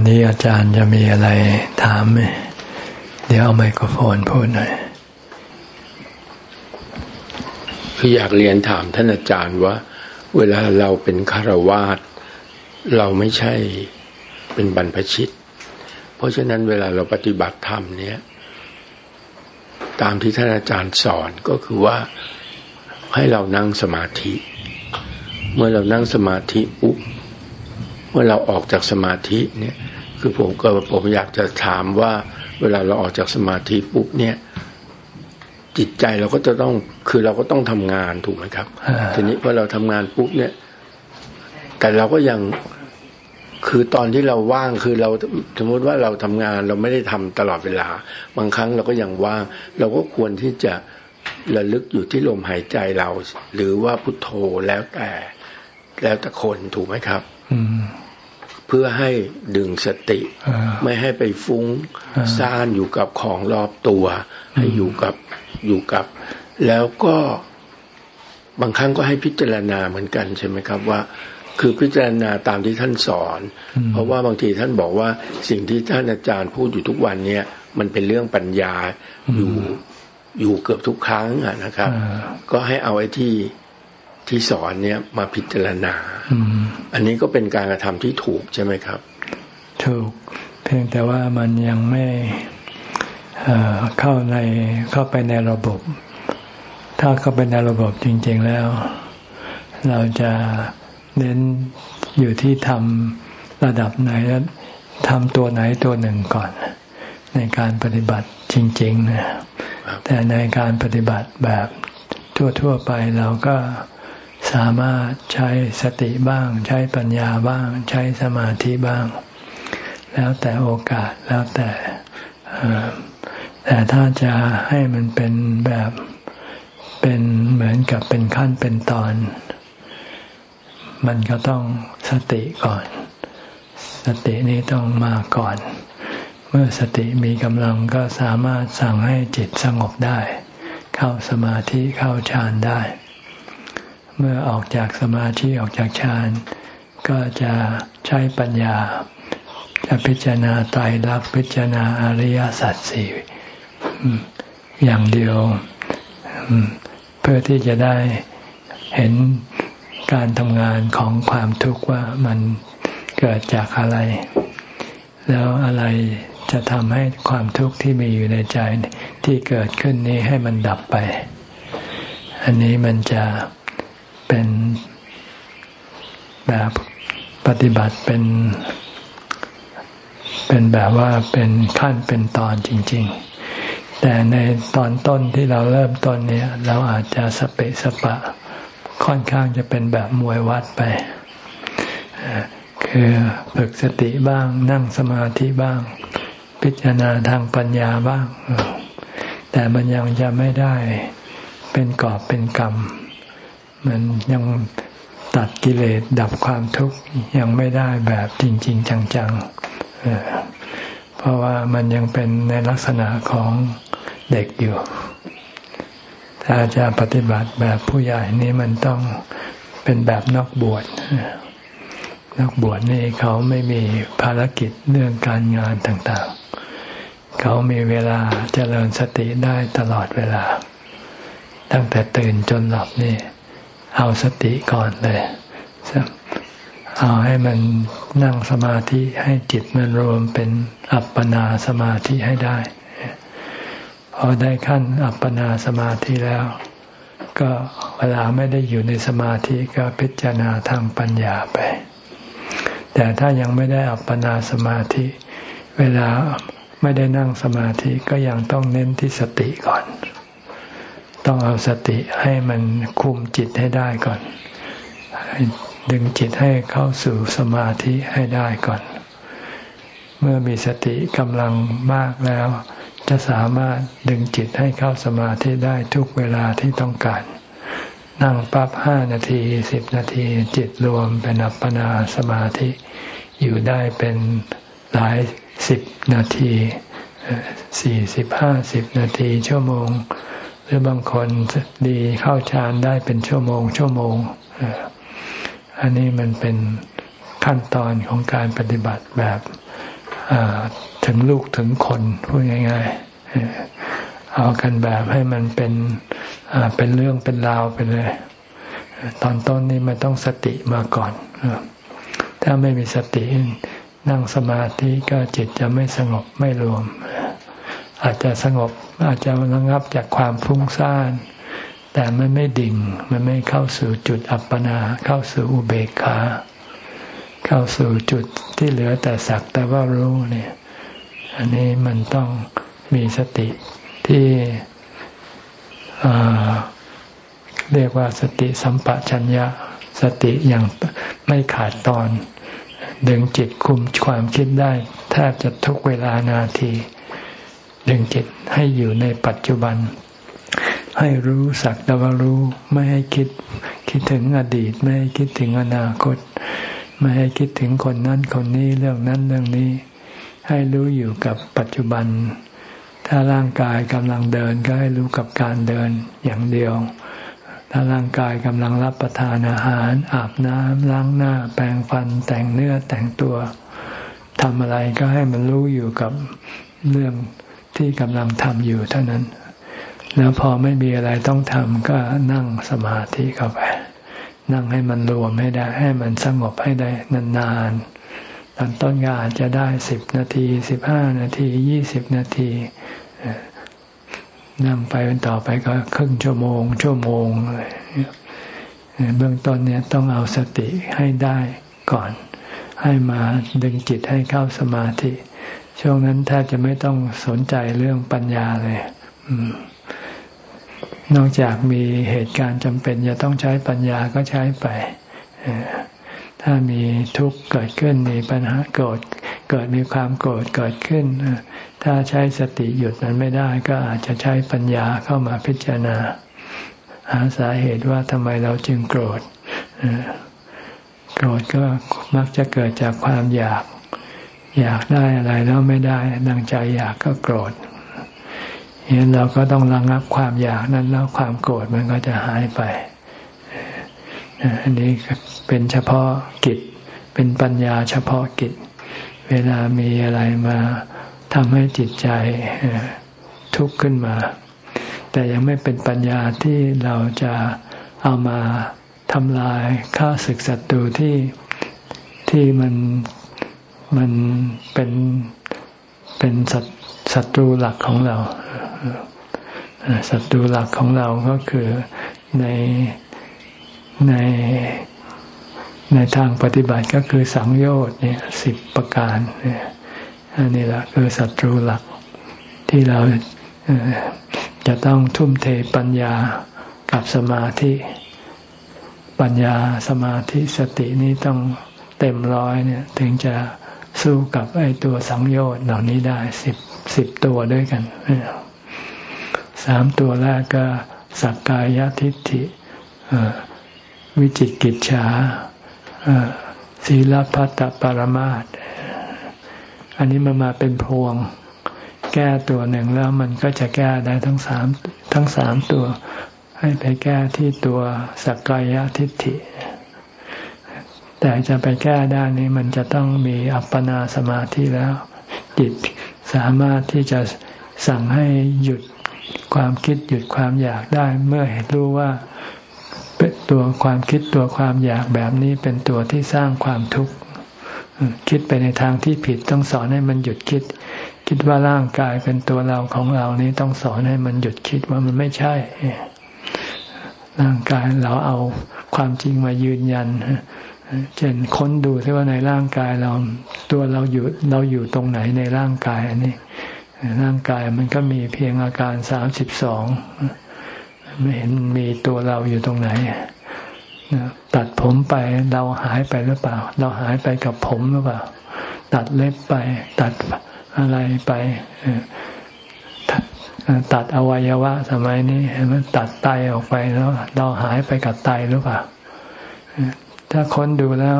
วันนี้อาจารย์จะมีอะไรถามไหมเดี๋ยวเอาไมโครโฟนพูดหน่อยคืออยากเรียนถามท่านอาจารย์ว่า เวลาเราเป็นคารวาสเราไม่ใช่เป็นบรรพชิต เพราะฉะนั้นเวลาเราปฏิบัติธรรมเนี้ยตามที่ท่านอาจารย์สอนก็คือว่าให้เรานั่งสมาธิ เมื่อเรานั่งสมาธิปุ๊บเมื่อเราออกจากสมาธิเนี่ย คือผมก็ผมอยากจะถามว่า เวลาเราออกจากสมาธิปุ๊บเนี่ย จิตใจเราก็จะต้องคือเราก็ต้องทำงานถูกไหมครับ ทีนี้พอเราทำงานปุ๊บเนี่ย แต่เราก็ยังคือตอนที่เราว่างคือเราสมมติว่าเราทำงานเราไม่ได้ทำตลอดเวลา บางครั้งเราก็ยังว่าง เราก็ควรที่จะระลึกอยู่ที่ลมหายใจเรา หรือว่าพุทโธแล้วแต่ แล้วแต่คนถูกไหมครับ เพื่อให้ดึงสติ ไม่ให้ไปฟุ้งซ่านอยู่กับของรอบตัว ให้อยู่กับอยู่กับ แล้วก็บางครั้งก็ให้พิจารณาเหมือนกันใช่ไหมครับว่า คือพิจารณาตามที่ท่านสอน เพราะว่าบางทีท่านบอกว่าสิ่งที่ท่านอาจารย์พูดอยู่ทุกวันเนี่ยมันเป็นเรื่องปัญญาอยู่อยู่เกือบทุกครั้งนะครับ ก็ให้เอาไอ้ที่ ที่สอนเนี่ยมาพิจารณาอันนี้ก็เป็นการกระทำที่ถูกใช่ไหมครับ ถูก เพียงแต่ว่ามันยังไม่เข้าในเข้าไปในระบบ ถ้าเข้าไปในระบบจริง ๆแล้ว เราจะเน้นอยู่ที่ทำระดับไหนแล้วทำตัวไหนตัวหนึ่งก่อน ในการปฏิบัติจริง ๆ นะแต่ในการปฏิบัติแบบทั่ว ๆ ไปเราก็ สามารถใช้สติบ้าง ใช้ปัญญาบ้าง ใช้สมาธิบ้าง แล้วแต่โอกาสแล้วแต่แต่ถ้าจะให้มันเป็นแบบเป็นเหมือนกับเป็นขั้นเป็นตอน มันก็ต้องสติก่อน สตินี้ต้องมาก่อน เมื่อสติมีกำลังก็สามารถสั่งให้จิตสงบได้ เข้าสมาธิเข้าฌานได้ เมื่อออกจากสมาธิออกจากฌานก็จะใช้ปัญญา จะพิจารณาไตรลักษณ์พิจารณาอริยสัจสี่อย่างเดียว เพื่อที่จะได้เห็นการทำงานของความทุกข์ว่ามันเกิดจากอะไร แล้วอะไรจะทำให้ความทุกข์ที่มีอยู่ในใจที่เกิดขึ้นนี้ให้มันดับไป อันนี้มันจะ เป็นแบบปฏิบัติเป็น เป็นแบบว่าเป็นขั้นเป็นตอนจริง ๆ แต่ในตอนต้นที่เราเริ่มต้นเนี่ย เราอาจจะสเปะสปะ ค่อนข้างจะเป็นแบบมวยวัดไป คือฝึกสติบ้างนั่งสมาธิบ้าง พิจารณาทางปัญญาบ้าง แต่มันยังจะไม่ได้เป็นกอบเป็นกรรม มันยังตัดกิเลสดับความทุกข์ยังไม่ได้แบบจริง ๆ จังๆเพราะว่ามันยังเป็นในลักษณะของเด็กอยู่ ถ้าจะปฏิบัติแบบผู้ใหญ่นี่มันต้องเป็นแบบนักบวชนักบวชนี่เขาไม่มีภารกิจเรื่องการงานต่างๆ เขามีเวลาเจริญสติได้ตลอดเวลา ตั้งแต่ตื่นจนหลับนี่ เอาสติก่อนเลย เอาให้มันนั่งสมาธิให้จิตมันรวมเป็นอัปปนาสมาธิให้ได้ พอได้ขั้นอัปปนาสมาธิแล้ว ก็เวลาไม่ได้อยู่ในสมาธิก็พิจารณาทางปัญญาไป แต่ถ้ายังไม่ได้อัปปนาสมาธิ เวลาไม่ได้นั่งสมาธิก็ยังต้องเน้นที่สติก่อน ต้องเอาสติให้มันคุมจิตให้ได้ก่อน ดึงจิตให้เข้าสู่สมาธิให้ได้ก่อน เมื่อมีสติกำลังมากแล้ว จะสามารถดึงจิตให้เข้าสมาธิได้ทุกเวลาที่ต้องการ นั่งปั๊บห้านาทีสิบนาทีจิตรวมเป็นอัปปนาสมาธิ อยู่ได้เป็นหลายสิบนาทีสี่สิบห้าสิบนาทีชั่วโมง หรือบางคนดีเข้าฌานได้เป็นชั่วโมง ชั่วโมง อันนี้มันเป็นขั้นตอนของการปฏิบัติแบบถึงลูกถึงคนพูดง่ายๆเอากันแบบให้มันเป็นเป็นเรื่องเป็นราวไปเลย ตอนต้นนี่มันต้องสติมาก่อนถ้าไม่มีสตินั่งสมาธิก็จิตจะไม่สงบไม่รวม อาจจะสงบอาจจะระงับจากความฟุ้งซ่านแต่มันไม่ดิ่ง มันไม่เข้าสู่จุดอัปปนา เข้าสู่อุเบกขา เข้าสู่จุดที่เหลือแต่สักแต่ว่ารู้เนี่ย อันนี้มันต้องมีสติที่เรียกว่าสติสัมปชัญญะ สติอย่างไม่ขาดตอน ดึงจิตคุมความคิดได้แทบจะทุกเวลานาที ดึงจิตให้อยู่ในปัจจุบัน ให้รู้สักแต่ว่ารู้ไม่ให้คิดคิดถึงอดีต ไม่ให้คิดถึงอนาคต ไม่ให้คิดถึงคนนั้นคนนี้เรื่องนั้นเรื่องนี้ ให้รู้อยู่กับปัจจุบัน ถ้าร่างกายกำลังเดินก็ให้รู้กับการเดินอย่างเดียวถ้าร่างกายกำลังรับประทานอาหาร อาบน้ำล้างหน้า แปรงฟัน แต่งเนื้อแต่งตัวทำอะไรก็ให้มันรู้อยู่กับเรื่อง ที่กำลังทำอยู่เท่านั้น แล้วพอไม่มีอะไรต้องทำก็นั่งสมาธิเข้าไป นั่งให้มันรวมให้ได้ ให้มันสงบให้ได้นานๆตอนต้นก็อาจจะได้สิบนาทีสิบห้านาทียี่สิบนาทีนั่งไปเป็นต่อไปก็ครึ่งชั่วโมง ชั่วโมงเบื้องต้นเนี่ยต้องเอาสติให้ได้ก่อน ให้มาดึงจิตให้เข้าสมาธิ ช่วงนั้นแทบจะไม่ต้องสนใจเรื่องปัญญาเลยนอกจากมีเหตุการณ์จำเป็นจะต้องใช้ปัญญาก็ใช้ไปถ้ามีทุกข์เกิดขึ้นมีปัญหาโกรธเกิดมีความโกรธเกิดขึ้นถ้าใช้สติหยุดมันไม่ได้ ก็อาจจะใช้ปัญญาเข้ามาพิจารณา หาสาเหตุว่าทำไมเราจึงโกรธโกรธก็มักจะเกิดจากความอยาก อยากได้อะไรแล้วไม่ได้ดังใจอยากก็โกรธเห็นเราก็ต้องระงับความอยากนั้นแล้วความโกรธมันก็จะหายไป อันนี้เป็นเฉพาะกิจ เป็นปัญญาเฉพาะกิจ เวลามีอะไรมาทำให้จิตใจทุกข์ขึ้นมา แต่ยังไม่เป็นปัญญาที่เราจะเอามาทำลายฆ่าศึกศัตรูที่ที่มัน มันเป็นเป็นศัตรูหลักของเราศัตรูหลักของเราก็คือในในในทางปฏิบัติก็คือสังโยชน์เนี่ยสิบประการเนี่ยอันนี้แหละคือศัตรูหลักที่เราจะต้องทุ่มเทปัญญากับสมาธิ ปัญญาสมาธิสตินี้ต้องเต็มร้อยเนี่ย ถึงจะ สู้กับไอ้ตัวสังโยชน์เหล่านี้ได้สิบสิบตัวด้วยกันสามตัวแรกก็สักกายทิฏฐิวิจิกิจฉาศีลพัตตปรมาตอันนี้มันมาเป็นพวง แก้ตัวหนึ่งแล้วมันก็จะแก้ได้ทั้งสามทั้งสามตัว ให้ไปแก้ที่ตัวสักกายทิฏฐิ แต่จะไปแก้ได้นี้มันจะต้องมีอัปปนาสมาธิแล้ว จิตสามารถที่จะสั่งให้หยุดความคิดหยุดความอยากได้ เมื่อเห็นรู้ว่าเป็นตัวความคิดตัวความอยากแบบนี้เป็นตัวที่สร้างความทุกข์คิดไปในทางที่ผิดต้องสอนให้มันหยุดคิด คิดว่าร่างกายเป็นตัวเราของเรานี้ต้องสอนให้มันหยุดคิดว่ามันไม่ใช่ ร่างกายเราเอาความจริงมายืนยัน เช่นค้นดูที่ว่าในร่างกายเราตัวเราอยู่เราอยู่ตรงไหนในร่างกายอันนี้ร่างกายมันก็มีเพียงอาการสามสิบสองไม่เห็นมีตัวเราอยู่ตรงไหนตัดผมไปเราหายไปหรือเปล่า เราหายไปกับผมหรือเปล่า ตัดเล็บไป ตัดอะไรไปตัดอวัยวะสมัยนี้เห็นไหมตัดไตออกไปแล้ว เราหายไปกับไตหรือเปล่า ถ้าค้นดูแล้ว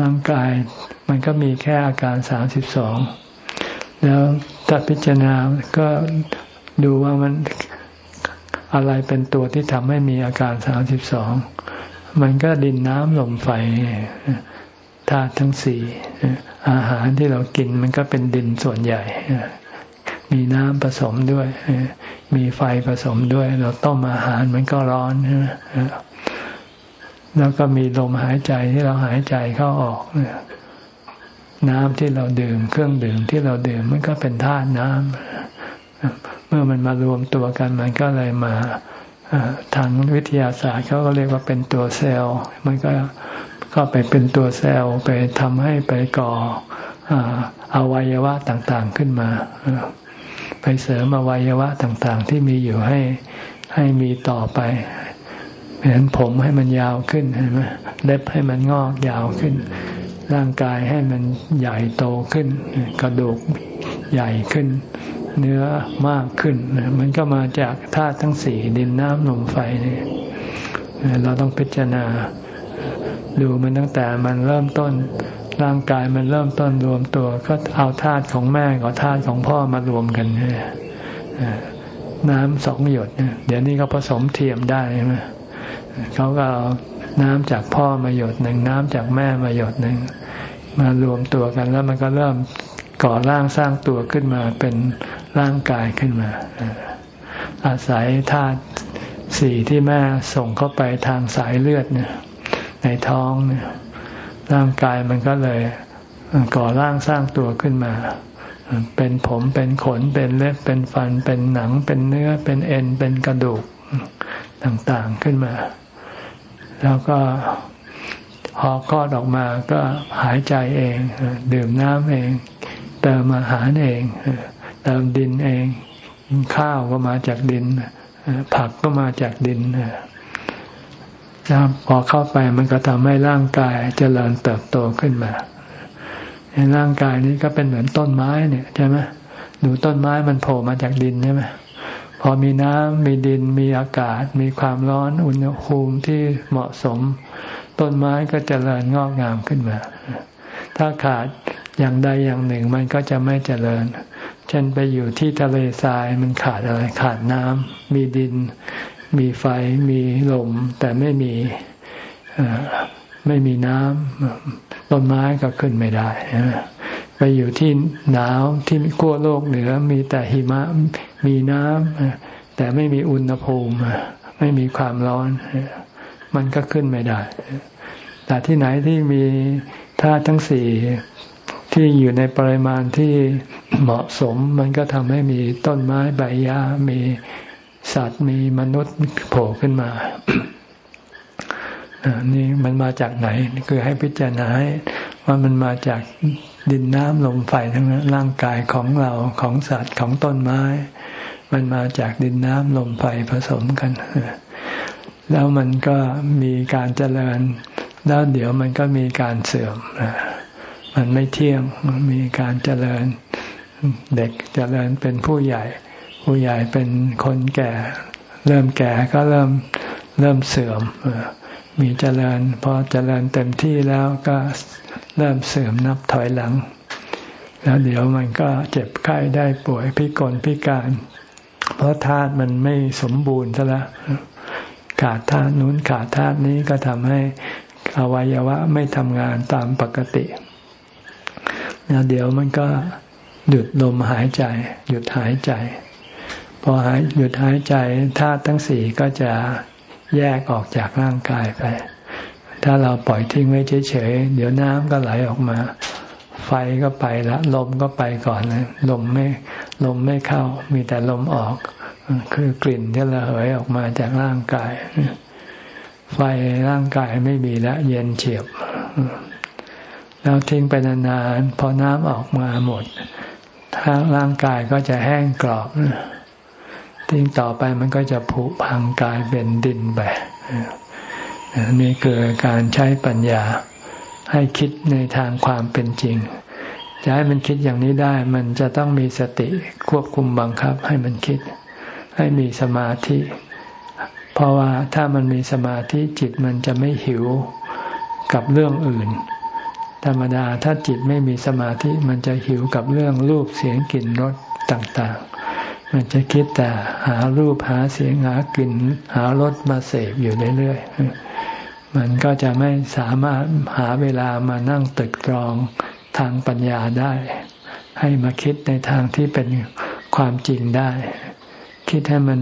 ร่างกายมันก็มีแค่อาการสามสิบสองแล้วถ้าพิจารณาก็ดูว่ามันอะไรเป็นตัวที่ทำให้มีอาการสามสิบสองมันก็ดินน้ำลมไฟธาตุทั้งสี่อาหารที่เรากินมันก็เป็นดินส่วนใหญ่ มีน้ำผสมด้วย มีไฟผสมด้วย เราต้มอาหารมันก็ร้อนใช่ แล้วก็มีลมหายใจที่เราหายใจเข้าออกน้ำที่เราดื่ม เครื่องดื่มที่เราดื่มมันก็เป็นธาตุน้ำเมื่อมันมารวมตัวกันมันก็เลยมาทางวิทยาศาสตร์เขาก็เรียกว่าเป็นตัวเซลล์มันก็ก็ไปเป็นตัวเซลล์ไปทำให้ไปก่ออวัยวะต่างๆขึ้นมา ไปเสริมอวัยวะต่างๆ ที่มีอยู่ให้ให้มีต่อไป เห็นผมให้มันยาวขึ้นเห็นไหมเล็บให้มันงอกยาวขึ้น ร่างกายให้มันใหญ่โตขึ้น กระดูกใหญ่ขึ้น เนื้อมากขึ้น มันก็มาจากธาตุทั้งสี่ดินน้ำลมไฟนี่เราต้องพิจารณาดูมันตั้งแต่มันเริ่มต้นร่างกายมันเริ่มต้นรวมตัว ก็เอาธาตุของแม่กับธาตุของพ่อมารวมกันน้ำสองหยดเดี๋ยวนี้ก็ผสมเทียมได้ใช่ไหม เขาก็เอาน้ำจากพ่อมาหยดหนึ่งน้ำจากแม่มาหยดหนึ่งมารวมตัวกันแล้วมันก็เริ่มก่อร่างสร้างตัวขึ้นมาเป็นร่างกายขึ้นมา อาศัยธาตุสี่ที่แม่ส่งเข้าไปทางสายเลือดเนี่ยในท้องเนี่ยร่างกายมันก็เลยก่อร่างสร้างตัวขึ้นมา เป็นผมเป็นขนเป็นเล็บเป็นฟันเป็นหนังเป็นเนื้อเป็นเอ็นเป็นกระดูกต่างๆขึ้นมา แล้วก็พอคลอดออกมาก็หายใจเอง ดื่มน้ำเอง เติมอาหารเอง เติมดินเอง ข้าวก็มาจากดิน ผักก็มาจากดินพอเข้าไปมันก็ทำให้ร่างกายเจริญเติบโตขึ้นมาร่างกายนี้ก็เป็นเหมือนต้นไม้เนี่ยใช่ไหมดูต้นไม้มันโผล่มาจากดินใช่ไหม พอมีน้ำมีดินมีอากาศ มีความร้อนอุณหภูมิที่เหมาะสม ต้นไม้ก็จเจริญงอกงามขึ้นมา ถ้าขาดอย่างใดอย่างหนึ่งมันก็จะไม่เจริญ เช่นไปอยู่ที่ทะเลทรายมันขาดอะไร ขาดน้ำมีดิน มีไฟ มีลม แต่ไม่มีไม่มีน้ำต้นไม้ก็ขึ้นไม่ได้ ไปอยู่ที่หนาวที่ขั้วโลกเหนือ มีแต่หิมะมีน้ำแต่ไม่มีอุณหภูมิ ไม่มีความร้อน มันก็ขึ้นไม่ได้ แต่ที่ไหนที่มีธาตุทั้งสี่ที่อยู่ในปริมาณที่เหมาะสม มันก็ทำให้มีต้นไม้ใบหญ้ามีสัตว์มีมนุษย์โผล่ขึ้นมานี่มันมาจากไหน คือให้พิจารณาให้ว่ามันมาจาก ดินน้ำลมไฟทั้งนั้นร่างกายของเราของสัตว์ของต้นไม้ มันมาจากดินน้ำลมไฟผสมกัน แล้วมันก็มีการเจริญ แล้วเดี๋ยวมันก็มีการเสื่อม มันไม่เที่ยงมันมีการเจริญ เด็กเจริญเป็นผู้ใหญ่ ผู้ใหญ่เป็นคนแก่ เริ่มแก่ก็เริ่มเริ่มเสื่อม มีเจริญ พอเจริญเต็มที่แล้วก็เริ่มเสื่อมนับถอยหลัง แล้วเดี๋ยวมันก็เจ็บไข้ได้ป่วยพิกลพิการ เพราะธาตุมันไม่สมบูรณ์ซะแล้วขาดธาตุนู้นขาดธาตุนี้ก็ทำให้อวัยวะไม่ทำงานตามปกติแล้วเดี๋ยวมันก็หยุดลมหายใจ หยุดหายใจ พอหายหยุดหายใจธาตุทั้งสี่ก็จะ แยกออกจากร่างกายไป ถ้าเราปล่อยทิ้งไว้เฉยๆ เดี๋ยวน้ำก็ไหลออกมา ไฟก็ไปละลมก็ไปก่อนเลยลมไม่ลมไม่เข้า มีแต่ลมออก คือกลิ่นที่ระเหยออกมาจากร่างกาย ไฟร่างกายไม่มีล้วเย็นเฉียบแล้วทิ้งไปนานๆ พอน้ำออกมาหมดทางร่างกายก็จะแห้งกรอบ ทิ้งต่อไปมันก็จะผุพังกลายเป็นดินไปนี่คือการใช้ปัญญาให้คิดในทางความเป็นจริง จะให้มันคิดอย่างนี้ได้ มันจะต้องมีสติควบคุมบังคับให้มันคิด ให้มีสมาธิ เพราะว่าถ้ามันมีสมาธิจิตมันจะไม่หิวกับเรื่องอื่น ธรรมดาถ้าจิตไม่มีสมาธิมันจะหิวกับเรื่องรูปเสียงกลิ่นรสต่างๆ มันจะคิดแต่หารูปหาเสียงหากลิ่นหารสมาเสพอยู่เรื่อยๆ มันก็จะไม่สามารถหาเวลามานั่งตึกตรองทางปัญญาได้ ให้มาคิดในทางที่เป็นความจริงได้ คิดให้มัน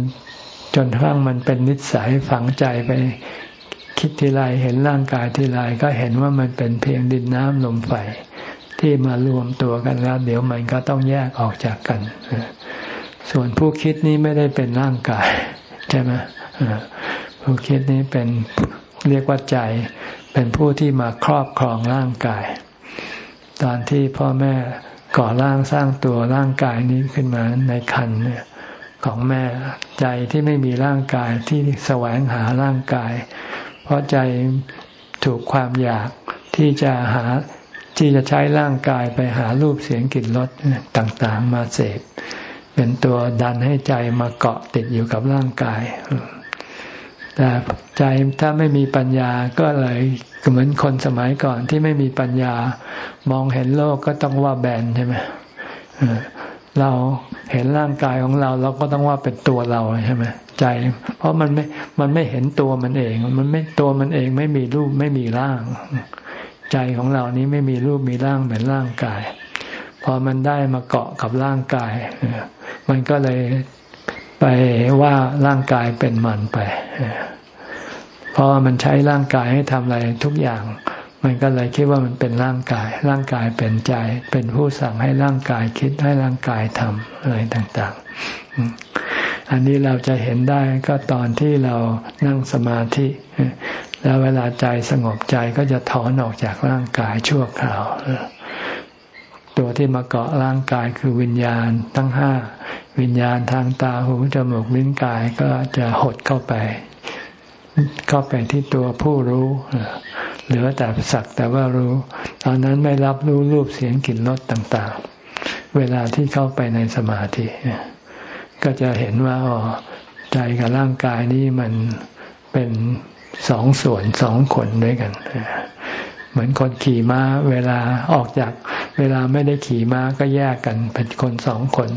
จนกระทั่งมันเป็นนิสัยฝังใจไปคิดทีไรเห็นร่างกายทีไรก็เห็นว่ามันเป็นเพียงดินน้ำลมไฟที่มารวมตัวกันแล้ว เดี๋ยวมันก็ต้องแยกออกจากกัน ส่วนผู้คิดนี้ไม่ได้เป็นร่างกาย ใช่ไหมผู้คิดนี้เป็นเรียกว่าใจ เป็นผู้ที่มาครอบครองร่างกาย ตอนที่พ่อแม่ก่อร่างสร้างตัวร่างกายนี้ขึ้นมาในคันของแม่ใจที่ไม่มีร่างกายที่แสวงหาร่างกาย เพราะใจถูกความอยากที่จะหาที่จะใช้ร่างกายไปหารูปเสียงกลิ่นรสต่างๆ มาเสพ เป็นตัวดันให้ใจมาเกาะติดอยู่กับร่างกาย แต่ใจถ้าไม่มีปัญญาก็เลยเหมือนคนสมัยก่อนที่ไม่มีปัญญามองเห็นโลกก็ต้องว่าแบนใช่ไหมเราเห็นร่างกายของเราเราก็ต้องว่าเป็นตัวเราใช่ไหมใจ เพราะมันไม่ มันไม่เห็นตัวมันเอง มันไม่ตัวมันเองไม่มีรูปไม่มีร่าง ใจของเรานี้ไม่มีรูปมีร่างเหมือนร่างกาย พอมันได้มาเกาะกับร่างกาย มันก็เลยไปว่าร่างกายเป็นมันไป เพราะมันใช้ร่างกายให้ทำอะไรทุกอย่าง มันก็เลยคิดว่ามันเป็นร่างกาย ร่างกายเป็นใจ เป็นผู้สั่งให้ร่างกายคิดให้ร่างกายทำอะไรต่างๆ อันนี้เราจะเห็นได้ก็ตอนที่เรานั่งสมาธิ แล้วเวลาใจสงบใจก็จะถอนออกจากร่างกายชั่วคราว ตัวที่มาเกาะร่างกายคือวิญญาณทั้งห้าวิญญาณทางตาหูจมูกลิ้นกายก็จะหดเข้าไป เข้าไปที่ตัวผู้รู้เหลือแต่สักแต่ว่ารู้ ตอนนั้นไม่รับรู้รูปเสียงกลิ่นรสต่างๆ เวลาที่เข้าไปในสมาธิก็จะเห็นว่าอ๋อใจกับร่างกายนี้มันเป็นสองส่วนสองคนด้วยกัน เหมือนคนขี่ม้าเวลาออกจาก เวลาไม่ได้ขี่ม้าก็แยกกัน เป็นคนสองคน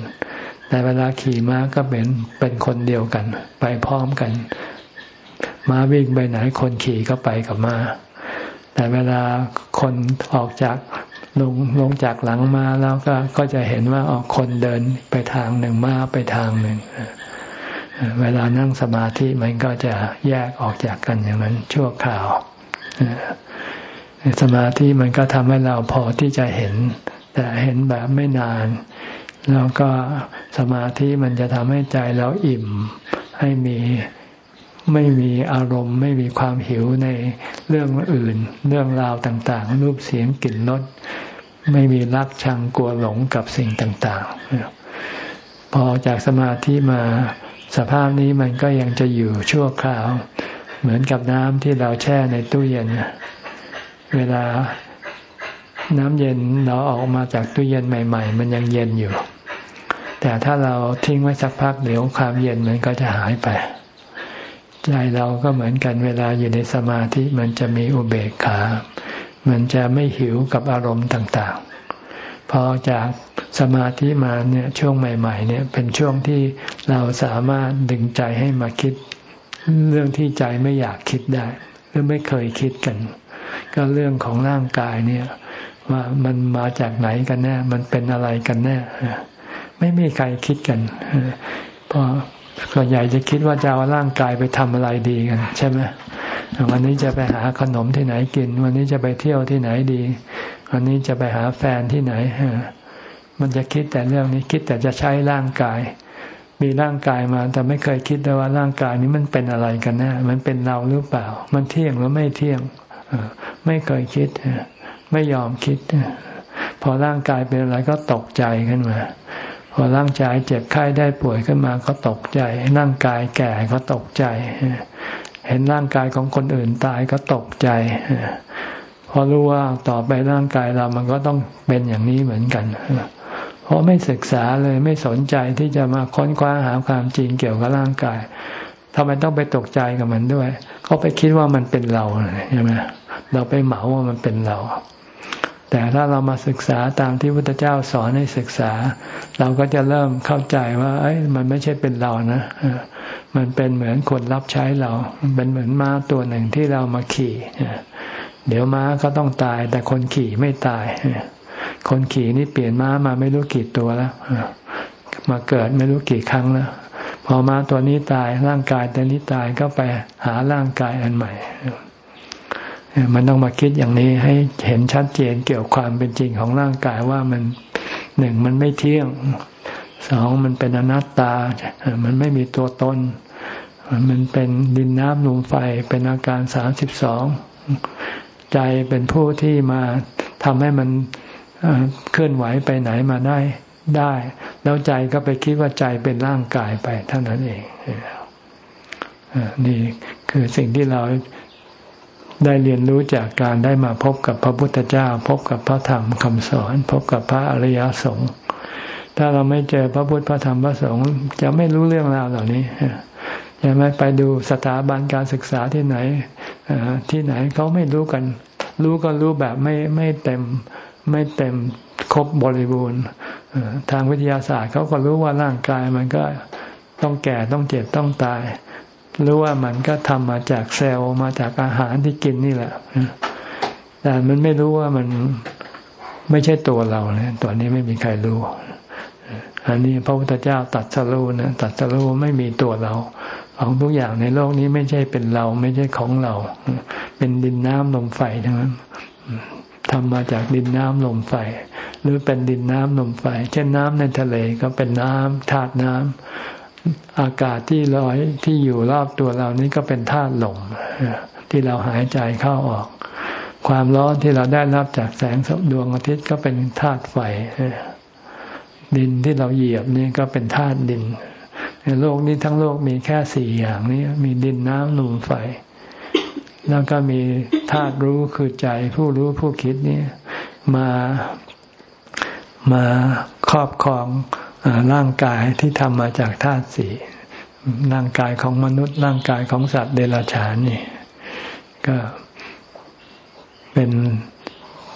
แต่เวลาขี่ม้าก็เป็นเป็นคนเดียวกัน ไปพร้อมกัน ม้าวิ่งไปไหนคนขี่ก็ไปกับม้า แต่เวลาคนออกจากลงลงจากหลังมาแล้วก็ก็จะเห็นว่าออกคนเดินไปทางหนึ่งม้าไปทางหนึ่งเวลานั่งสมาธิมันก็จะแยกออกจากกันอย่างนั้นชั่วคราว สมาธิมันก็ทำให้เราพอที่จะเห็น แต่เห็นแบบไม่นาน แล้วก็สมาธิมันจะทำให้ใจเราอิ่ม ให้มีไม่มีอารมณ์ ไม่มีความหิวในเรื่องอื่น เรื่องราวต่างๆ รูปเสียงกลิ่นรสไม่มีรักชังกลัวหลงกับสิ่งต่างๆ พอจากสมาธิมาสภาพนี้มันก็ยังจะอยู่ชั่วคราว เหมือนกับน้ำที่เราแช่ในตู้เย็น เวลาน้ำเย็นเราออกมาจากตู้เย็นใหม่ ๆ มันยังเย็นอยู่ แต่ถ้าเราทิ้งไว้สักพักเดี๋ยวความเย็นมันก็จะหายไป ใจเราก็เหมือนกันเวลาอยู่ในสมาธิมันจะมีอุเบกขา มันจะไม่หิวกับอารมณ์ต่างๆ พอจากสมาธิมาเนี่ยช่วงใหม่ ๆ เนี่ยเป็นช่วงที่เราสามารถดึงใจให้มาคิด เรื่องที่ใจไม่อยากคิดได้หรือไม่เคยคิดกัน ก็เรื่องของร่างกายเนี่ย ว่ามันมาจากไหนกันแน่ มันเป็นอะไรกันแน่ไม่มีใครคิดกันเพราะส่วนใหญ่จะคิดว่าจะเอาร่างกายไปทำอะไรดีกัน ใช่ไหมวันนี้จะไปหาขนมที่ไหนกิน วันนี้จะไปเที่ยวที่ไหนดี วันนี้จะไปหาแฟนที่ไหนมันจะคิดแต่เรื่องนี้คิดแต่จะใช้ร่างกาย มีร่างกายมา แต่ไม่เคยคิดเลยว่าร่างกายนี้มันเป็นอะไรกันแน่มันเป็นเราหรือเปล่า มันเที่ยงหรือไม่เที่ยง ไม่เคยคิด ไม่ยอมคิด พอร่างกายเป็นอะไรก็ตกใจขึ้นมา พอร่างกายเจ็บไข้ได้ป่วยขึ้นมาก็ตกใจ ร่างกายแก่ก็ตกใจ เห็นร่างกายของคนอื่นตายก็ตกใจพอรู้ว่าต่อไปร่างกายเรามันก็ต้องเป็นอย่างนี้เหมือนกันเพราะไม่ศึกษาเลยไม่สนใจที่จะมาค้นคว้าหาความจริงเกี่ยวกับร่างกายทำไมต้องไปตกใจกับมันด้วย เขาไปคิดว่ามันเป็นเราใช่ไหม เราไปเหมาว่ามันเป็นเรา แต่ถ้าเรามาศึกษาตามที่พุทธเจ้าสอนให้ศึกษา เราก็จะเริ่มเข้าใจว่า เอ้ยมันไม่ใช่เป็นเรานะมันเป็นเหมือนคนรับใช้เรา เป็นเหมือนม้าตัวหนึ่งที่เรามาขี่เดี๋ยวม้าก็ต้องตาย แต่คนขี่ไม่ตาย คนขี่นี่เปลี่ยนม้ามาไม่รู้กี่ตัวแล้ว มาเกิดไม่รู้กี่ครั้งแล้ว พอม้าตัวนี้ตายร่างกายตัวนี้ตายก็ไปหาร่างกายอันใหม่ มันต้องมาคิดอย่างนี้ให้เห็นชัดเจนเกี่ยวความเป็นจริงของร่างกายว่ามันหนึ่งมันไม่เที่ยงสองมันเป็นอนัตตา มันไม่มีตัวตน มันเป็นดินน้ำลมไฟเป็นอาการสามสิบสองใจเป็นผู้ที่มาทำให้มันเคลื่อนไหวไปไหนมาได้ได้ แล้วใจก็ไปคิดว่าใจเป็นร่างกายไปเท่านั้นเองนี่คือสิ่งที่เรา ได้เรียนรู้จากการได้มาพบกับพระพุทธเจ้า พบกับพระธรรมคำสอน พบกับพระอริยสงฆ์ถ้าเราไม่เจอพระพุทธพระธรรมพระสงฆ์จะไม่รู้เรื่องราวเหล่านี้จะไม่ไปดูสถาบันการศึกษาที่ไหนที่ไหนเขาไม่รู้กัน รู้ก็รู้แบบไม่ไม่เต็มไม่เต็มครบบริบูรณ์ทางวิทยาศาสตร์เขาก็รู้ว่าร่างกายมันก็ต้องแก่ต้องเจ็บต้องตาย รู้ว่ามันก็ทำมาจากเซลล์มาจากอาหารที่กินนี่แหละแต่มันไม่รู้ว่ามันไม่ใช่ตัวเราเนี่ยตัวนี้ไม่มีใครรู้ อันนี้พระพุทธเจ้าตัดสรู้นะตัดสรู้ไม่มีตัวเรา ของทุกอย่างในโลกนี้ไม่ใช่เป็นเรา ไม่ใช่ของเรา เป็นดินน้ำลมไฟทั้งนั้นทำมาจากดินน้ำลมไฟ หรือเป็นดินน้ำลมไฟ เช่นน้ำในทะเลก็เป็นน้ำธาตุน้ำ อากาศที่ลอยที่อยู่รอบตัวเรานี้ก็เป็นธาตุลมที่เราหายใจเข้าออก ความร้อนที่เราได้รับจากแสงสดวงอาทิตย์ก็เป็นธาตุไฟดินที่เราเหยียบนี่ก็เป็นธาตุดินในโลกนี้ทั้งโลกมีแค่สี่อย่างนี้มีดินน้ำลมไฟ แล้วก็มีธาตุรู้คือใจผู้รู้ผู้คิดนี่มามาครอบครอง ร่างกายที่ทำมาจากธาตุสี่ร่างกายของมนุษย์ ร่างกายของสัตว์เดรัจฉานนี่ ก็เป็น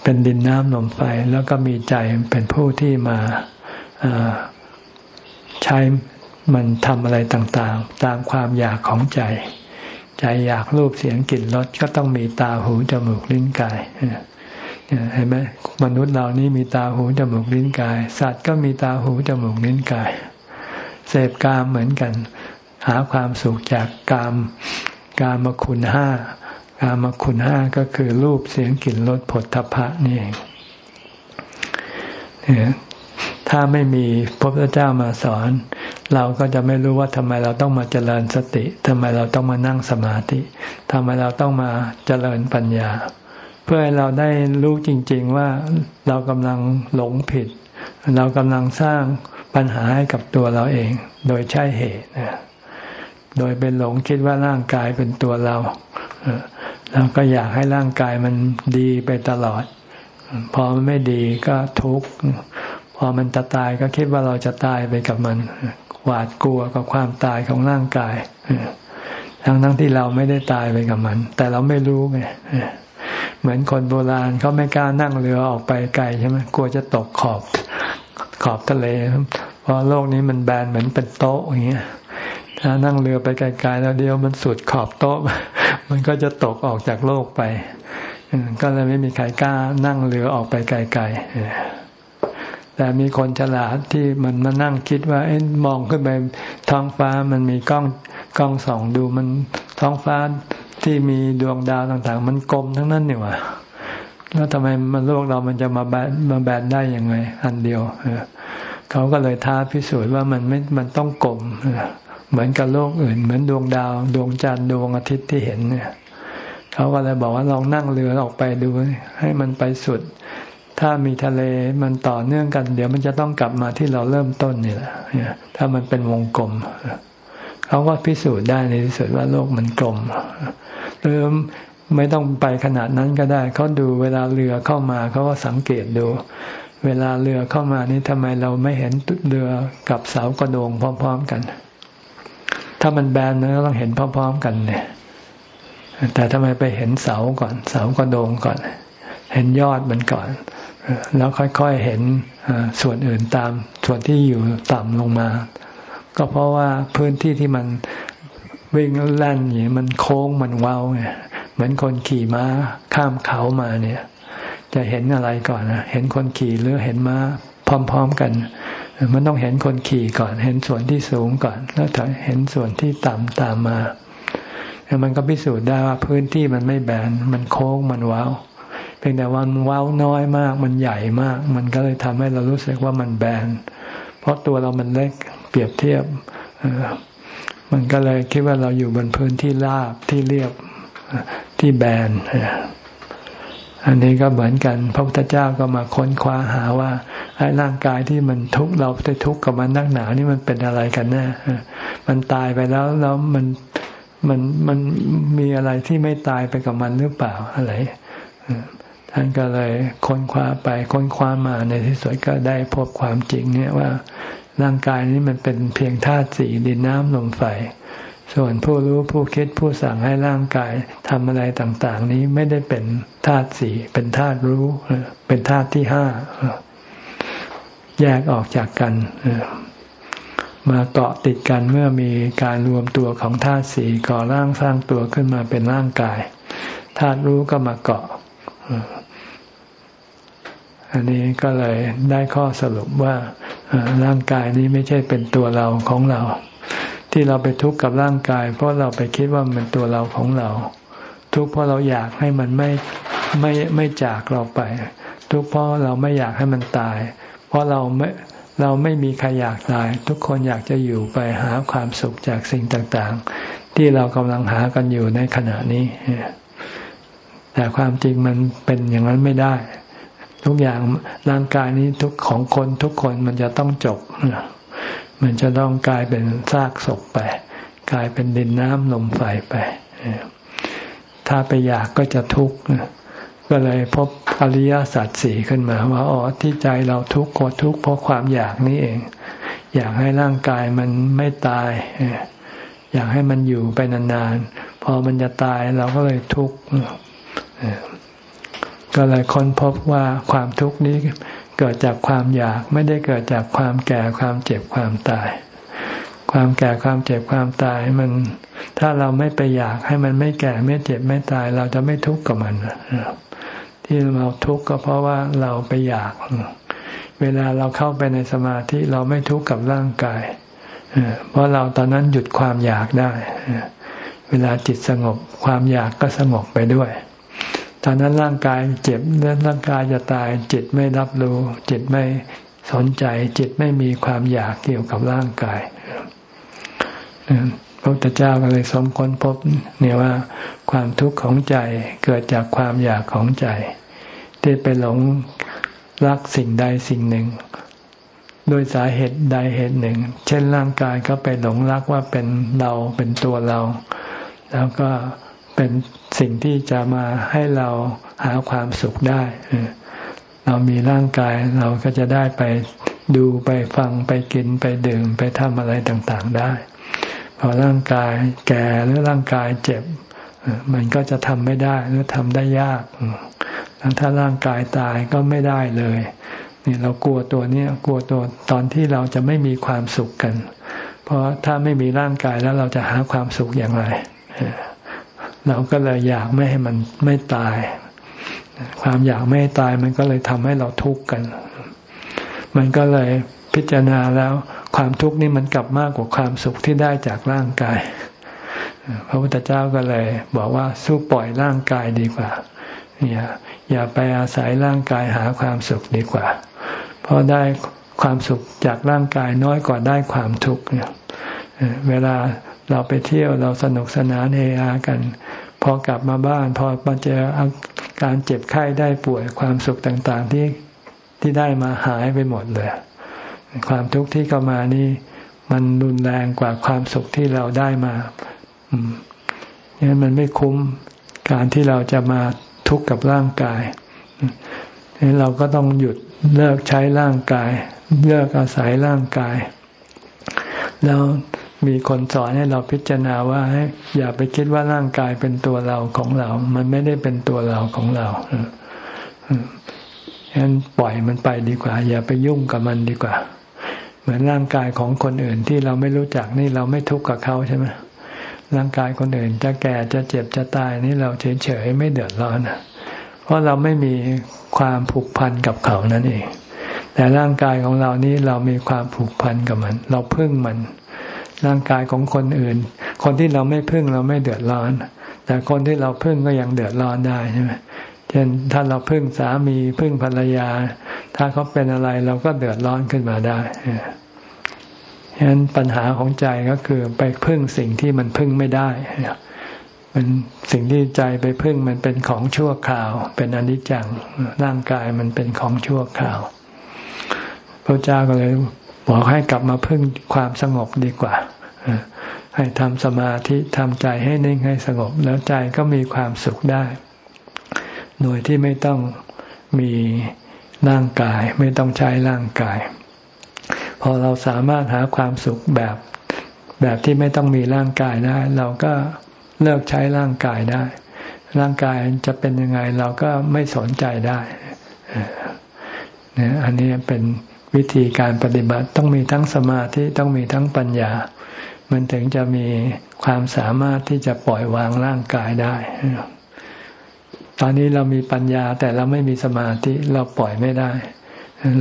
เป็นดินน้ำลมไฟ แล้วก็มีใจเป็นผู้ที่มาใช้มันทำอะไรต่างๆ ตามความอยากของใจ ใจอยากรูปเสียงกลิ่นรสก็ต้องมีตาหูจมูกลิ้นกาย เห็นไหมมนุษย์เรานี่มีตาหูจมูกลิ้นกาย สัตว์ก็มีตาหูจมูกลิ้นกาย เสพกามเหมือนกัน หาความสุขจากกามกามคุณห้ากามคุณห้าก็คือรูปเสียงกลิ่นรสผลทพะนี่เองถ้าไม่มีพระพุทธเจ้ามาสอน เราก็จะไม่รู้ว่าทำไมเราต้องมาเจริญสติทำไมเราต้องมานั่งสมาธิทำไมเราต้องมาเจริญปัญญา พื่อให้เราได้รู้จริง ๆว่าเรากำลังหลงผิด เรากำลังสร้างปัญหาให้กับตัวเราเอง โดยใช่เหตุโดยเป็นหลงคิดว่าร่างกายเป็นตัวเราเราก็อยากให้ร่างกายมันดีไปตลอด พอมันไม่ดีก็ทุกข์พอมันจะตายก็คิดว่าเราจะตายไปกับมันหวาดกลัวกับความตายของร่างกายทั้งทั้งที่เราไม่ได้ตายไปกับมัน แต่เราไม่รู้ไง เหมือนคนโบราณเขาไม่กล้านั่งเรือออกไปไกลใช่ไหมกลัวจะตกขอบขอบทะเล เพราะโลกนี้มันแบนเหมือนเป็นโต๊ะอย่างเงี้ยถ้านั่งเรือไปไกลๆแล้วเดียวมันสุดขอบโต๊ะ มันก็จะตกออกจากโลกไปก็เลยไม่มีใครกล้านั่งเรือออกไปไกลๆแต่มีคนฉลาดที่มันมานั่งคิดว่าอมองขึ้นไปท้องฟ้ามันมีกล้องกล้องส่องดูมันท้องฟ้า ที่มีดวงดาวต่างๆ มันกลมทั้งนั้นนี่วะแล้วทำไมมันโลกเรามันจะมาแบนมาแบนได้ยังไง อันเดียวเขาก็เลยท้าพิสูจน์ว่ามันไม่มันต้องกลมเหมือนกับโลกอื่น เหมือนดวงดาว ดวงจันทร์ดวงอาทิตย์ที่เห็นเนี่ยเขาก็เลยบอกว่าลองนั่งเรือออกไปดู ให้มันไปสุด ถ้ามีทะเลมันต่อเนื่องกัน เดี๋ยวมันจะต้องกลับมาที่เราเริ่มต้นนี่แหละถ้ามันเป็นวงกลม เขาก็พิสูจน์ได้ในที่สุดว่าโลกมันกลมหรือไม่ต้องไปขนาดนั้นก็ได้ เขาดูเวลาเรือเข้ามาเขาก็สังเกตดู เวลาเรือเข้ามานี่ทำไมเราไม่เห็นเรือกับเสากระโดงพร้อม ๆกัน ถ้ามันแบนมันก็ต้องเห็นพร้อม ๆ กันเนี่ย แต่ทำไมไปเห็นเสาก่อน เสากระโดงก่อน เห็นยอดมันก่อน แล้วค่อยๆเห็นส่วนอื่นตามส่วนที่อยู่ต่ำลงมา ก็เพราะว่าพื้นที่ที่มันวิ่งแล่นอย่างนี้มันโค้งมันเว้าไงเหมือนคนขี่ม้าข้ามเขามาเนี่ย จะเห็นอะไรก่อนนะเห็นคนขี่หรือเห็นม้าพร้อม ๆกัน มันต้องเห็นคนขี่ก่อน เห็นส่วนที่สูงก่อน แล้วถึงเห็นส่วนที่ต่ำตามมาแล้วมันก็พิสูจน์ได้ว่าพื้นที่มันไม่แบนมันโค้งมันเว้าเพียงแต่วันเว้าน้อยมาก มันใหญ่มาก มันก็เลยทำให้เรารู้สึกว่ามันแบนเพราะตัวเรามันเล็ก เปรียบเทียบมันก็เลยคิดว่าเราอยู่บนพื้นที่ราบที่เรียบที่แบนอันนี้ก็เหมือนกัน พระพุทธเจ้าก็มาค้นคว้าหาว่าไอ้ร่างกายที่มันทุกข์เราไปทุกข์กับมันนักหนานี่มันเป็นอะไรกันแน่มันตายไปแล้วแล้วมันมันมันมีอะไรที่ไม่ตายไปกับมันหรือเปล่าอะไรท่านก็เลยค้นคว้าไปค้นคว้ามาในที่สุดก็ได้พบความจริง เนี่ยว่า ร่างกายนี้มันเป็นเพียงธาตุสี่ดินน้ำลมไฟ ส่วนผู้รู้ผู้คิดผู้สั่งให้ร่างกายทำอะไรต่าง ๆ นี้ไม่ได้เป็นธาตุสี่เป็นธาตุรู้ เป็นธาตุที่ห้าแยกออกจากกันมาเกาะติดกันเมื่อมีการรวมตัวของธาตุสี่ก่อร่างสร้างตัวขึ้นมาเป็นร่างกายธาตุรู้ก็มาเกาะ อันนี้ก็เลยได้ข้อสรุปว่าร่างกายนี้ไม่ใช่เป็นตัวเราของเรา ที่เราไปทุกข์กับร่างกาย เพราะเราไปคิดว่ามันตัวเราของเรา ทุกข์เพราะเราอยากให้มันไม่ไม่ไม่จากเราไป ทุกข์เพราะเราไม่อยากให้มันตาย เพราะเราไม่เราไม่มีใครอยากตาย ทุกคนอยากจะอยู่ไปหาความสุขจากสิ่งต่างๆ ที่เรากำลังหากันอยู่ในขณะนี้ แต่ความจริงมันเป็นอย่างนั้นไม่ได้ ทุกอย่างร่างกายนี้ทุกของคนทุกคนมันจะต้องจบมันจะต้องกลายเป็นซากศพไป กลายเป็นดินน้ำลมไฟไป ถ้าไปอยากก็จะทุกข์ก็เลยพบอริยสัจสี่ขึ้นมา ว่าอ๋อที่ใจเราทุกข์ก็ทุกข์เพราะความอยากนี้เอง อยากให้ร่างกายมันไม่ตาย อยากให้มันอยู่ไปนานๆ พอมันจะตายเราก็เลยทุกข์ ก็เลยค้นพบว่าความทุกข์นี้เกิดจากความอยากไม่ได้เกิดจากความแก่ความเจ็บความตาย ความแก่ความเจ็บความตายมัน ถ้าเราไม่ไปอยากให้มันไม่แก่ไม่เจ็บไม่ตาย เราจะไม่ทุกข์กับมันที่เราทุกข์ก็เพราะว่าเราไปอยาก เวลาเราเข้าไปในสมาธิเราไม่ทุกข์กับร่างกายเพราะเราตอนนั้นหยุดความอยากได้ เวลาจิตสงบความอยากก็สงบไปด้วย อนนั้นร่างกายเจ็บร่างกายจะตาย จิตไม่รับรู้ จิตไม่สนใจ จิตไม่มีความอยากเกี่ยวกับร่างกายพระพุทธเจ้าก็เลยสมค้นพบเนี่ยว่าความทุกข์ของใจเกิดจากความอยากของใจ ที่ไปหลงรักสิ่งใดสิ่งหนึ่ง โดยสาเหตุใดเหตุหนึ่ง เช่นร่างกายก็ไปหลงรักว่าเป็นเราเป็นตัวเรา แล้วก็เป็นสิ่งที่จะมาให้เราหาความสุขได้เรามีร่างกายเราก็จะได้ไปดูไปฟังไปกินไปดื่มไปทำอะไรต่างๆได้ พอร่างกายแก่หรือร่างกายเจ็บ มันก็จะทำไม่ได้หรือทำได้ยากแล้วถ้าร่างกายตายก็ไม่ได้เลยนี่เรากลัวตัวนี้กลัวตัวตอนที่เราจะไม่มีความสุขกัน เพราะถ้าไม่มีร่างกายแล้วเราจะหาความสุขอย่างไร เราก็เลยอยากไม่ให้มันไม่ตาย ความอยากไม่ตายมันก็เลยทำให้เราทุกข์กัน มันก็เลยพิจารณาแล้วความทุกข์นี่มันกลับมากกว่าความสุขที่ได้จากร่างกาย พระพุทธเจ้าก็เลยบอกว่าสู้ปล่อยร่างกายดีกว่า อย่าอย่าไปอาศัยร่างกายหาความสุขดีกว่า เพราะได้ความสุขจากร่างกายน้อยกว่าได้ความทุกข์เนี่ยเวลา เราไปเที่ยวเราสนุกสนานเฮฮากัน พอกลับมาบ้าน พอมาเจอการเจ็บไข้ได้ป่วยความสุขต่างๆที่ที่ได้มาหายไปหมดเลย ความทุกข์ที่เข้ามานี่มันรุนแรงกว่าความสุขที่เราได้มาอืมนี่มันไม่คุ้มการที่เราจะมาทุกข์กับร่างกายนี่เราก็ต้องหยุดเลิกใช้ร่างกาย เลิกอาศัยร่างกาย แล้ว มีคนสอนให้เราพิจารณาว่าอย่าไปคิดว่าร่างกายเป็นตัวเราของเรา มันไม่ได้เป็นตัวเราของเราฉะนั้นปล่อยมันไปดีกว่า อย่าไปยุ่งกับมันดีกว่า เหมือนร่างกายของคนอื่นที่เราไม่รู้จักนี่เราไม่ทุกข์กับเขาใช่ไหมร่างกายคนอื่นจะแก่จะเจ็บจะตายนี่เราเฉยๆไม่เดือดร้อนเพราะเราไม่มีความผูกพันกับเขานั่นเอง แต่ร่างกายของเรานี้เรามีความผูกพันกับมัน เราพึ่งมัน ร่างกายของคนอื่น คนที่เราไม่พึ่งเราไม่เดือดร้อน แต่คนที่เราพึ่งก็ยังเดือดร้อนได้ใช่ไหมเช่นถ้าเราพึ่งสามีพึ่งภรรยา ถ้าเขาเป็นอะไรเราก็เดือดร้อนขึ้นมาได้ฉะนั้นปัญหาของใจก็คือไปพึ่งสิ่งที่มันพึ่งไม่ได้มันสิ่งที่ใจไปพึ่งมันเป็นของชั่วคราว เป็นอนิจจังร่างกายมันเป็นของชั่วคราวพระเจ้าก็เลย บอกให้กลับมาพึ่งความสงบดีกว่า ให้ทำสมาธิทำใจให้นิ่งให้สงบ แล้วใจก็มีความสุขได้ โดยที่ไม่ต้องมีร่างกาย ไม่ต้องใช้ร่างกาย พอเราสามารถหาความสุขแบบ แบบที่ไม่ต้องมีร่างกายได้ เราก็เลิกใช้ร่างกายได้ ร่างกายจะเป็นยังไงเราก็ไม่สนใจได้เนี่ยอันนี้เป็น วิธีการปฏิบัติต้องมีทั้งสมาธิต้องมีทั้งปัญญา มันถึงจะมีความสามารถที่จะปล่อยวางร่างกายได้ ตอนนี้เรามีปัญญาแต่เราไม่มีสมาธิเราปล่อยไม่ได้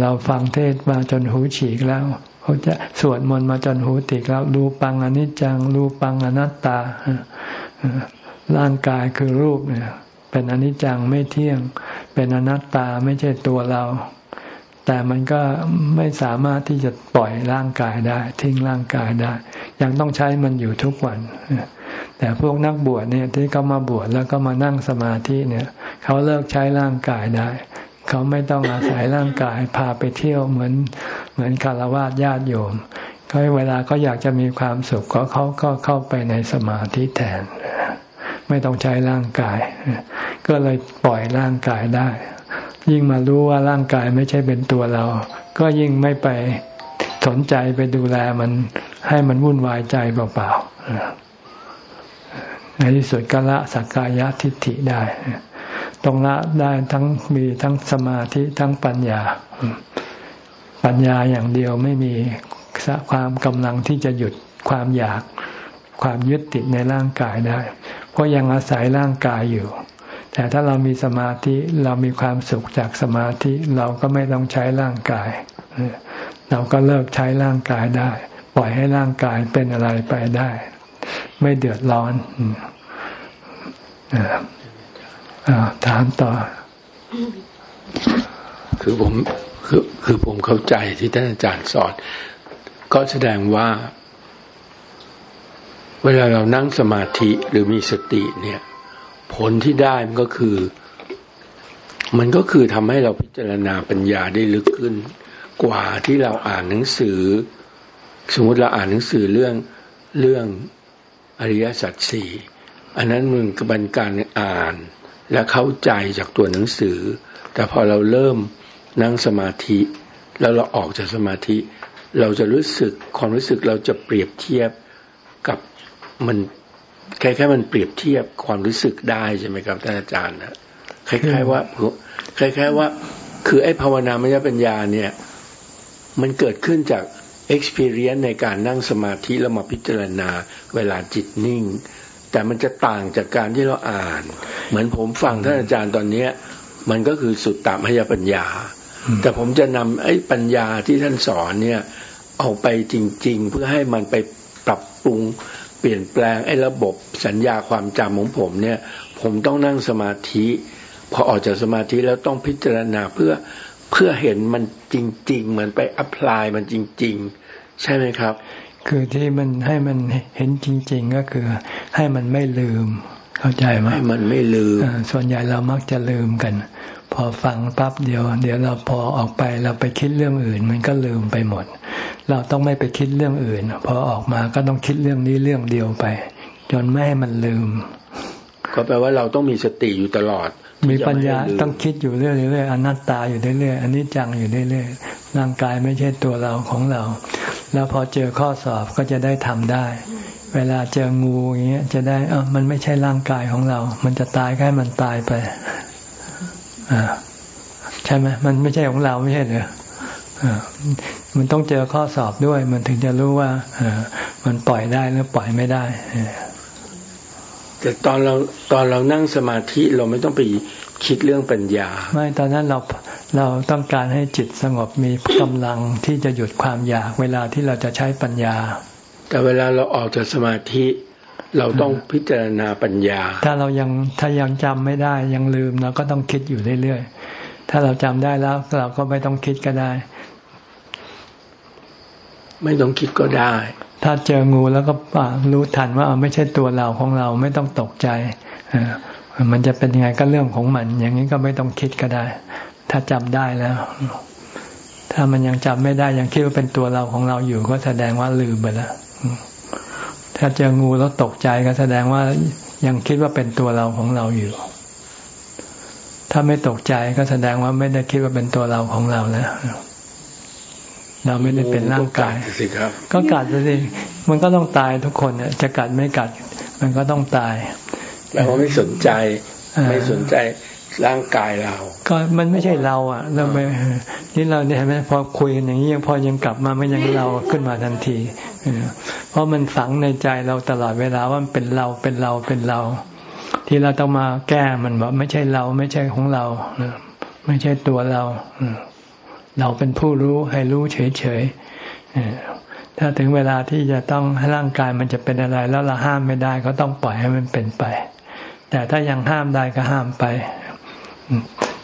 เราฟังเทศมาจนหูฉีกแล้วเขาจะสวดมนต์มาจนหูติกแล้วรูปังอนิจจังรูปังอนัตตาร่างกายคือรูปเนี่ยเป็นอนิจจังไม่เที่ยง เป็นอนัตตาไม่ใช่ตัวเรา แต่มันก็ไม่สามารถที่จะปล่อยร่างกายได้ ทิ้งร่างกายได้ ยังต้องใช้มันอยู่ทุกวันแต่พวกนักบวชเนี่ยที่เขามาบวชแล้วก็มานั่งสมาธิเนี่ยเขาเลิกใช้ร่างกายได้ เขาไม่ต้องอาศัยร่างกายพาไปเที่ยวเหมือนเหมือนคารวะญาติโยมเขาเวลาเขาอยากจะมีความสุขก็เขาก็เข้าไปในสมาธิแทน ไม่ต้องใช้ร่างกาย ก็เลยปล่อยร่างกายได้ ยิ่งมารู้ว่าร่างกายไม่ใช่เป็นตัวเรา ก็ยิ่งไม่ไปสนใจไปดูแลมันให้มันวุ่นวายใจเปล่าๆในที่สุดก็ละสักกายทิฏฐิได้ตรงละได้ทั้งมีทั้งสมาธิทั้งปัญญา ปัญญาอย่างเดียวไม่มีความกำลังที่จะหยุดความอยาก ความยึดติดในร่างกายได้ เพราะยังอาศัยร่างกายอยู่ แต่ถ้าเรามีสมาธิเรามีความสุขจากสมาธิเราก็ไม่ต้องใช้ร่างกาย เราก็เลิกใช้ร่างกายได้ ปล่อยให้ร่างกายเป็นอะไรไปได้ ไม่เดือดร้อนถามต่อ คือผมคือคือผมเข้าใจที่ท่านอาจารย์สอน ก็แสดงว่า เวลาเรานั่งสมาธิหรือมีสติเนี่ย ผลที่ได้มันก็คือ มันก็คือทำให้เราพิจารณาปัญญาได้ลึกขึ้น กว่าที่เราอ่านหนังสือ สมมติเราอ่านหนังสือเรื่องเรื่องอริยสัจสี่อันนั้นมึงกระบวนการอ่านและเข้าใจจากตัวหนังสือ แต่พอเราเริ่มนั่งสมาธิ แล้วเราออกจากสมาธิ เราจะรู้สึกความรู้สึกเราจะเปรียบเทียบกับมัน คล้ายๆมันเปรียบเทียบความรู้สึกได้ใช่ไหมครับท่านอาจารย์นะคล้ายๆว่าคล้ายๆว่า คือไอ้ภาวนามยปัญญาเนี่ย มันเกิดขึ้นจาก experience ในการนั่งสมาธิแล้วมาพิจารณาเวลาจิตนิ่ง แต่มันจะต่างจากการที่เราอ่าน เหมือนผมฟังท่านอาจารย์ตอนเนี้ย มันก็คือสุดตามหยปัญญา แต่ผมจะนำไอ้ปัญญาที่ท่านสอนเนี่ย เอาไปจริง ๆ เพื่อให้มันไปปรับปรุง เปลี่ยนแปลงไอ้ระบบสัญญาความจำของผมเนี่ย ผมต้องนั่งสมาธิ พอออกจากสมาธิแล้วต้องพิจารณาเพื่อเพื่อเห็นมันจริง ๆ เหมือนไปอัพพลายมันจริง ๆ ใช่ไหมครับ คือที่มันให้มันเห็นจริง ๆ ก็คือ ให้มันไม่ลืม เข้าใจไหมให้มันไม่ลืมส่วนใหญ่เรามักจะลืมกัน พอฟังปั๊บเดียว เดี๋ยวเราพอออกไปเราไปคิดเรื่องอื่น มันก็ลืมไปหมด เราต้องไม่ไปคิดเรื่องอื่น พอออกมาก็ต้องคิดเรื่องนี้เรื่องเดียวไป จนไม่ให้มันลืม ก็แปลว่าเราต้องมีสติอยู่ตลอด มีปัญญาต้องคิดอยู่เรื่อยๆอนัตตาอยู่เรื่อยๆอันนี้จังอยู่เรื่อยๆร่างกายไม่ใช่ตัวเราของเรา แล้วพอเจอข้อสอบก็จะได้ทำได้เวลาเจองูอย่างเงี้ยจะได้เออมันไม่ใช่ร่างกายของเรา มันจะตายแค่มันตายไปอ่า ใช่ไหมมันไม่ใช่ของเราไม่ใช่เหรออ่ามันต้องเจอข้อสอบด้วย มันถึงจะรู้ว่าเออมันปล่อยได้หรือปล่อยไม่ได้แต่ตอนเราตอนเรานั่งสมาธิเราไม่ต้องไปคิดเรื่องปัญญา ไม่ตอนนั้นเราเราต้องการให้จิตสงบมีกำลังที่จะหยุดความอยาก เวลาที่เราจะใช้ปัญญา แต่เวลาเราออกจากสมาธิ เราต้องพิจารณาปัญญา ถ้าเรายังถ้ายังจำไม่ได้ยังลืมเราก็ต้องคิดอยู่เรื่อยๆถ้าเราจำได้แล้วเราก็ไม่ต้องคิดก็ได้ ไม่ต้องคิดก็ได้ ถ้าเจองูแล้วก็รู้ทันว่าไม่ใช่ตัวเราของเราไม่ต้องตกใจมันจะเป็นยังไงก็เรื่องของมัน อย่างนี้ก็ไม่ต้องคิดก็ได้ ถ้าจำได้แล้วถ้ามันยังจำไม่ได้ยังคิดว่าเป็นตัวเราของเราอยู่ก็แสดงว่าลืมไปแล้ว ถ้าเจองูแล้วตกใจก็แสดงว่ายังคิดว่าเป็นตัวเราของเราอยู่ ถ้าไม่ตกใจก็แสดงว่าไม่ได้คิดว่าเป็นตัวเราของเราแล้วเราไม่ได้เป็นร่างกายก็กัดสิมันก็ต้องตายทุกคนเนี่ยจะกัดไม่กัด มันก็ต้องตายแต่ว่าไม่สนใจ ไม่สนใจร่างกายเรา ก็มันไม่ใช่เรา อะเราไม่นี่เราเนี่ยเห็นไหมพอคุยกันอย่างนี้ยังพอยังกลับมาไม่ยังเราขึ้นมาทันที เพราะมันฝังในใจเราตลอดเวลาว่ามันเป็นเราเป็นเราเป็นเรา ที่เราต้องมาแก้มันบอกไม่ใช่เราไม่ใช่ของเราไม่ใช่ตัวเราเราเป็นผู้รู้ให้รู้เฉยๆถ้าถึงเวลาที่จะต้องให้ร่างกายมันจะเป็นอะไร แล้วเราห้ามไม่ได้ก็ต้องปล่อยให้มันเป็นไป แต่ถ้ายังห้ามได้ก็ห้ามไป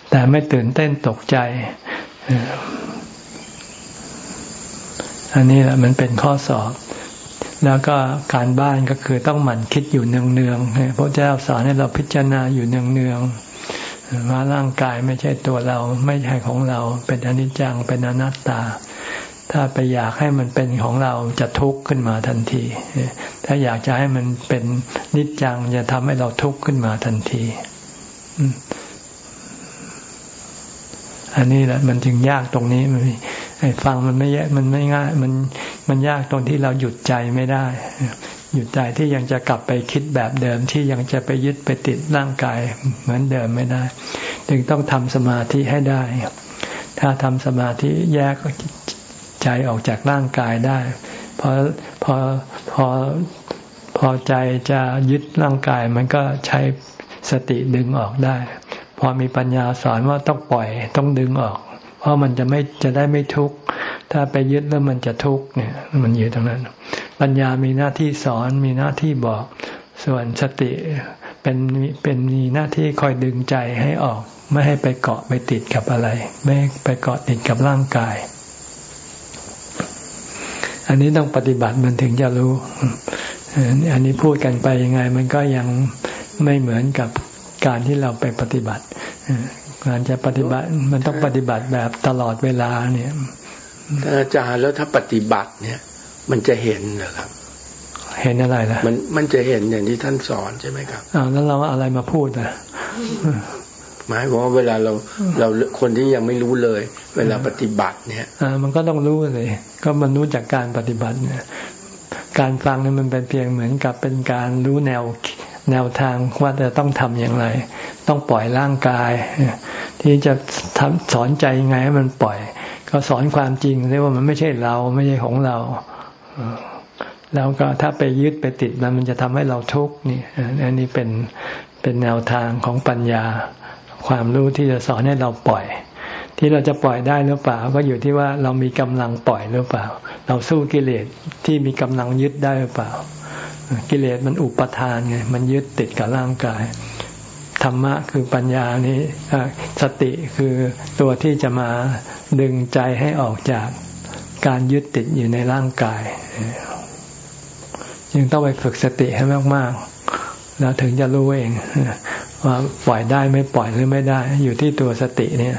แต่ไม่ตื่นเต้นตกใจ อันนี้แหละมันเป็นข้อสอบ แล้วก็การบ้านก็คือต้องหมั่นคิดอยู่เนืองๆพระเจ้าสอนให้เราพิจารณาอยู่เนืองๆว่าร่างกายไม่ใช่ตัวเราไม่ใช่ของเรา เป็นอนิจจังเป็นอนัตตา ถ้าไปอยากให้มันเป็นของเราจะทุกข์ขึ้นมาทันที ถ้าอยากจะให้มันเป็นนิจจังจะทำให้เราทุกข์ขึ้นมาทันทีอันนี้แหละมันจึงยากตรงนี้มัน ฟังมันไม่แยมันไม่ง่าย มันมันยากตรงที่เราหยุดใจไม่ได้ หยุดใจที่ยังจะกลับไปคิดแบบเดิมที่ยังจะไปยึดไปติดร่างกายเหมือนเดิมไม่ได้ จึงต้องทำสมาธิให้ได้ถ้าทำสมาธิแยกใจออกจากร่างกายได้พอพอพอพอใจจะยึดร่างกาย มันก็ใช้สติดึงออกได้ พอมีปัญญาสอนว่าต้องปล่อยต้องดึงออก เพราะมันจะไม่จะได้ไม่ทุกข์ถ้าไปยึดแล้วมันจะทุกข์เนี่ย มันอยู่ตรงนั้น ปัญญามีหน้าที่สอนมีหน้าที่บอก ส่วนสติเป็นเป็นมีหน้าที่คอยดึงใจให้ออก ไม่ให้ไปเกาะไปติดกับอะไร ไม่ไปเกาะติดกับร่างกาย อันนี้ต้องปฏิบัติมันถึงจะรู้ อันนี้พูดกันไปยังไง มันก็ยังไม่เหมือนกับการที่เราไปปฏิบัติ การจะปฏิบัติมันต้องปฏิบัติแบบตลอดเวลาเนี่ยอาจารย์แล้วถ้าปฏิบัติเนี่ย มันจะเห็นเหรอครับ เห็นอะไรล่ะ มันมันจะเห็นอย่างที่ท่านสอนใช่ไหมครับอ้าวแล้วเราอะไรมาพูดอะหมายความว่าเวลาเราเราคนที่ยังไม่รู้เลย เวลาปฏิบัติเนี่ยอ่ามันก็ต้องรู้เลย ก็มันรู้จากการปฏิบัติเนี่ยการฟังนี่มันเป็นเพียงเหมือนกับเป็นการรู้แนว แนวทางว่าจะต้องทำอย่างไร ต้องปล่อยร่างกาย ที่จะทำสอนใจยังไงให้มันปล่อย ก็สอนความจริงเรียว่ามันไม่ใช่เราไม่ใช่ของเราแล้วก็ถ้าไปยึดไปติดมันมันจะทำให้เราทุกข์นี่อันนี้เป็นเป็นแนวทางของปัญญา ความรู้ที่จะสอนให้เราปล่อย ที่เราจะปล่อยได้หรือเปล่า ก็อยู่ที่ว่าเรามีกำลังปล่อยหรือเปล่า เราสู้กิเลสที่มีกำลังยึดได้หรือเปล่า กิเลสมันอุปทานไงมันยึดติดกับร่างกาย ธรรมะคือปัญญานี้สติคือตัวที่จะมาดึงใจให้ออกจากการยึดติดอยู่ในร่างกายยังต้องไปฝึกสติให้มากๆ แล้วถึงจะรู้เองว่าปล่อยได้ไม่ปล่อยหรือไม่ได้ อยู่ที่ตัวสติเนี่ย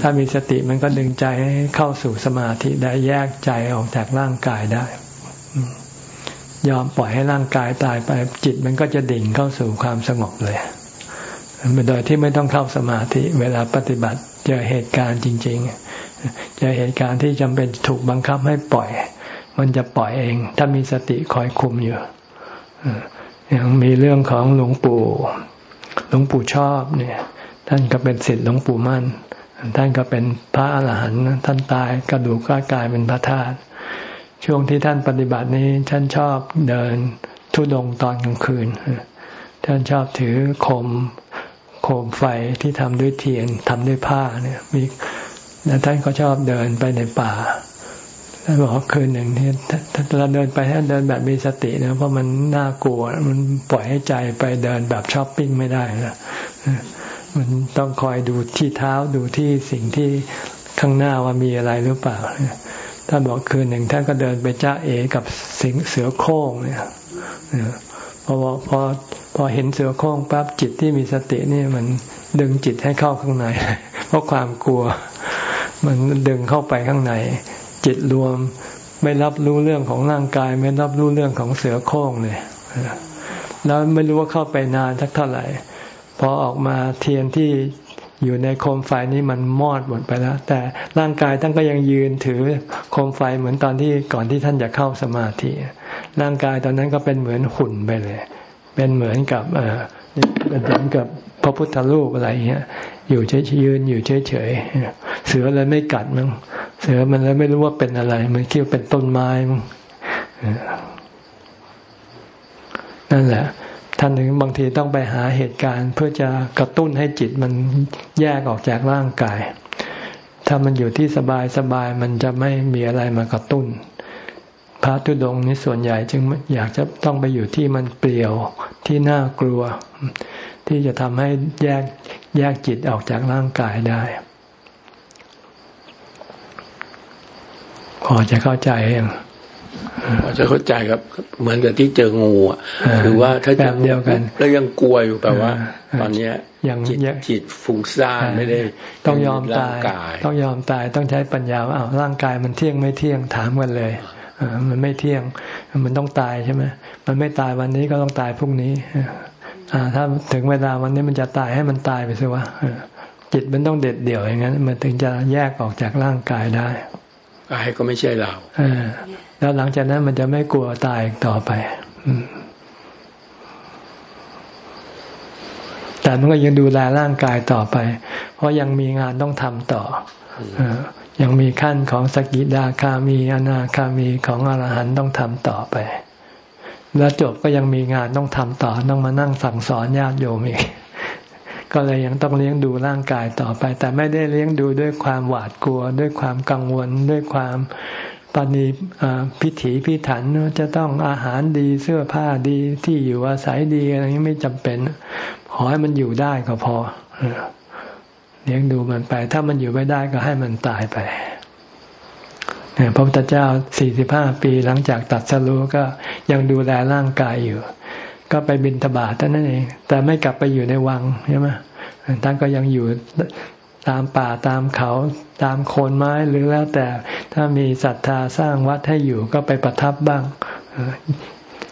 ถ้ามีสติมันก็ดึงใจให้เข้าสู่สมาธิได้แยกใจออกจากร่างกายได้ ยอมปล่อยให้ร่างกายตายไปจิตมันก็จะดิ่งเข้าสู่ความสงบเลยโดยที่ไม่ต้องเข้าสมาธิเวลาปฏิบัติเจอเหตุการณ์จริง ๆ เจอเหตุการณ์ที่จำเป็นถูกบังคับให้ปล่อย มันจะปล่อยเอง ถ้ามีสติคอยคุมอยู่อยังมีเรื่องของหลวงปู่หลวงปู่ชอบเนี่ย ท่านก็เป็นศิษย์หลวงปู่มั่น ท่านก็เป็นพระอรหันต์ท่านตายกระดูกก็กลายเป็นพระธาตุ ช่วงที่ท่านปฏิบัตินี้ท่านชอบเดินทุดงตอนกลางคืน ท่านชอบถือโคมโคมไฟที่ทำด้วยเทียนทำด้วยผ้าเนี่ยมีแล้วท่านก็ชอบเดินไปในป่าท่านบอกคืนหนึ่งที่เราเดินไปท่านเดินแบบมีสตินะเพราะมันน่ากลัว มันปล่อยให้ใจไปเดินแบบช้อปปิ้งไม่ได้นะมันต้องคอยดูที่เท้าดูที่สิ่งที่ข้างหน้าว่ามีอะไรหรือเปล่า ท่านบอกคืนหนึ่งท่านก็เดินไปจ้าเอกับสิงเสือโค้งเนี่ยพอพอพอเห็นเสือโค้งปั๊บจิตที่มีสตินี่มันดึงจิตให้เข้าข้างใน เพราะความกลัว มันดึงเข้าไปข้างใน จิตรวมไม่รับรู้เรื่องของร่างกาย ไม่รับรู้เรื่องของเสือโค้งเลยแล้วไม่รู้ว่าเข้าไปนานสักเท่าไหร่พอออกมาเทียนที่ อยู่ในโคมไฟนี้มันมอดหมดไปแล้ว แต่ร่างกายท่านก็ยังยืนถือโคมไฟเหมือนตอนที่ก่อนที่ท่านจะเข้าสมาธิร่างกายตอนนั้นก็เป็นเหมือนหุ่นไปเลย เป็นเหมือนกับเออเป็นเหมือนกับพระพุทธรูปอะไรเงี้ยอยู่เฉยยืนอยู่เฉยเฉยเสือเลยไม่กัดมั้งเสือมันเลยไม่รู้ว่าเป็นอะไร มันคิดว่าเป็นต้นไม้มั้งนั่นแหละ ท่านถึงบางทีต้องไปหาเหตุการณ์ เพื่อจะกระตุ้นให้จิตมันแยกออกจากร่างกาย ถ้ามันอยู่ที่สบายสบายมันจะไม่มีอะไรมากระตุ้น พระตุดงนี้ส่วนใหญ่จึงอยากจะต้องไปอยู่ที่มันเปลี่ยวที่น่ากลัว ที่จะทำให้แยกแยกจิตออกจากร่างกายได้พอจะเข้าใจยัง พอจะเข้าใจครับเหมือนกับที่เจองูอะคือว่าถ้าเจอเดียวกัน แล้วยังกลัวอยู่แปลว่า ตอนเนี้ยยังจิตจิตฟุ้งซ่านไม่ได้ ต้องยอมตาย ต้องยอมตายต้องใช้ปัญญาว่าอ้าวร่างกายมันเที่ยงไม่เที่ยงถามกันเลยอมันไม่เที่ยง มันต้องตายใช่ไหมมันไม่ตายวันนี้ก็ต้องตายพรุ่งนี้อ่าถ้าถึงเวลาวันนี้มันจะตายให้มันตายไปสิวะจิตมันต้องเด็ดเดี่ยวอย่างนั้น มันถึงจะแยกออกจากร่างกายได้กายก็ไม่ใช่เรา แล้วหลังจากนั้นมันจะไม่กลัวตายต่อไปแต่มันก็ยังดูแลร่างกายต่อไป เพราะยังมีงานต้องทำต่อยังมีขั้นของสกิดาคามี อนาคามีของอรหันต้องทำต่อไป แล้วจบก็ยังมีงานต้องทำต่อต้องมานั่งสั่งสอนญาติโยมอีกก็เลยยังต้องเลี้ยงดูร่างกายต่อไป แต่ไม่ได้เลี้ยงดูด้วยความหวาดกลัว ด้วยความกังวลด้วยความ ปณีพิถีพิถันจะต้องอาหารดีเสื้อผ้าดีที่อยู่อาศัยดีอะไรนี้ไม่จำเป็น ขอให้มันอยู่ได้ก็พอเลี้ยงดูมันไป ถ้ามันอยู่ไม่ได้ก็ให้มันตายไปพระพุทธเจ้าสี่สิบห้าปีหลังจากตัดสรู้ก็ยังดูแลร่างกายอยู่ ก็ไปบินทบาทนั่นเอง แต่ไม่กลับไปอยู่ในวังใช่ไหมท่านก็ยังอยู่ ตามป่าตามเขาตามโคนไม้หรือแล้วแต่ถ้ามีศรัทธาสร้างวัดให้อยู่ก็ไปประทับบ้าง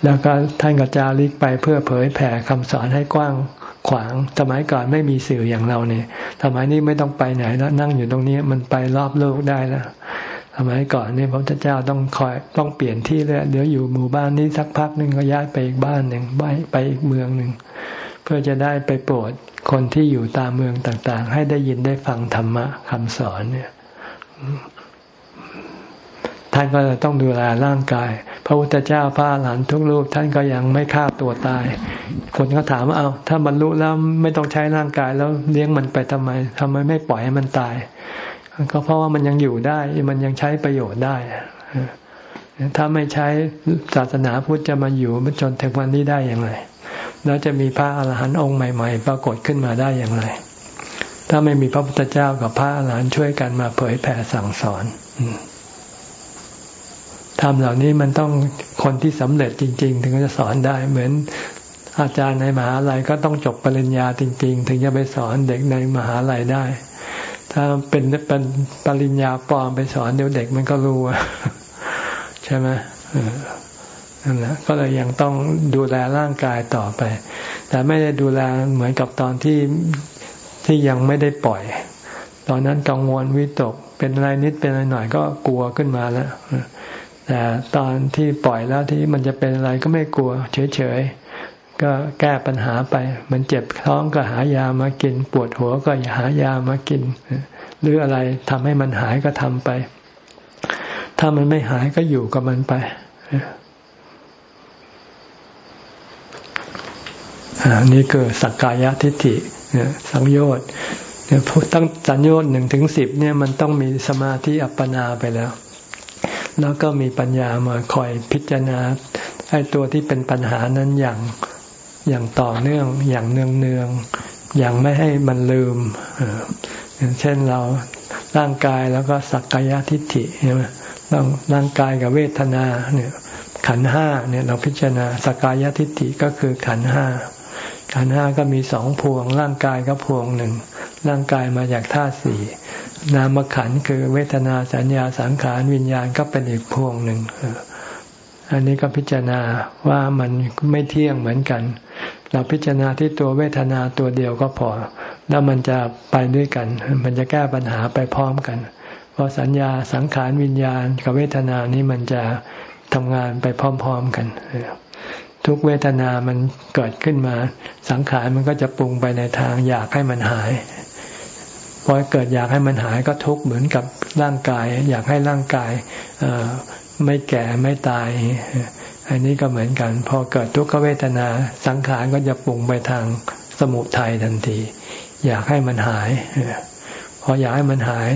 แล้วก็ท่านก็จาริกไปเพื่อเผยแผ่คำสอนให้กว้างขวาง สมัยก่อนไม่มีสื่ออย่างเราเนี่ยสมัยนี้ไม่ต้องไปไหนแล้วนั่งอยู่ตรงนี้มันไปรอบโลกได้แล้วสมัยก่อนนี่พระพุทธเจ้าต้องคอยต้องเปลี่ยนที่เลยเดี๋ยวอยู่หมู่บ้านนี้สักพักหนึ่งก็ย้ายไปอีกบ้านหนึ่งไปไปอีกเมืองหนึ่ง เพื่อจะได้ไปโปรดคนที่อยู่ตามเมืองต่างๆ ให้ได้ยินได้ฟังธรรมะคำสอนเนี่ยท่านก็จะต้องดูแลร่างกาย พระพุทธเจ้าพระหลานทุกรูป ท่านก็ยังไม่ฆ่าตัวตาย คนก็ถามว่าเอาถ้าบรรลุแล้วไม่ต้องใช้ร่างกายแล้วเลี้ยงมันไปทำไมทำไมไม่ปล่อยให้มันตาย ก็เพราะว่ามันยังอยู่ได้ มันยังใช้ประโยชน์ได้ ถ้าไม่ใช้ศาสนาพุทธจะมาอยู่จนถึงวันนี้ได้อย่างไร แล้วจะมีพระอาหารหันต์องค์ใหม่ ๆ ปรากฏขึ้นมาได้อย่างไร ถ้าไม่มีพระพุทธเจ้ากับพระอาหารหันต์ช่วยกันมาเผยแผ่สั่งสอนทำเหล่านี้มันต้องคนที่สำเร็จจริง ๆ ถึงจะสอนได้ เหมือนอาจารย์ในมหาลัยก็ต้องจบปริญญาจริง ๆ ถึงจะไปสอนเด็กในมหาลัยได้ ถ้าเป็นเป็นปริญญาปลอมไปสอนเดี๋ยวเด็กมันก็รู้ใช่ไหม นั่นแหละก็เลยยังต้องดูแลร่างกายต่อไป แต่ไม่ได้ดูแลเหมือนกับตอนที่ที่ยังไม่ได้ปล่อย ตอนนั้นกังวลวิตกเป็นอะไรนิดเป็นอะไรหน่อยก็กลัวขึ้นมาแล้วแต่ตอนที่ปล่อยแล้วที่มันจะเป็นอะไรก็ไม่กลัว เฉยๆก็แก้ปัญหาไป มันเจ็บท้องก็หายามากิน ปวดหัวก็หายามากิน หรืออะไรทำให้มันหายก็ทำไป ถ้ามันไม่หายก็อยู่กับมันไป นี่คือสักกายทิฏฐิสังโยชน์ตั้งสัญโยชน์หนึ่งถึงสิบเนี่ยมันต้องมีสมาธิอัปปนาไปแล้ว แล้วก็มีปัญญามาคอยพิจารณาไอ้ตัวที่เป็นปัญหานั้นอย่างอย่างต่อเนื่องอย่างเนืองเนืองอย่างไม่ให้มันลืมอย่างเช่นเราร่างกายแล้วก็สักกายทิฏฐิใช่ไหมต้องร่างกายกับเวทนาเนี่ยขันห้าเนี่ยเราพิจารณาสักกายทิฏฐิก็คือขันห้า ขันห้าก็มีสองพวง ร่างกายก็พวงหนึ่ง ร่างกายมาจากธาตุสี่นามขันคือเวทนาสัญญาสังขารวิญญาณก็เป็นอีกพวงหนึ่งอันนี้ก็พิจารณาว่ามันไม่เที่ยงเหมือนกัน เราพิจารณาที่ตัวเวทนาตัวเดียวก็พอ แล้วมันจะไปด้วยกัน มันจะแก้ปัญหาไปพร้อมกัน เพราะสัญญาสังขารวิญญาณ กับเวทนานี้มันจะทำงานไปพร้อม ๆกัน ทุกเวทนามันเกิดขึ้นมา สังขารมันก็จะปรุงไปในทาง อยากให้มันหายพอเกิดอยากให้มันหายก็ทุกข์เหมือนกับร่างกาย อยากให้ร่างกายไม่แก่ไม่ตาย อันนี้ก็เหมือนกัน พอเกิดทุกขเวทนา สังขารก็จะปรุงไปทางสมุทัยทันที อยากให้มันหาย พออยากให้มันหาย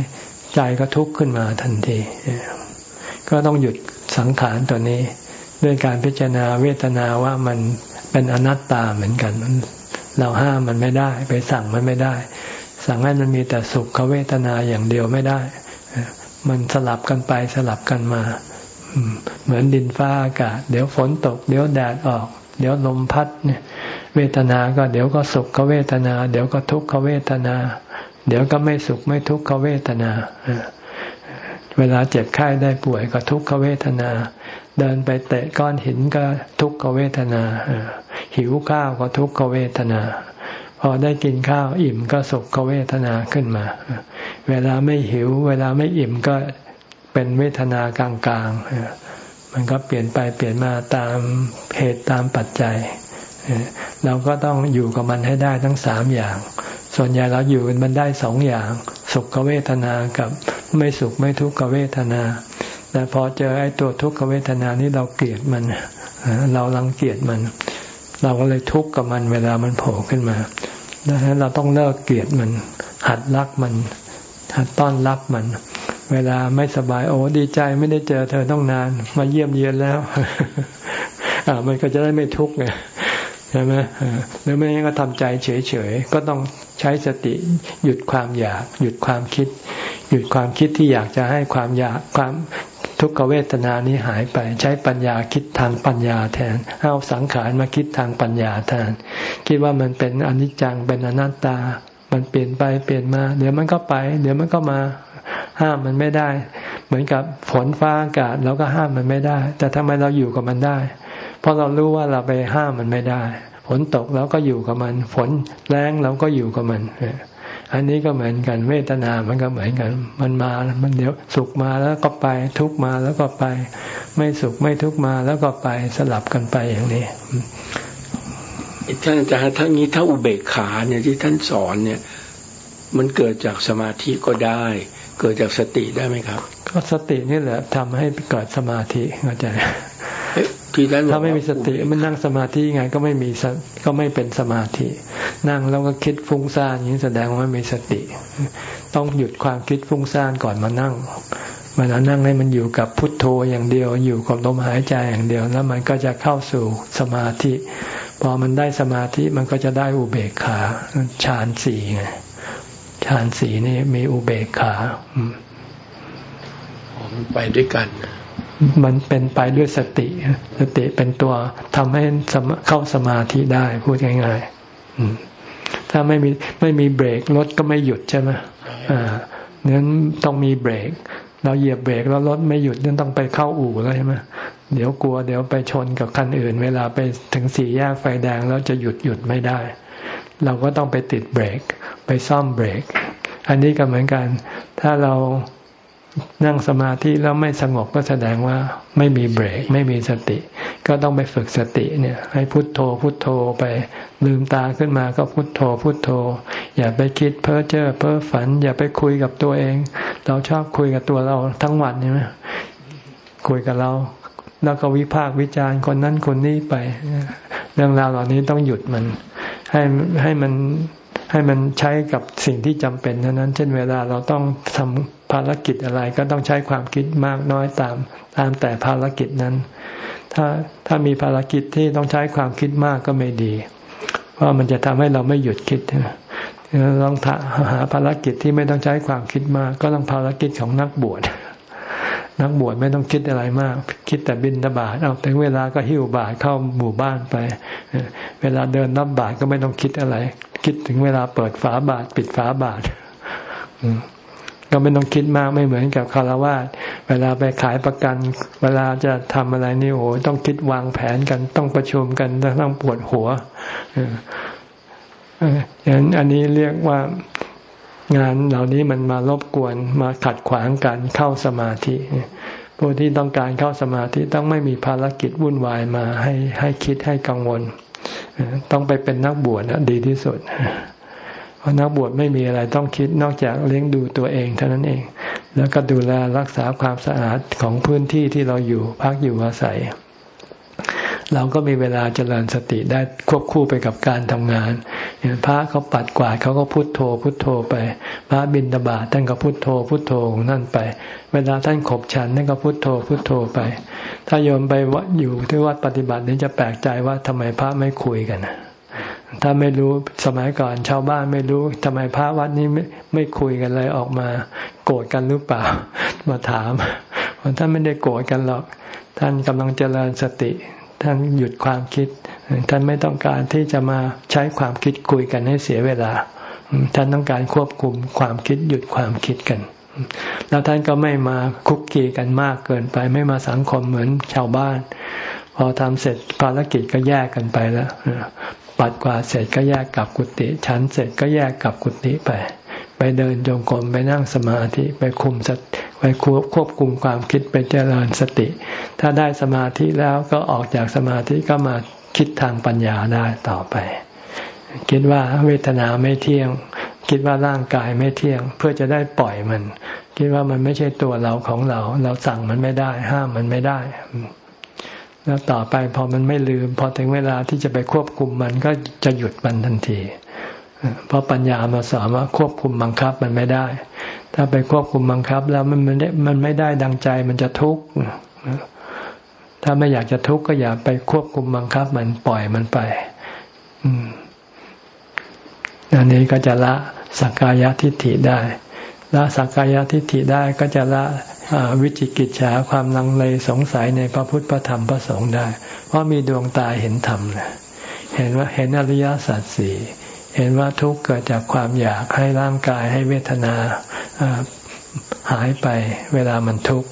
ใจก็ทุกข์ขึ้นมาทันที ก็ต้องหยุดสังขารตัวนี้ ด้วยการพิจารณาเวทนาว่ามันเป็นอนัตตาเหมือนกันเราห้ามมันไม่ได้ ไปสั่งมันไม่ได้ สั่งให้มันมีแต่สุขเวทนาอย่างเดียวไม่ได้ มันสลับกันไปสลับกันมา เหมือนดินฟ้าอากาศ เดี๋ยวฝนตก เดี๋ยวแดดออก เดี๋ยวลมพัดเนี่ยเวทนาก็เดี๋ยวก็สุขเวทนา เดี๋ยวก็ทุกขเวทนา เดี๋ยวก็ไม่สุขไม่ทุกขเวทนาเวลาเจ็บไข้ได้ป่วยก็ทุกขเวทนา เดินไปเตะก้อนหินก็ทุกขเวทนา หิวข้าวก็ทุกขเวทนา พอได้กินข้าวอิ่มก็สุขเวทนาขึ้นมา เวลาไม่หิว เวลาไม่อิ่มก็เป็นเวทนากลางๆ มันก็เปลี่ยนไปเปลี่ยนมาตามเหตุตามปัจจัย เราก็ต้องอยู่กับมันให้ได้ทั้งสามอย่าง ส่วนใหญ่เราอยู่มันได้สองอย่าง สุขเวทนากับ ไม่สุขไม่ทุกขเวทนา แต่พอเจอไอ้ตัวทุกขเวทนานี้เราเกลียดมัน เราลังเกียจมัน เราก็เลยทุกข์กับมันเวลามันโผล่ขึ้นมาดังนั้นเราต้องเลิกเกลียดมัน หัดรักมัน หัดต้อนรับมัน เวลาไม่สบายโอ้ดีใจไม่ได้เจอเธอต้องนาน มาเยี่ยมเยียนแล้วอ่ามันก็จะได้ไม่ทุกข์ไงใช่ไหมหรือไม่งั้นก็ทำใจเฉยๆ ก็ต้องใช้สติหยุดความอยาก หยุดความคิด หยุดความคิดที่อยากจะให้ความอยากความทุกขเวทนานี้หายไป ใช้ปัญญาคิดทางปัญญาแทน เอาสังขารมาคิดทางปัญญาแทน คิดว่ามันเป็นอนิจจังเป็นอนัตตา มันเปลี่ยนไปเปลี่ยนมา เดี๋ยวมันก็ไป เดี๋ยวมันก็มาห้ามมันไม่ได้ เหมือนกับฝนฟ้าอากาศเราก็ห้ามมันไม่ได้ แต่ทำไมเราอยู่กับมันได้ เพราะเรารู้ว่าเราไปห้ามมันไม่ได้ ฝนตกเราก็อยู่กับมัน ฝนแรงเราก็อยู่กับมัน อันนี้ก็เหมือนกันเวทนา มันก็เหมือนกัน มันมา มันเดี๋ยวสุขมาแล้วก็ไป ทุกมาแล้วก็ไป ไม่สุขไม่ทุกมาแล้วก็ไปสลับกันไปอย่างนี้ท่านอาจารย์ท่านนี้ถ้าอุเบกขาเนี่ยที่ท่านสอนเนี่ย มันเกิดจากสมาธิก็ได้ เกิดจากสติได้ไหมครับ ก็สตินี่แหละทำให้เกิดสมาธิเข้าใจที่ท่าน ถ้าไม่มีสติมันนั่งสมาธิไงก็ไม่มีก็ไม่เป็นสมาธิ นั่งแล้วก็คิดฟุ้งซ่านอย่างนี้แสดงว่าไม่มีสติ ต้องหยุดความคิดฟุ้งซ่านก่อนมานั่งมันนั่งให้มันอยู่กับพุทโธอย่างเดียว อยู่กับลมหายใจอย่างเดียว แล้วมันก็จะเข้าสู่สมาธิ พอมันได้สมาธิมันก็จะได้อุเบกขาฌานสี่ไงฌานสี่นี่มีอุเบกขา มันไปด้วยกัน มันเป็นไปด้วยสติ สติเป็นตัวทำให้เข้าสมาธิได้พูดง่ายๆถ้าไม่มีไม่มีเบรกรถก็ไม่หยุดใช่ไหมอ่านั้นต้องมีเบรก เราเหยียบเบรกแล้วรถไม่หยุดนั่นต้องไปเข้าอู่แล้วใช่ไหมเดี๋ยวกลัวเดี๋ยวไปชนกับคันอื่น เวลาไปถึงสี่แยกไฟแดงแล้วจะหยุดหยุดไม่ได้ เราก็ต้องไปติดเบรก ไปซ่อมเบรก อันนี้ก็เหมือนกัน ถ้าเรา นั่งสมาธิแล้วไม่สงบก็แสดงว่าไม่มีเบรก ไม่มีสติ ก็ต้องไปฝึกสติเนี่ย ให้พุทโธพุทโธไปลืมตาขึ้นมาก็พุทโธพุทโธ อย่าไปคิดเพ้อเจ้อเพ้อฝัน อย่าไปคุยกับตัวเอง เราชอบคุยกับตัวเราทั้งวันใช่ไหมคุยกับเรา แล้วก็วิพากษ์วิจารณ์คนนั้นคนนี้ไป เรื่องราวเหล่านี้ต้องหยุดมัน ให้ให้มันให้มันใช้กับสิ่งที่จำเป็นเท่านั้น เช่นเวลาเราต้องทำ ภารกิจอะไรก็ต้องใช้ความคิดมากน้อยตาม ตามแต่ภารกิจนั้น ถ้าถ้ามีภารกิจที่ต้องใช้ความคิดมากก็ไม่ดี เพราะมันจะทำให้เราไม่หยุดคิดเราต้องหาภารกิจที่ไม่ต้องใช้ความคิดมาก ก็ต้องภารกิจของนักบวชนักบวชไม่ต้องคิดอะไรมาก คิดแต่บินตบาทเอาถึงเวลาก็หิ้วบาทเข้าหมู่บ้านไป เวลาเดินนับบาทก็ไม่ต้องคิดอะไร คิดถึงเวลาเปิดฝาบาท ปิดฝาบาท ก็ไม่ต้องคิดมากไม่เหมือนกับคารวะเวลาไปขายประกัน เวลาจะทำอะไรนี่โอ้ต้องคิดวางแผนกันต้องประชุมกันต้องปวดหัวอย่างนั้นอันนี้เรียกว่างานเหล่านี้มันมารบกวนมาขัดขวางการเข้าสมาธิผู้ที่ต้องการเข้าสมาธิต้องไม่มีภารกิจวุ่นวายมาให้ให้คิดให้กังวล ต้องไปเป็นนักบวชนะดีที่สุด เพราะนักบวชไม่มีอะไรต้องคิดนอกจากเลี้ยงดูตัวเองเท่านั้นเอง แล้วก็ดูแลรักษาความสะอาดของพื้นที่ที่เราอยู่พักอยู่อาศัย เราก็มีเวลาเจริญสติได้ควบคู่ไปกับการทำงานพระเขาปัดกวาดเขาก็พุโทโธ พุโทโธไป พระบินตบาท่านก็พุโทโธ พุโทโธนั่นไป เวลาท่านขบฉันท่านก็พุโทโธ พุโทโธไป ถ้าโยมไปวัดอยู่ที่วัดปฏิบัตินี้จะแปลกใจว่าทำไมพระไม่คุยกัน ถ้าไม่รู้สมัยก่อนชาวบ้านไม่รู้ทำไมพระวัดนี้ไม่ไม่คุยกันเลยออกมา โกรธกันหรือเปล่า มาถามท่านไม่ได้โกรธกันหรอก ท่านกำลังเจริญสติ ท่านหยุดความคิด ท่านไม่ต้องการที่จะมาใช้ความคิดคุยกันให้เสียเวลา ท่านต้องการควบคุมความคิดหยุดความคิดกัน แล้วท่านก็ไม่มาคุกคีกันมากเกินไป ไม่มาสังคมเหมือนชาวบ้านพอทำเสร็จภารกิจก็แยกกันไปแล้ว ปัดกวาดเสร็จก็แยกกลับกุฏิชั้นเสร็จก็แยกกลับกุฏิไป ไปเดินจงกรมไปนั่งสมาธิไปคุมสติไปควบคุมความคิดไปเจริญสติ ถ้าได้สมาธิแล้วก็ออกจากสมาธิก็มาคิดทางปัญญาได้ต่อไป คิดว่าเวทนาไม่เที่ยง คิดว่าร่างกายไม่เที่ยง เพื่อจะได้ปล่อยมัน คิดว่ามันไม่ใช่ตัวเราของเรา เราสั่งมันไม่ได้ ห้ามมันไม่ได้ แล้วต่อไปพอมันไม่ลืม พอถึงเวลาที่จะไปควบคุมมันก็จะหยุดมันทันที เพราะปัญญามาสอนว่าควบคุมบังคับมันไม่ได้ ถ้าไปควบคุมบังคับ แล้วมันมันมันไม่ได้ดังใจมันจะทุกข์ถ้าไม่อยากจะทุกข์ก็อย่าไปควบคุมบังคับ มันปล่อยมันไปอันนี้ก็จะละสักกายทิฏฐิได้ละสักกายทิฏฐิได้ก็จะละ วิจิกิจฉาความลังเลสงสัยในพระพุทธพระธรรมพระสงฆ์ได้ เพราะมีดวงตาเห็นธรรมเห็นว่าเห็นอริยสัจสี่เห็นว่าทุกข์เกิดจากความอยากให้ร่างกายให้เวทนาหายไปเวลามันทุกข์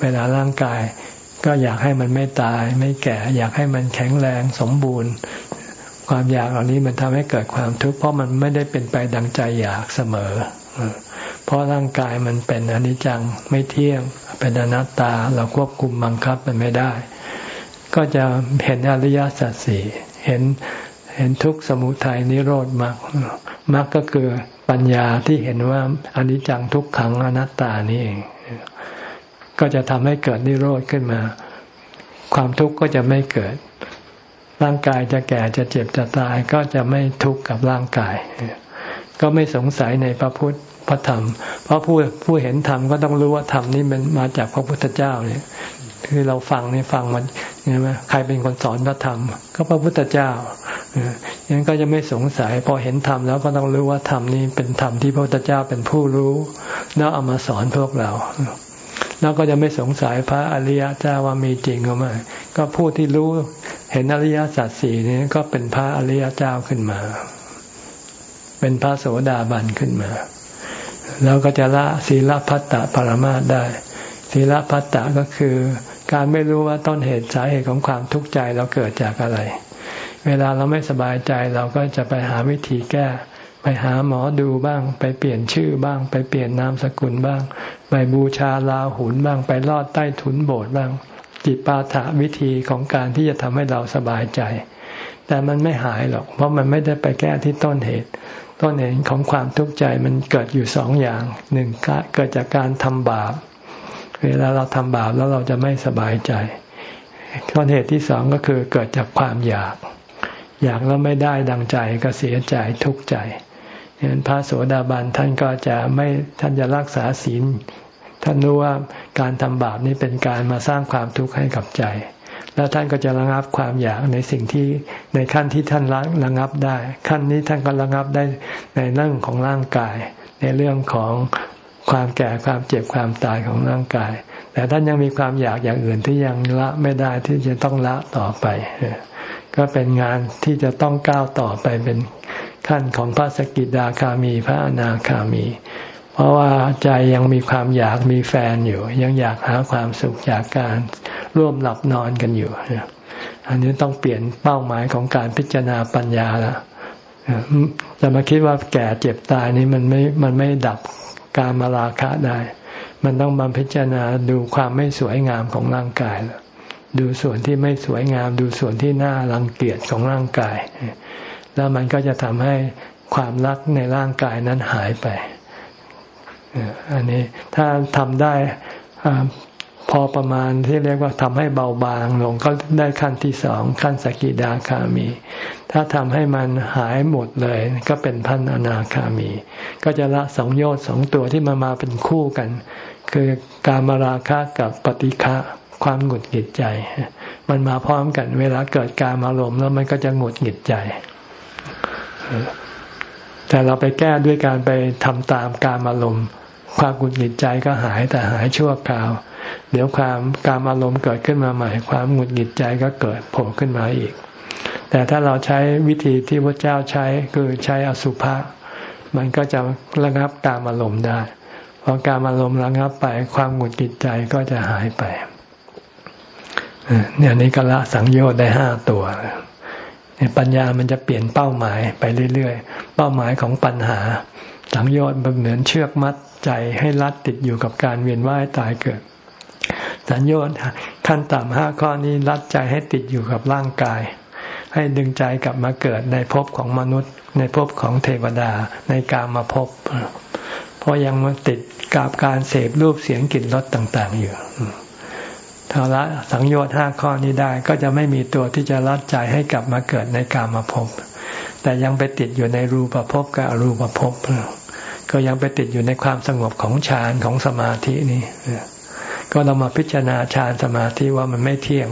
เวลาร่างกาย ก็อยากให้มันไม่ตาย ไม่แก่ อยากให้มันแข็งแรงสมบูรณ์ ความอยากเหล่านี้มันทำให้เกิดความทุกข์เพราะมันไม่ได้เป็นไปดังใจอยากเสมอ เพราะร่างกายมันเป็นอนิจจังไม่เที่ยง เป็นอนัตตาเราควบคุมบังคับมันไม่ได้ ก็จะเห็นอริยสัจสี่เห็นเห็นทุกขสมุทัยนิโรธมรรคมรรคก็คือปัญญาที่เห็นว่าอนิจจังทุกขังอนัตตานี่เอง ก็จะทำให้เกิดนิโรธขึ้นมา ความทุกข์ก็จะไม่เกิด ร่างกายจะแก่จะเจ็บจะตายก็จะไม่ทุกข์กับร่างกาย ก็ไม่สงสัยในพระพุทธ พระธรรม เพราะผู้ผู้เห็นธรรมก็ต้องรู้ว่าธรรมนี้มันมาจากพระพุทธเจ้าเนี่ยคือเราฟังนี่ฟังมันใช่ไหมใครเป็นคนสอนพระธรรม ก็พระพุทธเจ้าอย่างนั้นก็จะไม่สงสัย พอเห็นธรรมแล้วก็ต้องรู้ว่าธรรมนี้เป็นธรรมที่พระพุทธเจ้าเป็นผู้รู้แล้วเอามาสอนพวกเราแล้วก็จะไม่สงสัยพระอริยเจ้าว่ามีจริงหรือไม่ก็ผู้ที่รู้เห็นอริยสัจสี่นี้ก็เป็นพระอริยเจ้าขึ้นมา เป็นพระโสดาบันขึ้นมา แล้วก็จะละศีลพัตตปรมาได้ ศีลพัตตก็คือการไม่รู้ว่าต้นเหตุสาเหตุของความทุกข์ใจเราเกิดจากอะไร เวลาเราไม่สบายใจเราก็จะไปหาวิธีแก้ ไปหาหมอดูบ้าง ไปเปลี่ยนชื่อบ้าง ไปเปลี่ยนนามสกุลบ้าง ไปบูชาลาหุนบ้าง ไปลอดใต้ถุนโบสถ์บ้าง จิตปาถะวิธีของการที่จะทำให้เราสบายใจ แต่มันไม่หายหรอก เพราะมันไม่ได้ไปแก้ที่ต้นเหตุ ต้นเหตุของความทุกข์ใจมันเกิดอยู่สองอย่างหนึ่งเกิดจากการทำบาป เวลาเราทำบาปแล้วเราจะไม่สบายใจข้อเหตุที่สองก็คือเกิดจากความอยาก อยากแล้วไม่ได้ดังใจก็เสียใจทุกข์ใจเห็นพระโสดาบันท่านก็จะไม่ท่านจะรักษาศีลท่านรู้ว่าการทำบาปนี้เป็นการมาสร้างความทุกข์ให้กับใจ แล้วท่านก็จะระงับความอยากในสิ่งที่ในขั้นที่ท่านระงับได้ ขั้นนี้ท่านก็ระงับได้ในเรื่องของร่างกาย ในเรื่องของความแก่ความเจ็บความตายของร่างกาย แต่ท่านยังมีความอยากอย่างอื่นที่ยังละไม่ได้ที่จะต้องละต่อไป ก็เป็นงานที่จะต้องก้าวต่อไปเป็นขั้นของพระสกิดาคามี พระอนาคามี เพราะว่าใจยังมีความอยากมีแฟนอยู่ ยังอยากหาความสุขจากการร่วมหลับนอนกันอยู่ อันนี้ต้องเปลี่ยนเป้าหมายของการพิจารณาปัญญาล้วจะมาคิดว่าแก่เจ็บตายนี้มันไม่ มันไม่ดับการมาราคะได้ มันต้องมาพิจารณาดูความไม่สวยงามของร่างกายดูส่วนที่ไม่สวยงาม ดูส่วนที่น่ารังเกียจของร่างกาย แล้วมันก็จะทำให้ความรักในร่างกายนั้นหายไป อันนี้ถ้าทำได้พอประมาณที่เรียกว่าทำให้เบาบางลงก็ได้ขั้นที่สองขั้นสกิดาคามี ถ้าทำให้มันหายหมดเลย ก็เป็นพันอนาคามี ก็จะละสองโยชน์สองตัวที่มามาเป็นคู่กัน คือการมาราคะกับปฏิฆะความหงุดหงิดใจ มันมาพร้อมกัน เวลาเกิดการอารมณ์แล้วมันก็จะหงุดหงิดใจ แต่เราไปแก้ด้วยการไปทำตามการอารมณ์ ความกุดหงิดใจก็หายแต่หายชั่วคราว เดี๋ยวความการอารมณ์เกิดขึ้นมาใหม่ ความหงุดหงิดใจก็เกิดโผล่ขึ้นมาอีก แต่ถ้าเราใช้วิธีที่พระเจ้าใช้คือใช้อสุภะมันก็จะระงับการอารมณ์ได้พอการอารมณ์ระงับไปความหงุดหงิดใจก็จะหายไปเนี่ยนี้ก็ละสังโยชน์ได้ห้าตัวปัญญามันจะเปลี่ยนเป้าหมายไปเรื่อยๆ เป้าหมายของปัญหา สังโยชน์มันเหมือนเชือกมัดใจให้รัดติดอยู่กับการเวียนว่ายตายเกิด สัญญชน์ขั้นต่ำห้าข้อนี้รัดใจให้ติดอยู่กับร่างกาย ให้ดึงใจกลับมาเกิดในภพของมนุษย์ ในภพของเทวดาในกามาภพเพราะยังมาติดกับการเสพรูปเสียงกลิ่นรสต่าง ๆ อยู่ ถ้าละสังโยชน์ห้าข้อนี้ได้ก็จะไม่มีตัวที่จะรัดใจให้กลับมาเกิดในกามาภพแต่ยังไปติดอยู่ในรูปภพกับอรูปภพก็ยังไปติดอยู่ในความสงบของฌานของสมาธินี่ก็เรามาพิจารณาฌานสมาธิว่ามันไม่เที่ยง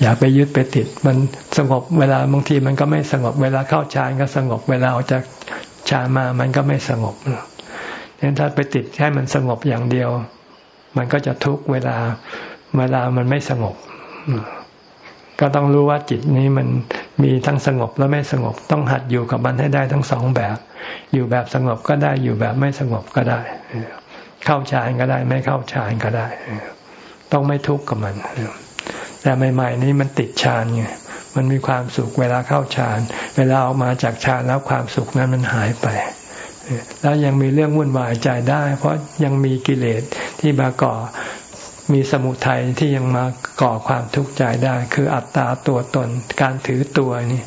อย่าไปยึดไปติด มันสงบเวลาบางทีมันก็ไม่สงบเวลาเข้าฌานก็สงบเวลาออกจากฌานมามันก็ไม่สงบเนั้นถ้าไปติดให้มันสงบอย่างเดียว มันก็จะทุกเวลา เวลามันไม่สงบ ก็ต้องรู้ว่าจิตนี้มันมีทั้งสงบและไม่สงบ ต้องหัดอยู่กับมันให้ได้ทั้งสองแบบ อยู่แบบสงบก็ได้ อยู่แบบไม่สงบก็ได้ เข้าฌานก็ได้ ไม่เข้าฌานก็ได้ ต้องไม่ทุกข์กับมัน แต่ใหม่ๆนี้มันติดฌานไงมันมีความสุขเวลาเข้าฌาน เวลาออกมาจากฌานแล้วความสุขนั้นมันหายไป แล้วยังมีเรื่องวุ่นวายใจได้ เพราะยังมีกิเลสที่มาก่อมีสมุทัยที่ยังมาก่อความทุกข์ใจได้ คืออัตตาตัวตนการถือตัวนี่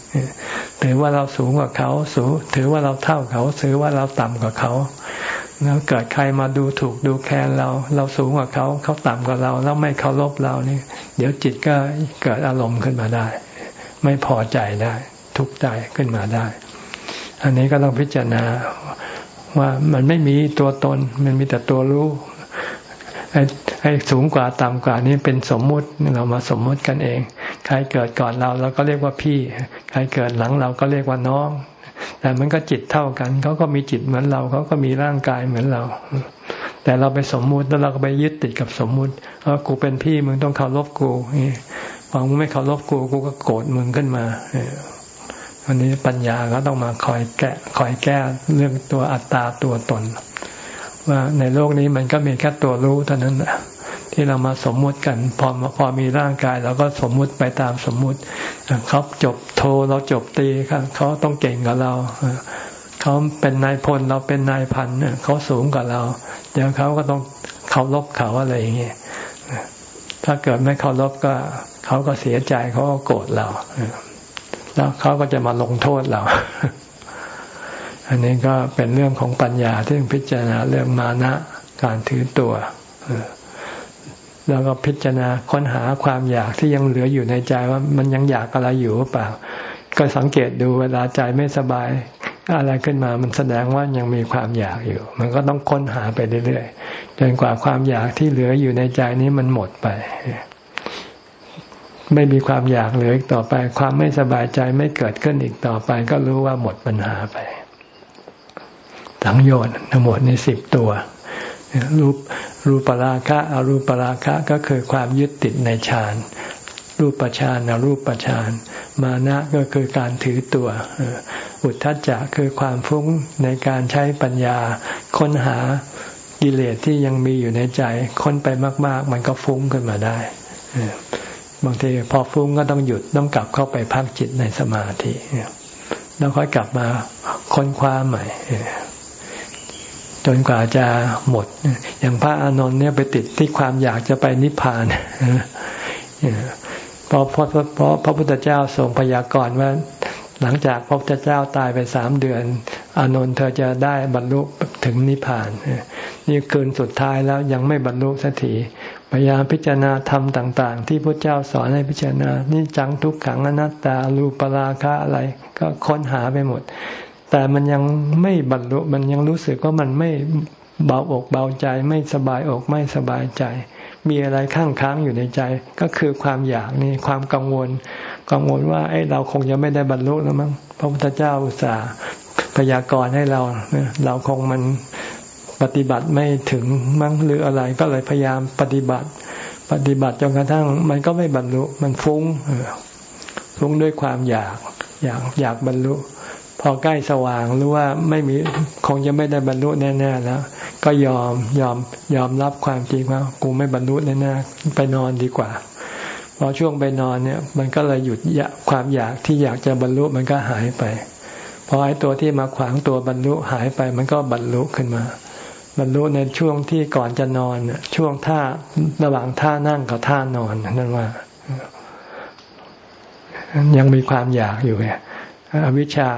ถือว่าเราสูงกว่าเขาสูงถือว่าเราเท่าเขาถือว่าเราต่ำกว่าเขาแล้วเกิดใครมาดูถูกดูแคลนเรา เราสูงกว่าเขาเขาต่ำกว่าเรา แล้วไม่เคารพเรานี่เดี๋ยวจิตก็เกิดอารมณ์ขึ้นมาได้ ไม่พอใจได้ ทุกข์ใจขึ้นมาได้ อันนี้ก็ต้องพิจารณา ว่ามันไม่มีตัวตน มันมีแต่ตัวรู้ไอ้สูงกว่าต่ำกว่านี้เป็นสมมุติเรามาสมมุติกันเอง ใครเกิดก่อนเราเราก็เรียกว่าพี่ ใครเกิดหลังเราก็เรียกว่าน้อง แต่มันก็จิตเท่ากันเขาก็มีจิตเหมือนเราเขาก็มีร่างกายเหมือนเรา แต่เราไปสมมุติแล้วเราก็ไปยึดติดกับสมมุติว่ากูเป็นพี่มึงต้องเคารพกูพอมึงไม่เคารพกูกูก็โกรธมึงขึ้นมา วันนี้ปัญญาก็ต้องมาคอยแก้คอยแก้เรื่องตัวอัตตาตัวตน ว่าในโลกนี้มันก็มีแค่ตัวรู้เท่านั้นที่เรามาสมมุติกัน พอพอมีร่างกายเราก็สมมุติไปตามสมมุติเขาจบโทเราจบตีครับเขาต้องเก่งกว่าเราเขาเป็นนายพลเราเป็นนายพันเขาสูงกว่าเรา เดี๋ยวเขาก็ต้องเคารพเขาอะไรอย่างเงี้ยถ้าเกิดไม่เคารพก็เขาก็เสียใจเขาก็โกรธเรา แล้วเขาก็จะมาลงโทษเรา อันนี้ก็เป็นเรื่องของปัญญาที่ต้องพิจารณาเรื่องมานะการถือตัวแล้วก็พิจารณาค้นหาความอยากที่ยังเหลืออยู่ในใจว่ามันยังอยากอะไรอยู่หรือเปล่า ก็สังเกตดูเวลาใจไม่สบายอะไรขึ้นมามันแสดงว่ายังมีความอยากอยู่ มันก็ต้องค้นหาไปเรื่อยๆจนกว่าความอยากที่เหลืออยู่ในใจนี้มันหมดไป ไม่มีความอยากเหลืออีกต่อไป ความไม่สบายใจไม่เกิดขึ้นอีกต่อไป ก็รู้ว่าหมดปัญหาไปสังโยชน์ทั้งหมดในสิบตัวรูปรูปราคะอรูปราคะก็คือความยึดติดในฌานรูปฌานอรูปฌานมานะก็คือการถือตัว อุทธัจจะคือความฟุ้งในการใช้ปัญญา ค้นหากิเลสที่ยังมีอยู่ในใจ ค้นไปมาก ๆ มันก็ฟุ้งขึ้นมาได้ บางทีพอฟุ้งก็ต้องหยุดต้องกลับเข้าไปพักจิตในสมาธิแล้วค่อยกลับมาค้นคว้าใหม่จนกว่าจะหมด อย่างพระอานนท์เนี่ยไปติดที่ความอยากจะไปนิพพานเพราะเพราะเพราะพระพุทธเจ้าทรงพยากรณ์ว่า หลังจากพระพุทธเจ้าตายไปสามเดือน อานนท์เธอจะได้บรรลุถึงนิพพานนี่คืนสุดท้ายแล้วยังไม่บรรลุสักที พยายามพิจารณาธรรมต่าง ๆ ที่พระเจ้าสอนให้พิจารณานี่จังทุกขังอนัตตาลูปราคะอะไรก็ค้นหาไปหมด แต่มันยังไม่บรรลุมันยังรู้สึกว่ามันไม่เบาอกเบาใจ ไม่สบายอกไม่สบายใจ มีอะไรข้างค้างอยู่ในใจ ก็คือความอยากนี่ความกังวล กังวลว่าไอ้เราคงจะไม่ได้บรรลุแล้วมั้งพระพุทธเจ้าอุตส่าห์พยากรณ์ให้เราเราคงมัน ปฏิบัติไม่ถึงมั้งหรืออะไรก็เลยพยายามปฏิบัติ ปฏิบัติจนกระทั่ง มันก็ไม่บรรลุมันฟุ้งฟุ้งด้วยความอยาก อยากอยากบรรลุ พอใกล้สว่างหรู้ว่าไม่มีคงจะไม่ได้บรรลุแน่ๆแล้ว ก็ยอมยอมยอมรับความจริงว่ากูไม่บรรลุแน่ๆไปนอนดีกว่าพอช่วงไปนอนเนี่ย มันก็เลยหยุดความอยากที่อยากจะบรรลุมันก็หายไปพอไอ้ตัวที่มาขวางตัวบรรลุหายไปมันก็บรรลุขึ้นมา บรรลุในช่วงที่ก่อนจะนอนช่วงท่าระหว่างท่านั่งกับท่านอนนั่นว่า ยังมีความอยากอยู่ไงอวิชชา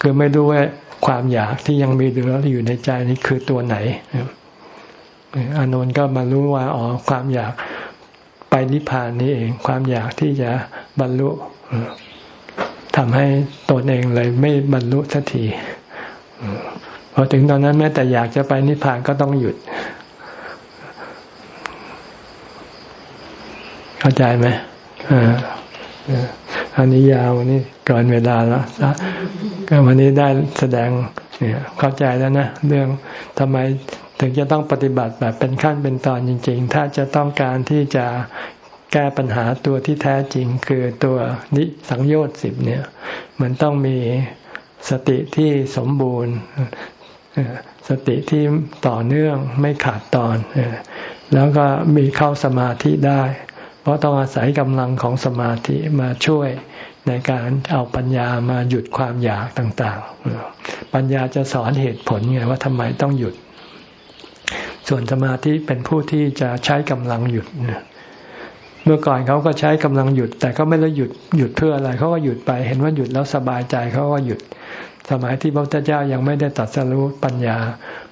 คือไม่รู้ว่าความอยากที่ยังมีเหลืออยู่ในใจนี้คือตัวไหนอานนท์ก็มารู้ว่าอ๋อความอยากไปนิพพานนี้เอง ความอยากที่จะบรรลุทำให้ตนเองเลยไม่บรรลุสักที อถึงตอนนั้นแม้แต่อยากจะไปนิพพานก็ต้องหยุด เข้าใจไหมอ่าอันนี้ยาววันนี้เกินเวลาแล้วก็วันนี้ได้แสดงเนี่ยเข้าใจแล้วนะ เรื่องทำไมถึงจะต้องปฏิบัติแบบเป็นขั้นเป็นตอนจริง ๆ ถ้าจะต้องการที่จะแก้ปัญหาตัวที่แท้จริง คือตัวนิสังโยชน์สิบเนี่ย มันต้องมีสติที่สมบูรณ์ สติที่ต่อเนื่องไม่ขาดตอน แล้วก็มีเข้าสมาธิได้ เพราะต้องอาศัยกำลังของสมาธิมาช่วยในการเอาปัญญามาหยุดความอยากต่างๆ ปัญญาจะสอนเหตุผลไงว่าทำไมต้องหยุด ส่วนสมาธิเป็นผู้ที่จะใช้กำลังหยุด เมื่อก่อนเขาก็ใช้กำลังหยุด แต่ก็ไม่ได้หยุดหยุดเพื่ออะไรเขาก็หยุดไป เห็นว่าหยุดแล้วสบายใจเขาก็หยุด สมัยที่พระพุทธเจ้ายังไม่ได้ตัดสรู้ปัญญา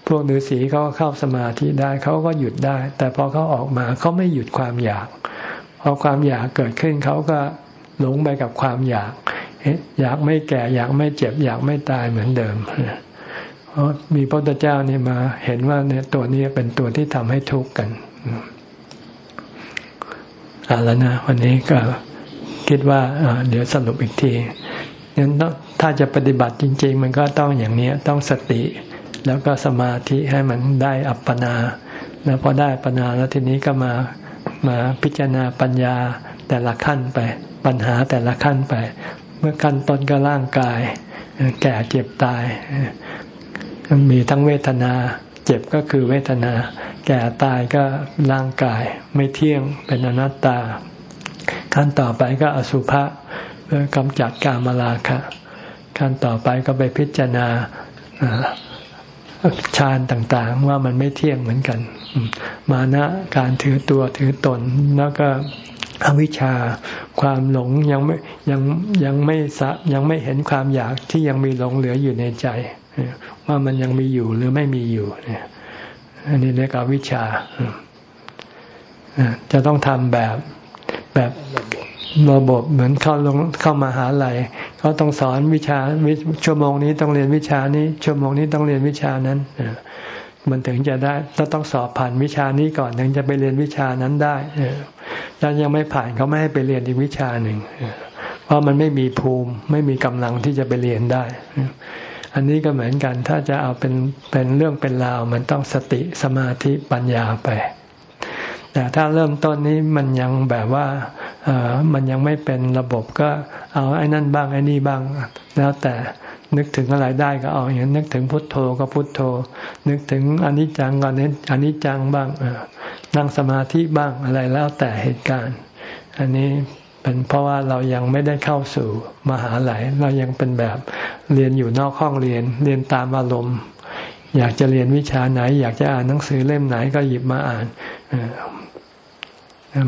พวกฤาษีเขาก็เข้าสมาธิได้เขาก็หยุดได้ แต่พอเขาออกมาเขาไม่หยุดความอยากพอความอยากเกิดขึ้นเขาก็หลงไปกับความอยาก อยากไม่แก่อยากไม่เจ็บ อยากไม่ตายเหมือนเดิมเพราะมีพระพุทธเจ้าเนี่ยมาเห็นว่าเนี่ยตัวนี้เป็นตัวที่ทำให้ทุกข์กันเอาแล้วนะวันนี้ก็คิดว่าเดี๋ยวสรุปอีกทีงั้น ถ้าจะปฏิบัติจริง ๆ มันก็ต้องอย่างนี้ต้องสติ แล้วก็สมาธิให้มันได้อัปปนา แล้วพอได้ปัญญาแล้วทีนี้ก็มามาพิจารณาปัญญาแต่ละขั้นไป ปัญหาแต่ละขั้นไป เมื่อขั้นต้นก็ร่างกาย แก่เจ็บตาย มีทั้งเวทนา เจ็บก็คือเวทนา แก่ตายก็ร่างกาย ไม่เที่ยงเป็นอนัตตา ขั้นต่อไปก็อสุภะเพื่อกำจัดกามราคะ ขั้นต่อไปก็ไปพิจารณาฌานต่างๆ ว่ามันไม่เที่ยงเหมือนกัน มานะการถือตัวถือตนแล้วก็อวิชชาความหลงยังไม่ยังยังไม่สะยังไม่เห็นความอยากที่ยังมีหลงเหลืออยู่ในใจ ว่ามันยังมีอยู่หรือไม่มีอยู่เนี่ยอันนี้เรียกอวิชชาจะต้องทำแบบแบบระบบเหมือนเข้าลงเข้ามาหาลัย เขาต้องสอนวิชาชั่วโมงนี้ต้องเรียนวิชานี้ ชั่วโมงนี้ต้องเรียนวิชานั้นมันถึงจะได้เราต้องสอบผ่านวิชานี้ก่อนถึงจะไปเรียนวิชานั้นได้ถ้ายังไม่ผ่านเขาไม่ให้ไปเรียนอีกวิชาหนึ่งเพราะมันไม่มีภูมิไม่มีกำลังที่จะไปเรียนได้ อันนี้ก็เหมือนกันถ้าจะเอาเป็นเป็นเรื่องเป็นราว มันต้องสติสมาธิปัญญาไป แต่ถ้าเริ่มต้นนี้มันยังแบบว่าเออมันยังไม่เป็นระบบก็เอาไอ้นั่นบ้างไอ้นี่บ้าง แล้วแต่นึกถึงอะไรได้ก็เอาอย่างนึกถึงพุทโธก็พุทโธ นึกถึงอนิจจังก็เน้นอนิจจังบ้างนั่งสมาธิบ้างอะไรแล้วแต่เหตุการณ์ อันนี้เป็นเพราะว่าเรายังไม่ได้เข้าสู่มหาลัยเรายังเป็นแบบเรียนอยู่นอกห้องเรียน เรียนตามอารมณ์อยากจะเรียนวิชาไหน อยากจะอ่านหนังสือเล่มไหนก็หยิบมาอ่าน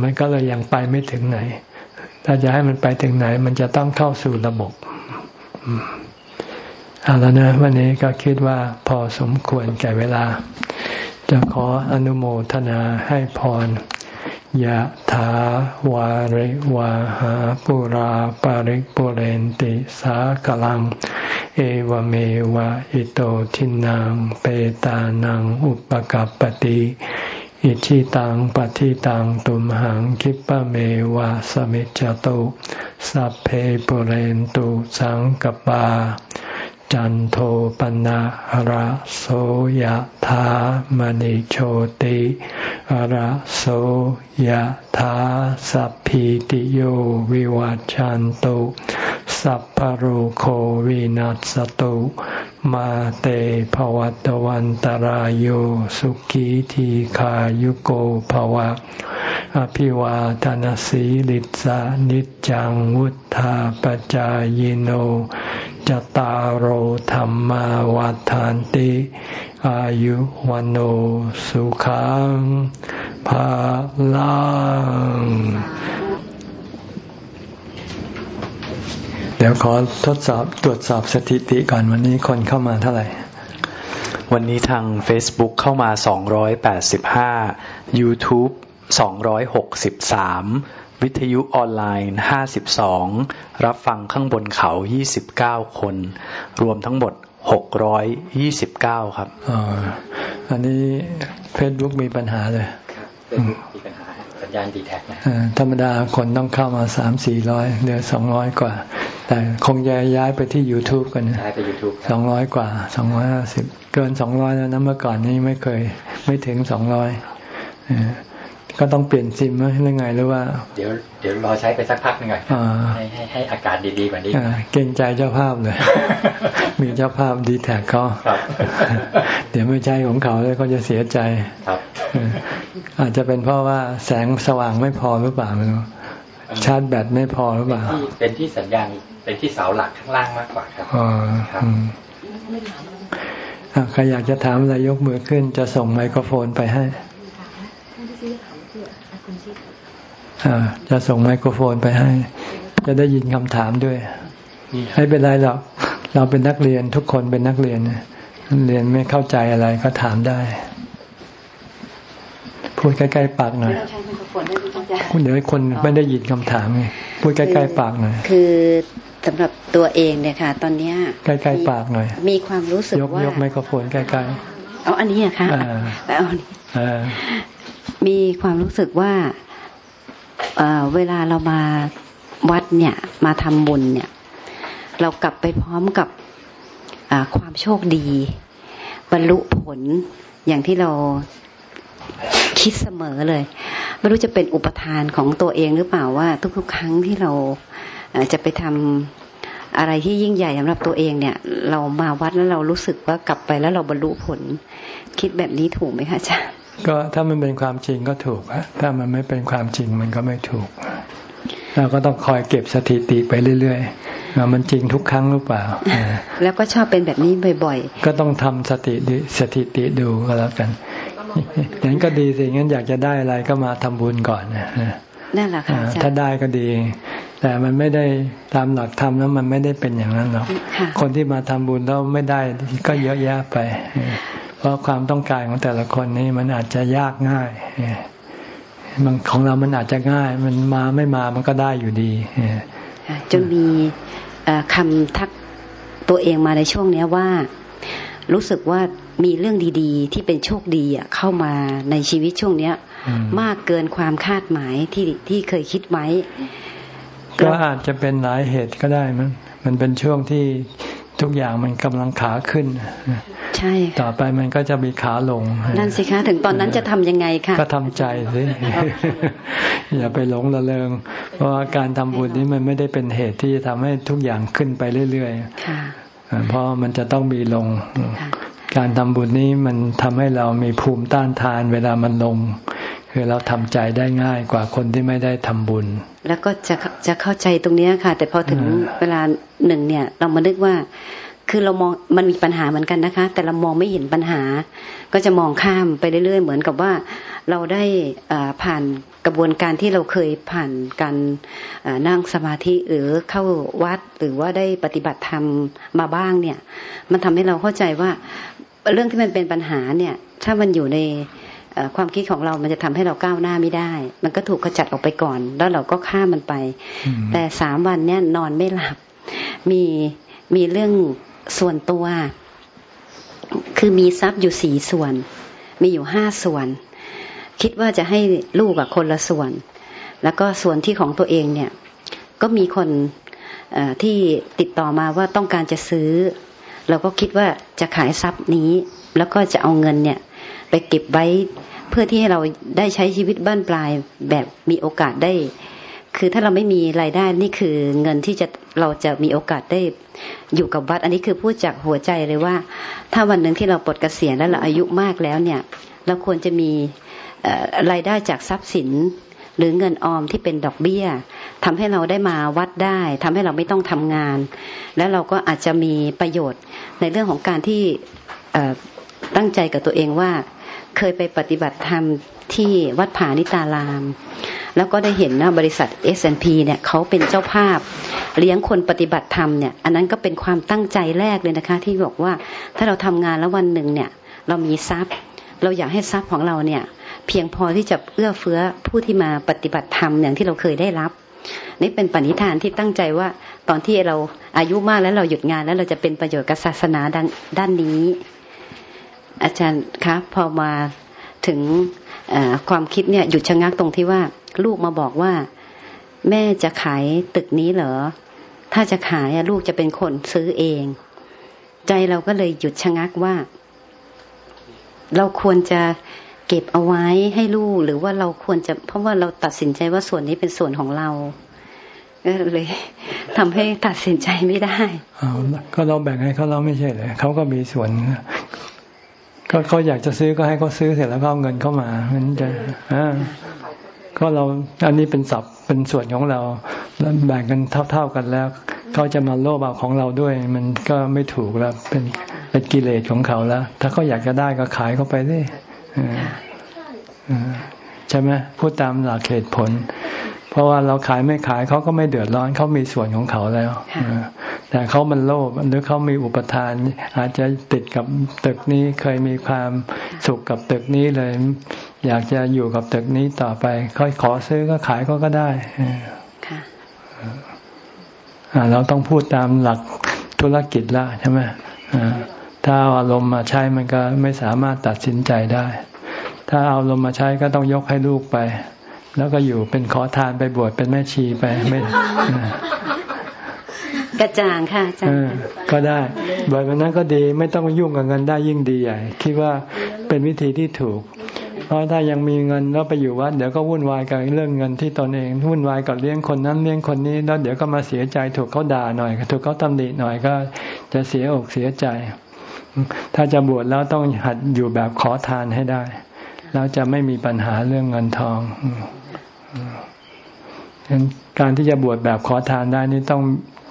มันก็เลยยังไปไม่ถึงไหน ถ้าจะให้มันไปถึงไหน มันจะต้องเข้าสู่ระบบเอาแล้วนะวันนี้ก็คิดว่าพอสมควรแก่เวลา จะขออนุโมทนาให้พรยะถาวาริวาหาปุราปาริกปุเรนติสากลัง เอวเมวะอิโตทินังเปตานังอุปกัปปติ อิชิตังปฏิตังตุมหังคิปะเมวะสมิจจตุสัพเพปุเรนตุสังกปา จันโทปนะหระโสยธามณิโชติหระโสยธาสัพพิติโยวิวัจจันตุสัพพโรโควินัสตุ มาเตภวัตวันตารโยสุขีทีขายุโกภวะ อภิวาทานสีลิสานิจังวุธาปจายโนจตารโหธรรมาวาทานติ อายุวันโอสุขังภาลัง เดี๋ยวขอทดสอบตรวจสอบสถิติก่อนวันนี้คนเข้ามาเท่าไหร่ วันนี้ทาง Facebook เข้ามา 285 YouTube 263 วิทยุออนไลน์ 52 รับฟังข้างบนเขา 29 คน รวมทั้งหมด 629 ครับอ๋ออันนี้ Facebook มีปัญหาเลยมีปัญหา สัญญาณดีแท็กนะธรรมดาคนต้องเข้ามาสามสี่ร้อยเหลือสองร้อยกว่า แต่คงจะย้ายไปที่ YouTube กันนะย้ายไป YouTube สองร้อยกว่าสองร้อยห้าสิบเกินสองร้อยแล้วนะเมื่อก่อนนี้ไม่เคยไม่ถึงสองร้อย ก็ต้องเปลี่ยนซิมไหมหรือไงหรือว่า เดี๋ยวเดี๋ยวรอใช้ไปสักพักหนึ่งก่อนให้ให้ให้อากาศดีๆกว่านี้เก่งใจเจ้าภาพเลย มีเจ้าภาพดีแท็กเขาเดี๋ยวไม่ใช่ของเขาแล้วก็จะเสียใจครับอาจจะเป็นเพราะว่าแสงสว่างไม่พอหรือเปล่าไม่รู้ชาร์จแบตไม่พอหรือเปล่า เป็นที่สัญญาณเป็นที่เสาหลักข้างล่างมากกว่าครับอ๋อใครอยากจะถามอะไรยกมือขึ้นจะส่งไมโครโฟนไปให้ จะส่งไมโครโฟนไปให้ จะได้ยินคำถามด้วยให้เป็นไรหรอกเราเป็นนักเรียนทุกคนเป็นนักเรียนเรียนไม่เข้าใจอะไรก็ถามได้ พูดใกล้ๆปากหน่อยคุณเดี๋ยวคนไม่ได้ยินคำถามไงพูดใกล้ๆปากหน่อยคือสำหรับตัวเองเนี่ยค่ะ ตอนเนี้ยใกล้ๆปากหน่อย มีความรู้สึกว่ายกไมโครโฟนใกล้ๆเอาอันนี้อะค่ะเอาอันนี้ มีความรู้สึกว่าเวลาเรามาวัดเนี่ย มาทำบุญเนี่ย เรากลับไปพร้อมกับความโชคดี บรรลุผลอย่างที่เราคิดเสมอเลย ไม่รู้จะเป็นอุปทานของตัวเองหรือเปล่าว่า ทุกๆ ครั้งที่เราจะไปทำอะไรที่ยิ่งใหญ่สำหรับตัวเองเนี่ย เรามาวัดแล้วเรารู้สึกว่ากลับไปแล้วเราบรรลุผล คิดแบบนี้ถูกไหมคะอาจารย์ ก็ถ้ามันเป็นความจริงก็ถูกอะถ้ามันไม่เป็นความจริงมันก็ไม่ถูกเราก็ต้องคอยเก็บสถิติไปเรื่อยๆว่ามันจริงทุกครั้งหรือเปล่า แล้วก็ชอบเป็นแบบนี้บ่อย ๆ ก็ต้องทำสติสถิติดูก็แล้วกันอย่างนั้นก็ดีสิงั้นอยากจะได้อะไรก็มาทำบุญก่อนนั่นแหละค่ะถ้าได้ก็ดี แต่มันไม่ได้ตามหลักธรรมแล้วมันไม่ได้เป็นอย่างนั้นหรอกคนที่มาทำบุญแล้วไม่ได้ก็เยอะแยะไป เพราะความต้องการของแต่ละคนนี้มันอาจจะยากง่ายบางของเรามันอาจจะง่าย มันมาไม่มามันก็ได้อยู่ดีจนมีคำทักตัวเองมาในช่วงเนี้ยว่า รู้สึกว่ามีเรื่องดีๆ ที่เป็นโชคดีอะเข้ามาในชีวิตช่วงเนี้ยมากเกินความคาดหมายที่ที่เคยคิดไว้ก็อาจจะเป็นหลายเหตุก็ได้มันมันเป็นช่วงที่ ทุกอย่างมันกำลังขาขึ้น ใช่ต่อไปมันก็จะมีขาลง นั่นสิคะ ถึงตอนนั้นจะทำยังไงคะก็ทำใจสิอย่าไปหลงระเริง เพราะว่าการทำบุญนี้มันไม่ได้เป็นเหตุที่จะทำให้ทุกอย่างขึ้นไปเรื่อยๆเพราะมันจะต้องมีลง การทำบุญนี้มันทำให้เรามีภูมิต้านทานเวลามันลง คือเราทำใจได้ง่ายกว่าคนที่ไม่ได้ทำบุญ แล้วก็จะจะเข้าใจตรงนี้ค่ะ แต่พอถึงเวลาหนึ่งเนี่ย เรามานึกว่า คือเรามองมันมีปัญหาเหมือนกันนะคะ แต่เรามองไม่เห็นปัญหา ก็จะมองข้ามไปเรื่อยๆ เหมือนกับว่า เราได้ผ่านกระบวนการที่เราเคยผ่านการนั่งสมาธิหรือเข้าวัดหรือว่าได้ปฏิบัติธรรมมาบ้างเนี่ย มันทำให้เราเข้าใจว่าเรื่องที่มันเป็นปัญหาเนี่ย ถ้ามันอยู่ใน ความคิดของเรามันจะทำให้เราก้าวหน้าไม่ได้ มันก็ถูกขจัดออกไปก่อน แล้วเราก็ข้ามมันไป แต่สามวันเนี่ยนอนไม่หลับ มีมีเรื่องส่วนตัว คือมีทรัพย์อยู่สี่ส่วน มีอยู่ห้าส่วน คิดว่าจะให้ลูกกับคนละส่วน แล้วก็ส่วนที่ของตัวเองเนี่ย ก็มีคนที่ติดต่อมาว่าต้องการจะซื้อ เราก็คิดว่าจะขายทรัพย์นี้ แล้วก็จะเอาเงินเนี่ย ไปเก็บไว้เพื่อที่ให้เราได้ใช้ชีวิตบ้านปลายแบบมีโอกาสได้ คือถ้าเราไม่มีรายได้นี่คือเงินที่จะเราจะมีโอกาสได้อยู่กับวัด อันนี้คือพูดจากหัวใจเลยว่า ถ้าวันหนึ่งที่เราปลดเกษียณแล้วเราอายุมากแล้วเนี่ยเราควรจะมีรายได้จากทรัพย์สินหรือเงินออมที่เป็นดอกเบี้ยทำให้เราได้มาวัดได้ทำให้เราไม่ต้องทำงาน แล้วเราก็อาจจะมีประโยชน์ในเรื่องของการที่ตั้งใจกับตัวเองว่า เคยไปปฏิบัติธรรมที่วัดผานิตาราม แล้วก็ได้เห็นนะบริษัท S&P เนี่ยเขาเป็นเจ้าภาพ เลี้ยงคนปฏิบัติธรรมเนี่ยอันนั้นก็เป็นความตั้งใจแรกเลยนะคะ ที่บอกว่าถ้าเราทำงานแล้ววันหนึ่งเนี่ยเรามีทรัพย์ เราอยากให้ทรัพย์ของเราเนี่ยเพียงพอที่จะเอื้อเฟื้อผู้ที่มาปฏิบัติธรรมอย่างที่เราเคยได้รับนี่เป็นปณิธานที่ตั้งใจว่าตอนที่เราอายุมากแล้วเราหยุดงานแล้วเราจะเป็นประโยชน์กับศาสนาด้านนี้ อาจารย์คะพอมาถึงความคิดเนี่ยหยุดชะงักตรงที่ว่า ลูกมาบอกว่า แม่จะขายตึกนี้เหรอ ถ้าจะขายลูกจะเป็นคนซื้อเอง ใจเราก็เลยหยุดชะงักว่า เราควรจะเก็บเอาไว้ให้ลูกหรือว่าเราควรจะ เพราะว่าเราตัดสินใจว่าส่วนนี้เป็นส่วนของเราก็เลยทำให้ตัดสินใจไม่ได้ก็เราแบ่งให้เขาเราไม่ใช่เลยเขาก็มีส่วน ก็เขาอยากจะซื้อก็ให้เขาซื้อเสร็จแล้วก็เอาเงินเข้ามามันจะอ่าก็เราอันนี้เป็นสับเป็นส่วนของเราแล้วแบ่งกันเท่า ๆกันแล้วเขาจะมาโลภเอาของเราด้วย มันก็ไม่ถูกแล้วเป็นเป็นกิเลสของเขาแล้ว ถ้าเขาอยากจะได้ก็ขายเขาไปดิใช่ไหมพูดตามหลักเหตุผล เพราะว่าเราขายไม่ขายเขาก็ไม่เดือดร้อนเขามีส่วนของเขาแล้วแต่เขามันโลภหรือเขามีอุปทาน อาจจะติดกับตึกนี้เคยมีความสุขกับตึกนี้เลย อยากจะอยู่กับตึกนี้ต่อไปเขาขอซื้อก็ขายก็ก็ได้ค่ะเราต้องพูดตามหลักธุรกิจละใช่ไหมถ้าเอาอารมณ์มาใช้มันก็ไม่สามารถตัดสินใจได้ ถ้าเอาอารมณ์มาใช้ก็ต้องยกให้ลูกไป แล้วก็อยู่เป็นขอทานไปบวชเป็นแม่ชีไปไม่กระจ่างค่ะอาจารย์ก็ได้แบบนั้นก็ดีไม่ต้องยุ่งกับเงินได้ยิ่งดีใหญ่ คิดว่าเป็นวิธีที่ถูก เพราะถ้ายังมีเงินแล้วไปอยู่วัดเดี๋ยวก็วุ่นวายกับเรื่องเงินที่ตนเองวุ่นวายกับเลี้ยงคนนั้นเลี้ยงคนนี้แล้วเดี๋ยวก็มาเสียใจถูกเขาด่าหน่อยถูกเขาตำหนิหน่อยก็จะเสียอกเสียใจ ถ้าจะบวชแล้วต้องหัดอยู่แบบขอทานให้ได้ แล้วจะไม่มีปัญหาเรื่องเงินทอง การที่จะบวชแบบขอทานได้นี่ต้อง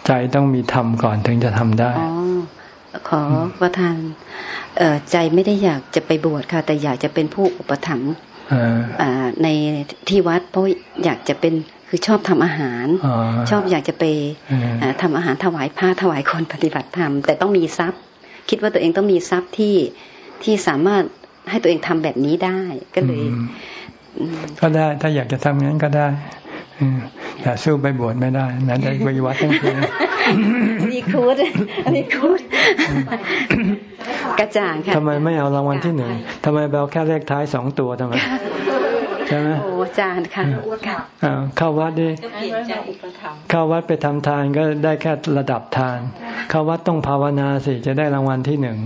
ใจต้องมีธรรมก่อนถึงจะทำได้อขอประทานใจไม่ได้อยากจะไปบวชค่ะ แต่อยากจะเป็นผู้อุปถัมภ์ในที่วัดเพราะอยากจะเป็นคือชอบทำอาหารชอบอยากจะไปทำอาหารถวายพระถวายคนปฏิบัติธรรมแต่ต้องมีทรัพย์ คิดว่าตัวเองต้องมีทรัพย์ที่ที่สามารถให้ตัวเองทำแบบนี้ได้ ก็เลย ก็ได้ ถ้าอยากจะทำงั้นก็ได้แต่สู้ไปบวชไม่ได้นั้นได้ไปวัดทั้งคืนมีคูดมีคูดกระจ่างค่ะทำไมไม่เอารางวัลที่หนึ่งทำไมเบลแค่เลขท้ายสองตัวทำไมใช่ไหมโอ้จานค่ะเข้าวัดดิเข้าวัดไปทำทานก็ได้แค่ระดับทาน เข้าวัดต้องภาวนาสิจะได้รางวัลที่หนึ่ง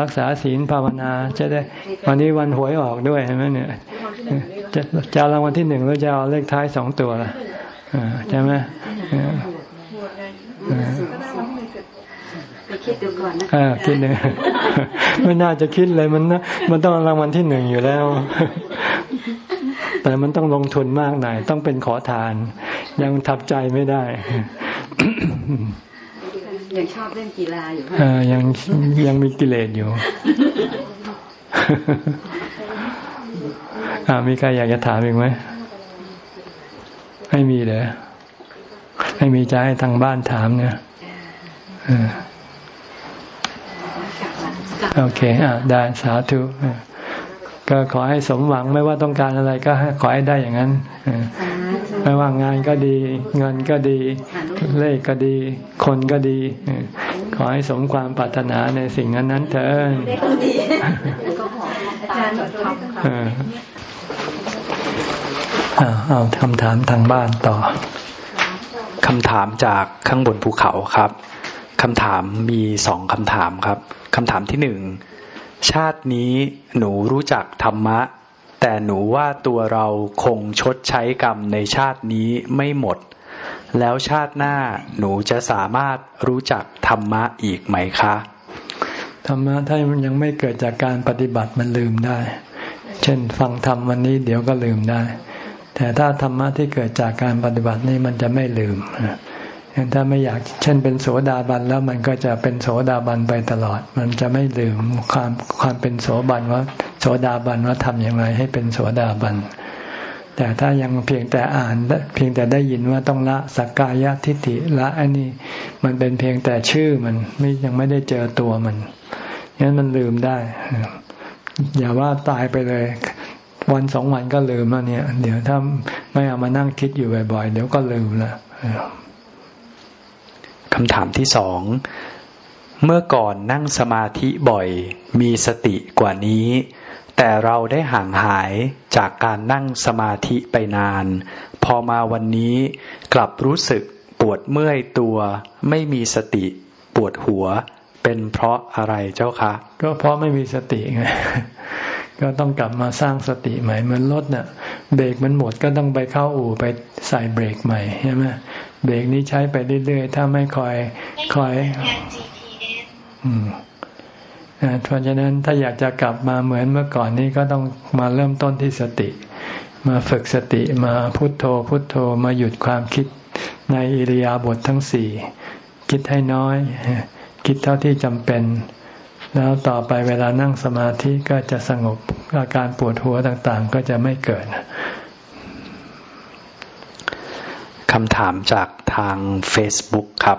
รักษาศีลภาวนาจะได้ วันนี้วันหวยออกด้วยใช่ไหมเนี่ยจะจะรางวัลที่หนึ่งหรือจะเอาเลขท้ายสองตัวล่ะใช่ไหมคิดดูก่อนนะอ่าคิดหนึ่งไม่น่าจะคิดเลยมันนะมันต้องรางวัลที่หนึ่งอยู่แล้ว แต่มันต้องลงทุนมากหน่อย ต้องเป็นขอทาน ยังทับใจไม่ได้ ยังชอบเล่นกีฬาอยู่อ่ายังยังมีกิเลสอยู่อ่ามีใครอยากจะถามอีกไหมไม่มีเลยไม่มีใจให้ทางบ้านถามเนี่ยโอเค อ่าได้สาธุ ก็ขอให้สมหวังไม่ว่าต้องการอะไรก็ขอให้ได้อย่างนั้นไม่ว่างานก็ดี เงินก็ดี เลขก็ดี คนก็ดี ขอให้สมความปรารถนาในสิ่งนั้นนั้นเถิดเอาคำถามทางบ้านต่อคำถามจากข้างบนภูเขาครับคำถามมีสองคำถามครับคำถามที่หนึ่ง ชาตินี้หนูรู้จักธรรมะ แต่หนูว่าตัวเราคงชดใช้กรรมในชาตินี้ไม่หมด แล้วชาติหน้าหนูจะสามารถรู้จักธรรมะอีกไหมคะธรรมะถ้ามันยังไม่เกิดจากการปฏิบัติมันลืมได้ เช่นฟังธรรมวันนี้เดี๋ยวก็ลืมได้ แต่ถ้าธรรมะที่เกิดจากการปฏิบัตินี่มันจะไม่ลืม ถ้าไม่อยากเช่นเป็นโสดาบันแล้วมันก็จะเป็นโสดาบันไปตลอด มันจะไม่ลืมความความเป็นโสบันว่าโสดาบันว่าทำอย่างไรให้เป็นโสดาบัน แต่ถ้ายังเพียงแต่อ่านเพียงแต่ได้ยินว่าต้องละสักกายทิฏฐิละอันนี้มันเป็นเพียงแต่ชื่อมันไม่ยังไม่ได้เจอตัวมันงั้นมันลืมได้ อย่าว่าตายไปเลยวันสองวันก็ลืมแล้วเนี่ย เดี๋ยวถ้าไม่เอามานั่งคิดอยู่บ่อยๆเดี๋ยวก็ลืมละ คำถามที่สอง เมื่อก่อนนั่งสมาธิบ่อย มีสติกว่านี้ แต่เราได้ห่างหายจากการนั่งสมาธิไปนาน พอมาวันนี้กลับรู้สึกปวดเมื่อยตัว ไม่มีสติปวดหัว เป็นเพราะอะไรเจ้าคะ ก็เพราะไม่มีสติไงก็ต้องกลับมาสร้างสติใหม่เหมือนรถเนี่ยเบรกมันหมดก็ต้องไปเข้าอู่ไปใส่เบรกใหม่ใช่ไหม เบรกนี้ใช้ไปเรื่อยๆ ถ้าไม่คอยคอยอืมเพราะฉะนั้นถ้าอยากจะกลับมาเหมือนเมื่อก่อนนี้ก็ต้องมาเริ่มต้นที่สติ มาฝึกสติมาพุทโธ พุทโธมาหยุดความคิดในอิริยาบถททั้งสี่คิดให้น้อย คิดเท่าที่จำเป็น แล้วต่อไปเวลานั่งสมาธิก็จะสงบอาการปวดหัวต่างๆ ก็จะไม่เกิด คำถามจากทาง Facebook ครับ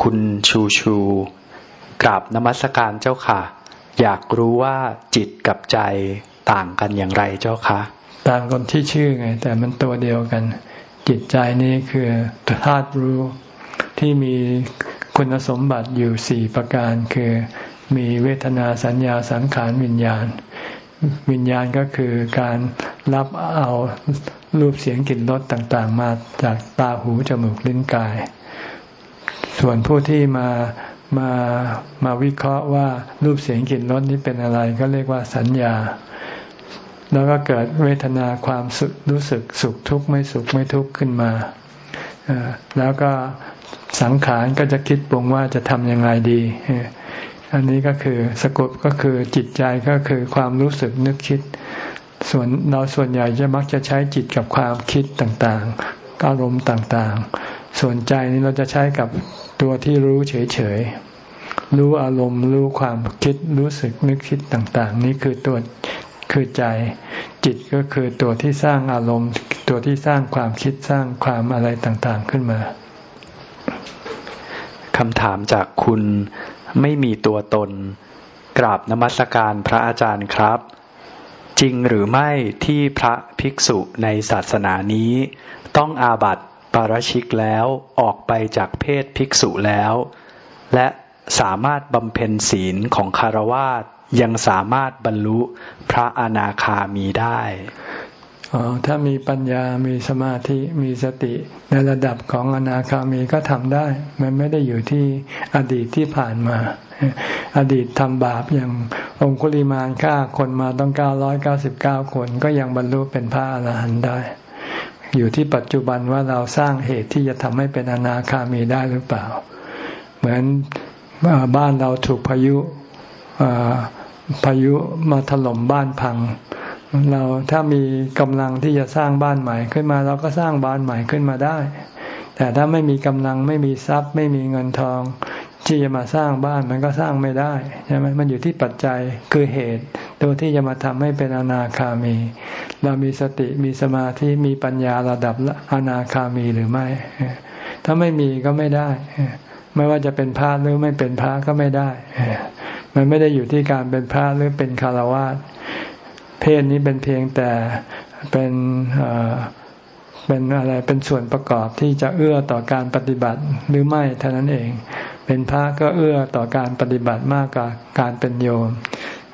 คุณชูชูกราบนมัสการเจ้าค่ะ อยากรู้ว่าจิตกับใจต่างกันอย่างไรเจ้าคะต่างกันที่ชื่อไง แต่มันตัวเดียวกัน จิตใจนี้คือธาตุรู้ที่มีคุณสมบัติอยู่สี่ประการ คือมีเวทนาสัญญาสังขารวิญญาณ วิญญาณก็คือการรับเอารูปเสียงกลิ่นรสต่างๆ มาจากตาหูจมูกลิ้นกาย ส่วนผู้ที่มามามาวิเคราะห์ว่ารูปเสียงกลิ่นรสนี้เป็นอะไรก็เรียกว่าสัญญา แล้วก็เกิดเวทนาความสุรู้สึกสุขทุกข์ไม่สุขไม่ทุกข์ขึ้นมา แล้วก็สังขารก็จะคิดปรุงว่าจะทำยังไงดี อันนี้ก็คือสกุปก็คือจิตใจก็คือความรู้สึกนึกคิด ส่วนเราส่วนใหญ่จะมักจะใช้จิตกับความคิดต่างๆอารมณ์ต่างๆ ส่วนใจนี้เราจะใช้กับตัวที่รู้เฉยๆรู้อารมณ์รู้ความคิดรู้สึกนึกคิดต่าง ๆ นี่คือตัวคือใจ จิตก็คือตัวที่สร้างอารมณ์ ตัวที่สร้างความคิดสร้างความอะไรต่างๆขึ้นมาคำถามจากคุณ ไม่มีตัวตน กราบนมัสการพระอาจารย์ครับ จริงหรือไม่ที่พระภิกษุในศาสนานี้ ต้องอาบัติปาราชิกแล้วออกไปจากเพศภิกษุแล้ว และสามารถบำเพ็ญศีลของคารวาสยังสามารถบรรลุพระอนาคามีได้ ถ้ามีปัญญามีสมาธิมีสติในระดับของอนาคามีก็ทำได้ มันไม่ได้อยู่ที่อดีตที่ผ่านมา อดีตทำบาปอย่างองคุลิมานฆ่าคนมาต้องเก้าร้อยเก้าสิบเก้าคนก็ยังบรรลุเป็นพระอรหันต์ได้ อยู่ที่ปัจจุบันว่าเราสร้างเหตุที่จะทำให้เป็นอนาคามีได้หรือเปล่า เหมือนบ้านเราถูกพายุพายุมาถล่มบ้านพัง เราถ้ามีกำลังที่จะสร้างบ้านใหม่ขึ้นมา เราก็สร้างบ้านใหม่ขึ้นมาได้ แต่ถ้าไม่มีกำลังไม่มีทรัพย์ ไม่มีเงินทอง ที่จะมาสร้างบ้านมันก็สร้างไม่ได้ใช่ไหมมันอยู่ที่ปัจจัยคือเหตุ ตัวที่จะมาทำให้เป็นอนาคามี เรามีสติมีสมาธิมีปัญญาระดับอนาคามีหรือไม่ ถ้าไม่มีก็ไม่ได้ ไม่ว่าจะเป็นพระหรือไม่เป็นพระก็ไม่ได้ มันไม่ได้อยู่ที่การเป็นพระหรือเป็นคารวะ เพศนี้เป็นเพียงแต่เป็นเป็นอะไรเป็นส่วนประกอบที่จะเอื้อต่อการปฏิบัติหรือไม่เท่านั้นเอง เป็นพระก็เอื้อต่อการปฏิบัติมากกว่าการเป็นโยม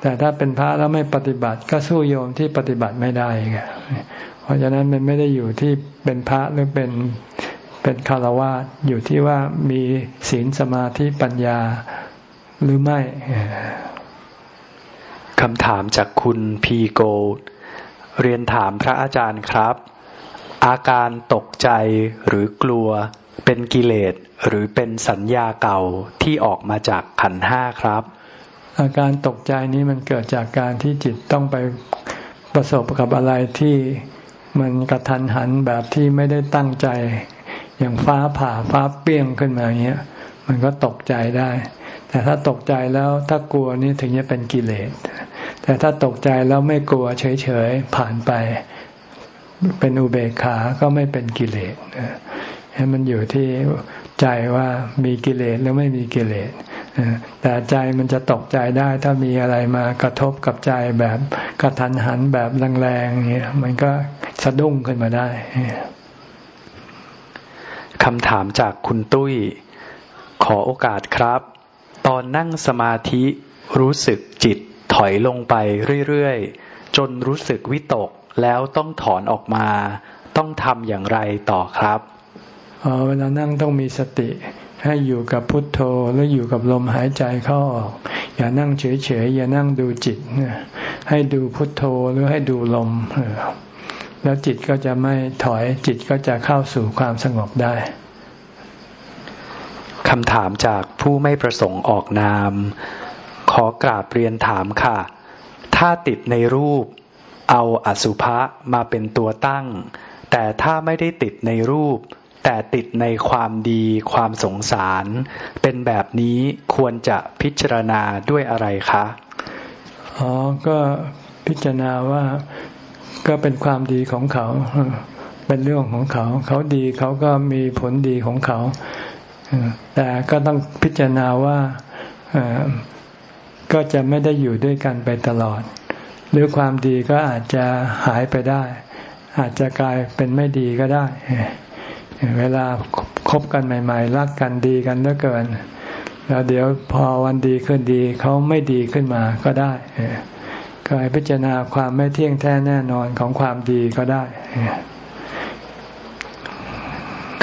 แต่ถ้าเป็นพระแล้วไม่ปฏิบัติก็สู้โยมที่ปฏิบัติไม่ได้เพราะฉะนั้นมันไม่ได้อยู่ที่เป็นพระหรือเป็นเป็นคารวะอยู่ที่ว่ามีศีลสมาธิปัญญาหรือไม่ คำถามจากคุณพีโก เรียนถามพระอาจารย์ครับ อาการตกใจหรือกลัวเป็นกิเลสหรือเป็นสัญญาเก่าที่ออกมาจากขันห้าครับ อาการตกใจนี้มันเกิดจากการที่จิตต้องไปประสบกับอะไรที่มันกระทันหันแบบที่ไม่ได้ตั้งใจ อย่างฟ้าผ่าฟ้าเปี้ยงขึ้นมาอย่างเงี้ย มันก็ตกใจได้ แต่ถ้าตกใจแล้วถ้ากลัวนี่ถึงจะเป็นกิเลส แต่ถ้าตกใจแล้วไม่กลัวเฉยๆผ่านไป เป็นอุเบกขา ก็ไม่เป็นกิเลสให้มันอยู่ที่ใจว่ามีกิเลสหรือไม่มีกิเลสแต่ใจมันจะตกใจได้ ถ้ามีอะไรมากระทบกับใจแบบกระทันหันแบบแรงๆเงี้ยมันก็สะดุ้งขึ้นมาได้คำถามจากคุณตุ้ย ขอโอกาสครับ ตอนนั่งสมาธิรู้สึกจิตถอยลงไปเรื่อยๆ จนรู้สึกวิตกแล้วต้องถอนออกมา ต้องทำอย่างไรต่อครับเวลานั่งต้องมีสติ ให้อยู่กับพุทโธหรืออยู่กับลมหายใจเข้าออก อย่านั่งเฉยๆอย่านั่งดูจิตให้ดูพุทโธหรือให้ดูลมแล้วจิตก็จะไม่ถอยจิตก็จะเข้าสู่ความสงบได้ คำถามจากผู้ไม่ประสงค์ออกนาม ขอกราบเรียนถามค่ะ ถ้าติดในรูป เอาอสุภะมาเป็นตัวตั้ง แต่ถ้าไม่ได้ติดในรูป แต่ติดในความดีความสงสาร เป็นแบบนี้ควรจะพิจารณาด้วยอะไรคะ อ๋อ ก็พิจารณาว่าก็เป็นความดีของเขา เป็นเรื่องของเขา เขาดีเขาก็มีผลดีของเขา แต่ก็ต้องพิจารณาว่าก็จะไม่ได้อยู่ด้วยกันไปตลอด หรือความดีก็อาจจะหายไปได้ อาจจะกลายเป็นไม่ดีก็ได้ เวลาคบกันใหม่ ๆ รักกันดีกันเหลือเกิน แล้วเดี๋ยวพอวันดีขึ้นดีเขาไม่ดีขึ้นมาก็ได้ก็ให้พิจารณาความไม่เที่ยงแท้แน่นอนของความดีก็ได้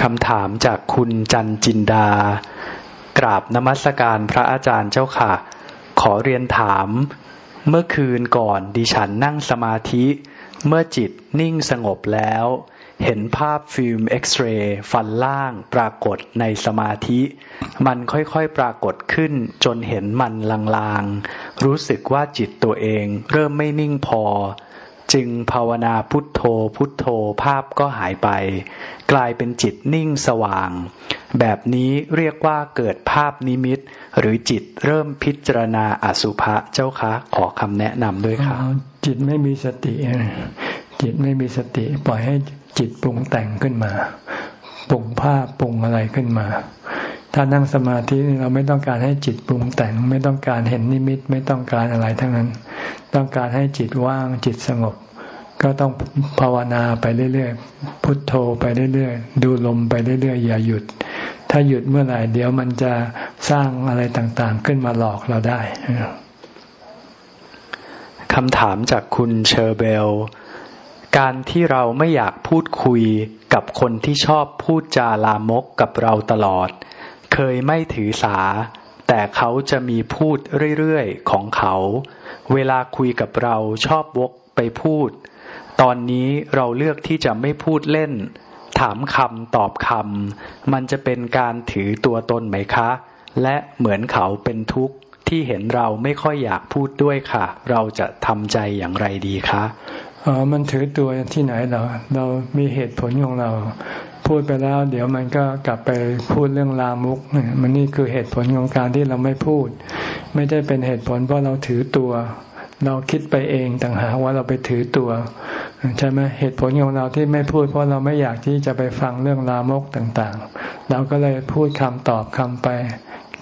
คำถามจากคุณจันจินดา กราบนมัสการพระอาจารย์เจ้าค่ะ ขอเรียนถาม เมื่อคืนก่อนดิฉันนั่งสมาธิ เมื่อจิตนิ่งสงบแล้ว เห็นภาพฟิล์มเอ็กซเรย์ฟันล่างปรากฏในสมาธิ มันค่อยๆปรากฏขึ้นจนเห็นมันลางๆ รู้สึกว่าจิตตัวเองเริ่มไม่นิ่งพอ จึงภาวนาพุทโธพุทโธภาพก็หายไป กลายเป็นจิตนิ่งสว่าง แบบนี้เรียกว่าเกิดภาพนิมิต หรือจิตเริ่มพิจารณาอสุภะเจ้าคะ ขอคำแนะนำด้วยครับจิตไม่มีสติ จิตไม่มีสติ ปล่อยให้จิตปรุงแต่งขึ้นมาปรุงภาพปรุงอะไรขึ้นมา ถ้านั่งสมาธิเราไม่ต้องการให้จิตปรุงแต่ง ไม่ต้องการเห็นนิมิตไม่ต้องการอะไรทั้งนั้น ต้องการให้จิตว่างจิตสงบ ก็ต้องภาวนาไปเรื่อยๆพุทโธไปเรื่อยๆดูลมไปเรื่อยๆอย่าหยุด ถ้าหยุดเมื่อไหร่เดี๋ยวมันจะสร้างอะไรต่างๆ ขึ้นมาหลอกเราได้คำถามจากคุณเชอร์เบล การที่เราไม่อยากพูดคุยกับคนที่ชอบพูดจาลามกกับเราตลอด เคยไม่ถือสา แต่เขาจะมีพูดเรื่อยๆของเขา เวลาคุยกับเราชอบวกไปพูด ตอนนี้เราเลือกที่จะไม่พูดเล่น ถามคำตอบคำมันจะเป็นการถือตัวตนไหมคะ และเหมือนเขาเป็นทุกข์ที่เห็นเราไม่ค่อยอยากพูดด้วยค่ะ เราจะทำใจอย่างไรดีคะอ๋อมันถือตัวที่ไหนเรา เรามีเหตุผลของเรา พูดไปแล้ว เดี๋ยวมันก็กลับไปพูดเรื่องลามุกมันนี่คือเหตุผลของการที่เราไม่พูด ไม่ได้เป็นเหตุผลเพราะเราถือตัว เราคิดไปเองต่างหากว่าเราไปถือตัวใช่ไหมเหตุผลของเราที่ไม่พูด เพราะเราไม่อยากที่จะไปฟังเรื่องลามกต่างๆ เราก็เลยพูดคำตอบคำไป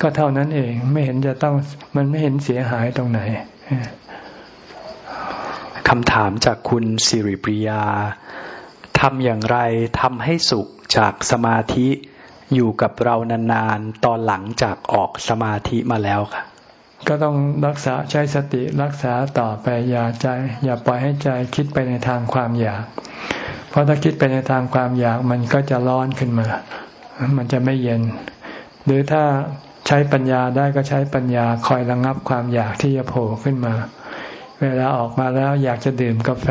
ก็เท่านั้นเองไม่เห็นจะต้องมันไม่เห็นเสียหายตรงไหนคำถามจากคุณสิริปริยา ทำอย่างไรทำให้สุขจากสมาธิอยู่กับเรานานๆ ตอนหลังจากออกสมาธิมาแล้วค่ะ ก็ต้องรักษาใช้สติรักษาต่อไปอย่าใจ อย่าปล่อยให้ใจคิดไปในทางความอยาก เพราะถ้าคิดไปในทางความอยากมันก็จะร้อนขึ้นมา มันจะไม่เย็น หรือถ้าใช้ปัญญาได้ก็ใช้ปัญญาคอยระงงับความอยากที่จะโผล่ขึ้นมา เวลาออกมาแล้วอยากจะดื่มกาแฟ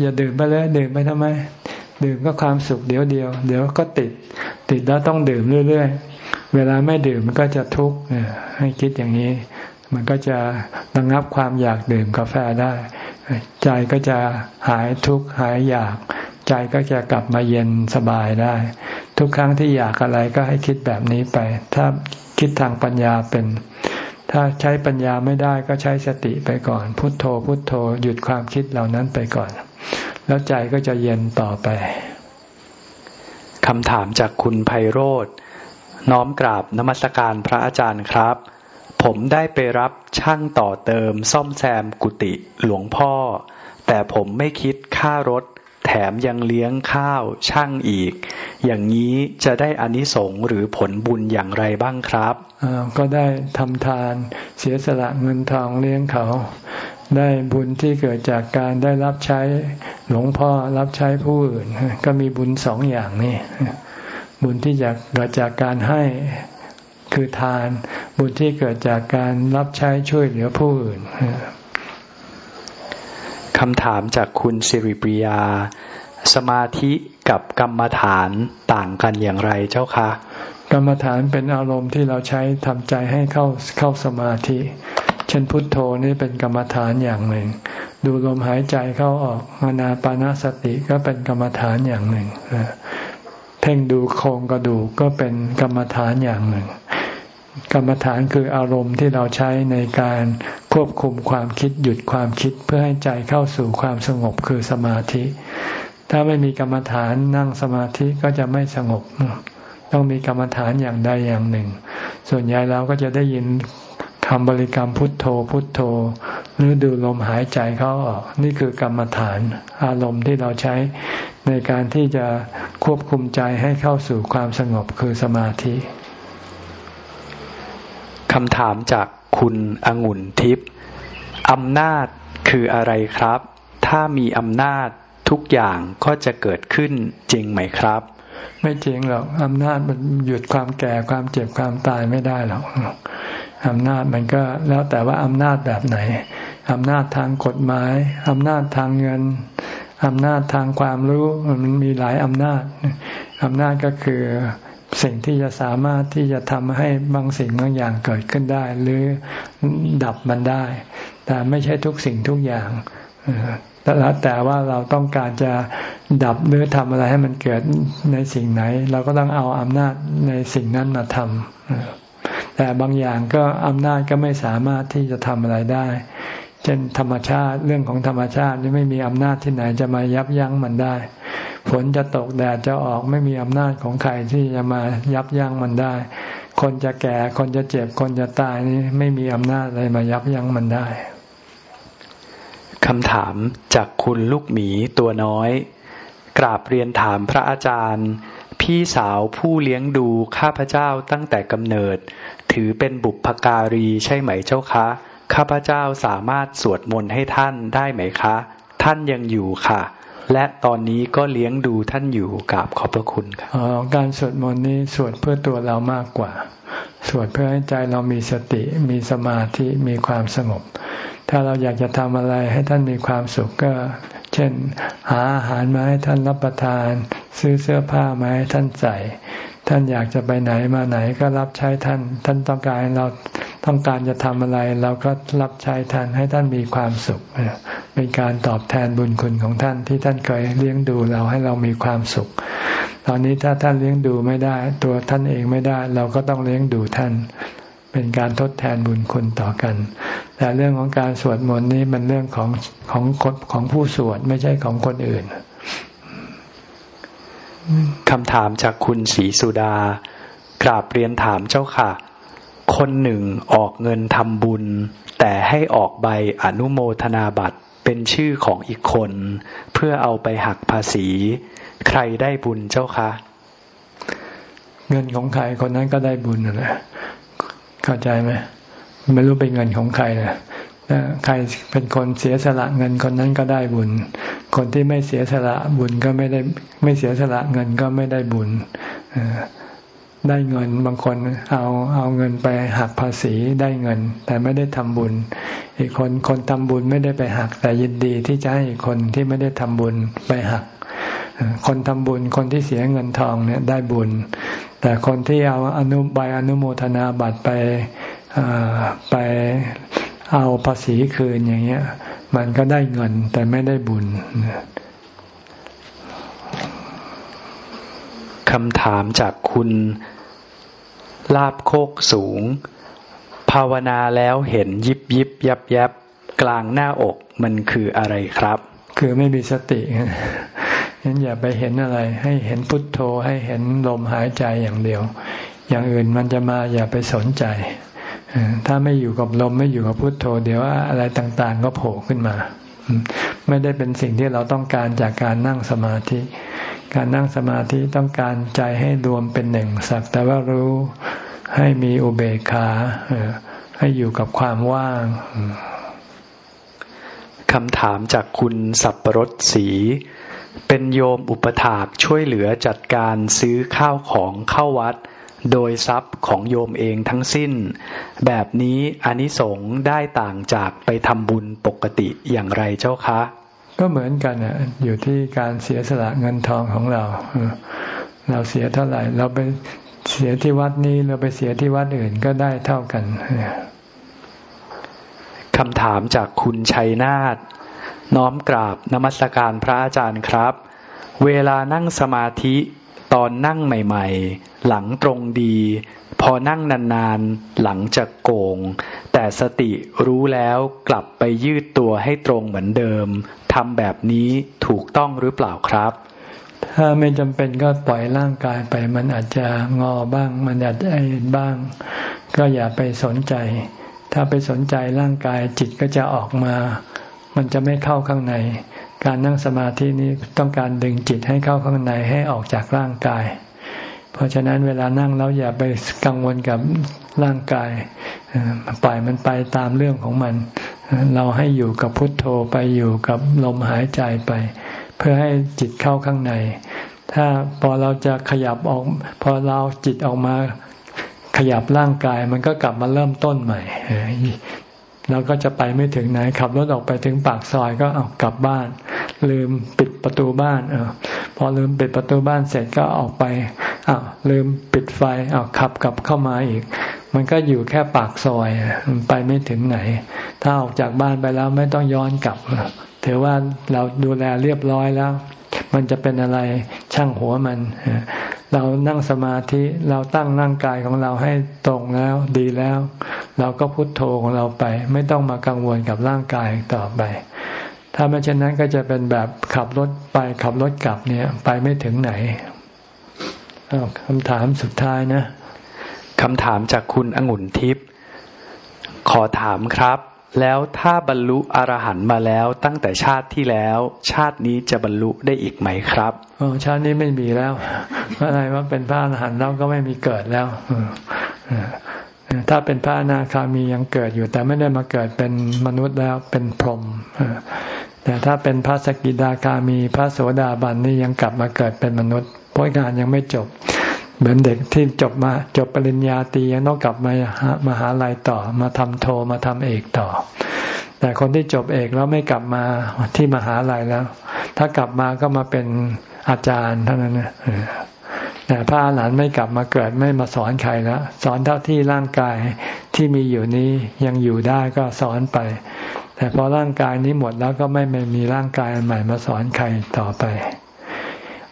อย่าดื่มไปเลยดื่มไปทำไม ดื่มก็ความสุขเดียวเดียว เดี๋ยวก็ติด ติดแล้วต้องดื่มเรื่อยๆ เวลาไม่ดื่มมันก็จะทุกข์ให้คิดอย่างนี้ มันก็จะระงงับความอยากดื่มกาแฟได้ ใจก็จะหายทุกข์หายอยาก ใจก็จะกลับมาเย็นสบายได้ ทุกครั้งที่อยากอะไรก็ให้คิดแบบนี้ไป ถ้าคิดทางปัญญาเป็น ถ้าใช้ปัญญาไม่ได้ก็ใช้สติไปก่อน พุทโธพุทโธหยุดความคิดเหล่านั้นไปก่อน แล้วใจก็จะเย็นต่อไปคำถามจากคุณไพโรธน้อมกราบนมัสการพระอาจารย์ครับ ผมได้ไปรับช่างต่อเติม ซ่อมแซมกุฏิหลวงพ่อ แต่ผมไม่คิดค่ารถ แถมยังเลี้ยงข้าวช่างอีก อย่างนี้จะได้อานิสงส์หรือผลบุญอย่างไรบ้างครับก็ได้ทำทานเสียสละเงินทองเลี้ยงเขา ได้บุญที่เกิดจากการได้รับใช้หลวงพ่อรับใช้ผู้อื่น ก็มีบุญสองอย่างนี่บุญที่จะเกิดจากการให้คือทาน บุญที่เกิดจากการรับใช้ช่วยเหลือผู้อื่นคำถามจากคุณสิริปริยา สมาธิกับกรรมฐานต่างกันอย่างไรเจ้าคะ กรรมฐานเป็นอารมณ์ที่เราใช้ทำใจให้เข้าเข้าสมาธิ เช่นพุทโธนี่เป็นกรรมฐานอย่างหนึ่ง ดูลมหายใจเข้าออกมานาปานาสติก็เป็นกรรมฐานอย่างหนึ่งเพ่งดูโครงกระดูกก็เป็นกรรมฐานอย่างหนึ่ง กรรมฐานคืออารมณ์ที่เราใช้ในการควบคุมความคิดหยุดความคิดเพื่อให้ใจเข้าสู่ความสงบคือสมาธิ ถ้าไม่มีกรรมฐานนั่งสมาธิก็จะไม่สงบต้องมีกรรมฐานอย่างใดอย่างหนึ่ง ส่วนใหญ่เราก็จะได้ยิน คำบริกรรมพุทโธพุทโธ หรือดูลมหายใจเข้าออก นี่คือกรรมฐานอารมณ์ที่เราใช้ในการที่จะควบคุมใจให้เข้าสู่ความสงบคือสมาธิคำถามจากคุณองุ่นทิพย์อำนาจคืออะไรครับ ถ้ามีอำนาจทุกอย่างก็จะเกิดขึ้นจริงไหมครับ ไม่จริงหรอกอำนาจมันหยุดความแก่ความเจ็บความตายไม่ได้หรอก อำนาจมันก็แล้วแต่ว่าอำนาจแบบไหนอำนาจทางกฎหมายอำนาจทางเงินอำนาจทางความรู้มันมีหลายอำนาจอำนาจก็คือสิ่งที่จะสามารถที่จะทำให้บางสิ่งบางอย่างเกิดขึ้นได้ หรือดับมันได้ แต่ไม่ใช่ทุกสิ่งทุกอย่างแต่แล้วแต่ว่าเราต้องการจะดับหรือทำอะไรให้มันเกิดในสิ่งไหน เราก็ต้องเอาอำนาจในสิ่งนั้นมาทำ แต่บางอย่างก็อำนาจก็ไม่สามารถที่จะทำอะไรได้ เช่นธรรมชาติเรื่องของธรรมชาติไม่มีอำนาจที่ไหนจะมายับยั้งมันได้ ฝนจะตกแดดจะออกไม่มีอำนาจของใครที่จะมายับยั้งมันได้ คนจะแก่คนจะเจ็บคนจะตายนี่ไม่มีอำนาจอะไรมายับยั้งมันได้คำถามจากคุณลูกหมีตัวน้อย กราบเรียนถามพระอาจารย์ พี่สาวผู้เลี้ยงดูข้าพเจ้าตั้งแต่กำเนิด ถือเป็นบุพการีใช่ไหมเจ้าคะ ข้าพเจ้าสามารถสวดมนต์ให้ท่านได้ไหมคะ ท่านยังอยู่ค่ะ และตอนนี้ก็เลี้ยงดูท่านอยู่กราบขอบพระคุณครับการสวดมนต์นี้สวดเพื่อตัวเรามากกว่า สวดเพื่อให้ใจเรามีสติ มีสมาธิมีความสงบ ถ้าเราอยากจะทำอะไรให้ท่านมีความสุขก็ เช่น หาอาหารมาให้ท่านรับประทาน ซื้อเสื้อผ้ามาให้ท่านใส่ ท่านอยากจะไปไหนมาไหนก็รับใช้ท่าน ท่านต้องการเราต้องการจะทำอะไร เราก็รับใช้ท่านให้ท่านมีความสุขเป็นการตอบแทนบุญคุณของท่านที่ท่านเคยเลี้ยงดูเราให้เรามีความสุข ตอนนี้ถ้าท่านเลี้ยงดูไม่ได้ ตัวท่านเองไม่ได้ เราก็ต้องเลี้ยงดูท่าน เป็นการทดแทนบุญคุณต่อกัน แต่เรื่องของการสวดมนต์นี้มันเรื่องของของของผู้สวดไม่ใช่ของคนอื่น คำถามจากคุณศรีสุดา กราบเรียนถามเจ้าค่ะ คนหนึ่งออกเงินทำบุญ แต่ให้ออกใบอนุโมทนาบัตรเป็นชื่อของอีกคน เพื่อเอาไปหักภาษี ใครได้บุญเจ้าคะ เงินของใครคนนั้นก็ได้บุญนะเข้าใจไหมไม่รู้เป็นเงินของใครนะ ใครเป็นคนเสียสละเงินคนนั้นก็ได้บุญ คนที่ไม่เสียสละบุญก็ไม่ได้ไม่เสียสละเงินก็ไม่ได้บุญได้เงินบางคนเอาเอาเงินไปหักภาษีได้เงิน แต่ไม่ได้ทำบุญ อีกคนคนทำบุญไม่ได้ไปหัก แต่ยินดีที่จะให้อีกคนที่ไม่ได้ทำบุญไปหัก คนทำบุญคนที่เสียเงินทองเนี่ยได้บุญ แต่คนที่เอาอนุใบอนุโมทนาบัตรไปไป เอาภาษีคืนอย่างเงี้ย มันก็ได้เงินแต่ไม่ได้บุญคำถามจากคุณลาบโคกสูง ภาวนาแล้วเห็นยิบยิบยับยับกลางหน้าอกมันคืออะไรครับ คือไม่มีสติงั้นอย่าไปเห็นอะไร ให้เห็นพุทโธให้เห็นลมหายใจอย่างเดียว อย่างอื่นมันจะมาอย่าไปสนใจ ถ้าไม่อยู่กับลมไม่อยู่กับพุทโธ เดี๋ยวอะไรต่างๆ ก็โผล่ขึ้นมา ไม่ได้เป็นสิ่งที่เราต้องการจากการนั่งสมาธิ การนั่งสมาธิต้องการใจให้รวมเป็นหนึ่งสักแต่ว่ารู้ให้มีอุเบกขาให้อยู่กับความว่างคำถามจากคุณสับปรสสี เป็นโยมอุปถากช่วยเหลือจัดการซื้อข้าวของเข้าวัด โดยทรัพย์ของโยมเองทั้งสิ้น แบบนี้อนิสงส์ได้ต่างจากไปทำบุญปกติอย่างไรเจ้าคะ ก็เหมือนกันอะอยู่ที่การเสียสละเงินทองของเรา เราเสียเท่าไหร่ เราไปเสียที่วัดนี้เราไปเสียที่วัดอื่นก็ได้เท่ากันคำถามจากคุณชัยนาทน้อมกราบนมัสการพระอาจารย์ครับ เวลานั่งสมาธิ ตอนนั่งใหม่ๆ หลังตรงดี พอนั่งนานๆ หลังจะโกง แต่สติรู้แล้วกลับไปยืดตัวให้ตรงเหมือนเดิมทำแบบนี้ถูกต้องหรือเปล่าครับ ถ้าไม่จำเป็นก็ปล่อยร่างกายไป มันอาจจะงอบ้าง มันอาจจะเอ็นบ้าง ก็อย่าไปสนใจ ถ้าไปสนใจร่างกายจิตก็จะออกมา มันจะไม่เข้าข้างใน การนั่งสมาธินี้ต้องการดึงจิตให้เข้าข้างในให้ออกจากร่างกาย เพราะฉะนั้นเวลานั่งแล้วอย่าไปกังวลกับร่างกายปล่อยมันไปตามเรื่องของมัน เราให้อยู่กับพุทโธไปอยู่กับลมหายใจไป เพื่อให้จิตเข้าข้างใน ถ้าพอเราจะขยับออก พอเราจิตออกมาขยับร่างกายมันก็กลับมาเริ่มต้นใหม่ เราก็จะไปไม่ถึงไหนขับรถออกไปถึงปากซอยก็เอากลับบ้าน ลืมปิดประตูบ้านเออพอลืมปิดประตูบ้านเสร็จก็ออกไปอ้าวลืมปิดไฟอ้าวขับกลับเข้ามาอีก มันก็อยู่แค่ปากซอยมันไปไม่ถึงไหน ถ้าออกจากบ้านไปแล้วไม่ต้องย้อนกลับถือว่าเราดูแลเรียบร้อยแล้ว มันจะเป็นอะไรช่างหัวมัน เรานั่งสมาธิเราตั้งร่างกายของเราให้ตรงแล้วดีแล้ว เราก็พุโทโธของเราไป ไม่ต้องมากังวลกับร่างกายต่อไป ถ้าไม่เช่นนั้นก็จะเป็นแบบขับรถไปขับรถกลับเนี่ยไปไม่ถึงไหนคำถามสุดท้ายนะคำถามจากคุณองุ่นทิพย์ขอถามครับ แล้วถ้าบรรลุอรหันต์มาแล้วตั้งแต่ชาติที่แล้ว ชาตินี้จะบรรลุได้อีกไหมครับโอ้ชาตินี้ไม่มีแล้วอะไรว่าเป็นพระอรหันต์เราก็ไม่มีเกิดแล้วถ้าเป็นพระอนาคามียังเกิดอยู่ แต่ไม่ได้มาเกิดเป็นมนุษย์แล้วเป็นพรหมแต่ถ้าเป็นพระสกิดาคามีพระโสดาบันนี่ยังกลับมาเกิดเป็นมนุษย์เพราะงานยังไม่จบ เหมือนเด็กที่จบมาจบปริญญาตรียังต้องกลับมาหามหาลัยต่อ มาทำโทมาทำเอกต่อ แต่คนที่จบเอกแล้วไม่กลับมาที่มหาลัยแล้ว ถ้ากลับมาก็มาเป็นอาจารย์เท่านั้นนะแต่พระอรหันต์ไม่กลับมาเกิดไม่มาสอนใครแล้วสอนเท่าที่ร่างกายที่มีอยู่นี้ยังอยู่ได้ก็สอนไป แต่พอร่างกายนี้หมดแล้วก็ไม่ไม่มีร่างกายใหม่มาสอนใครต่อไป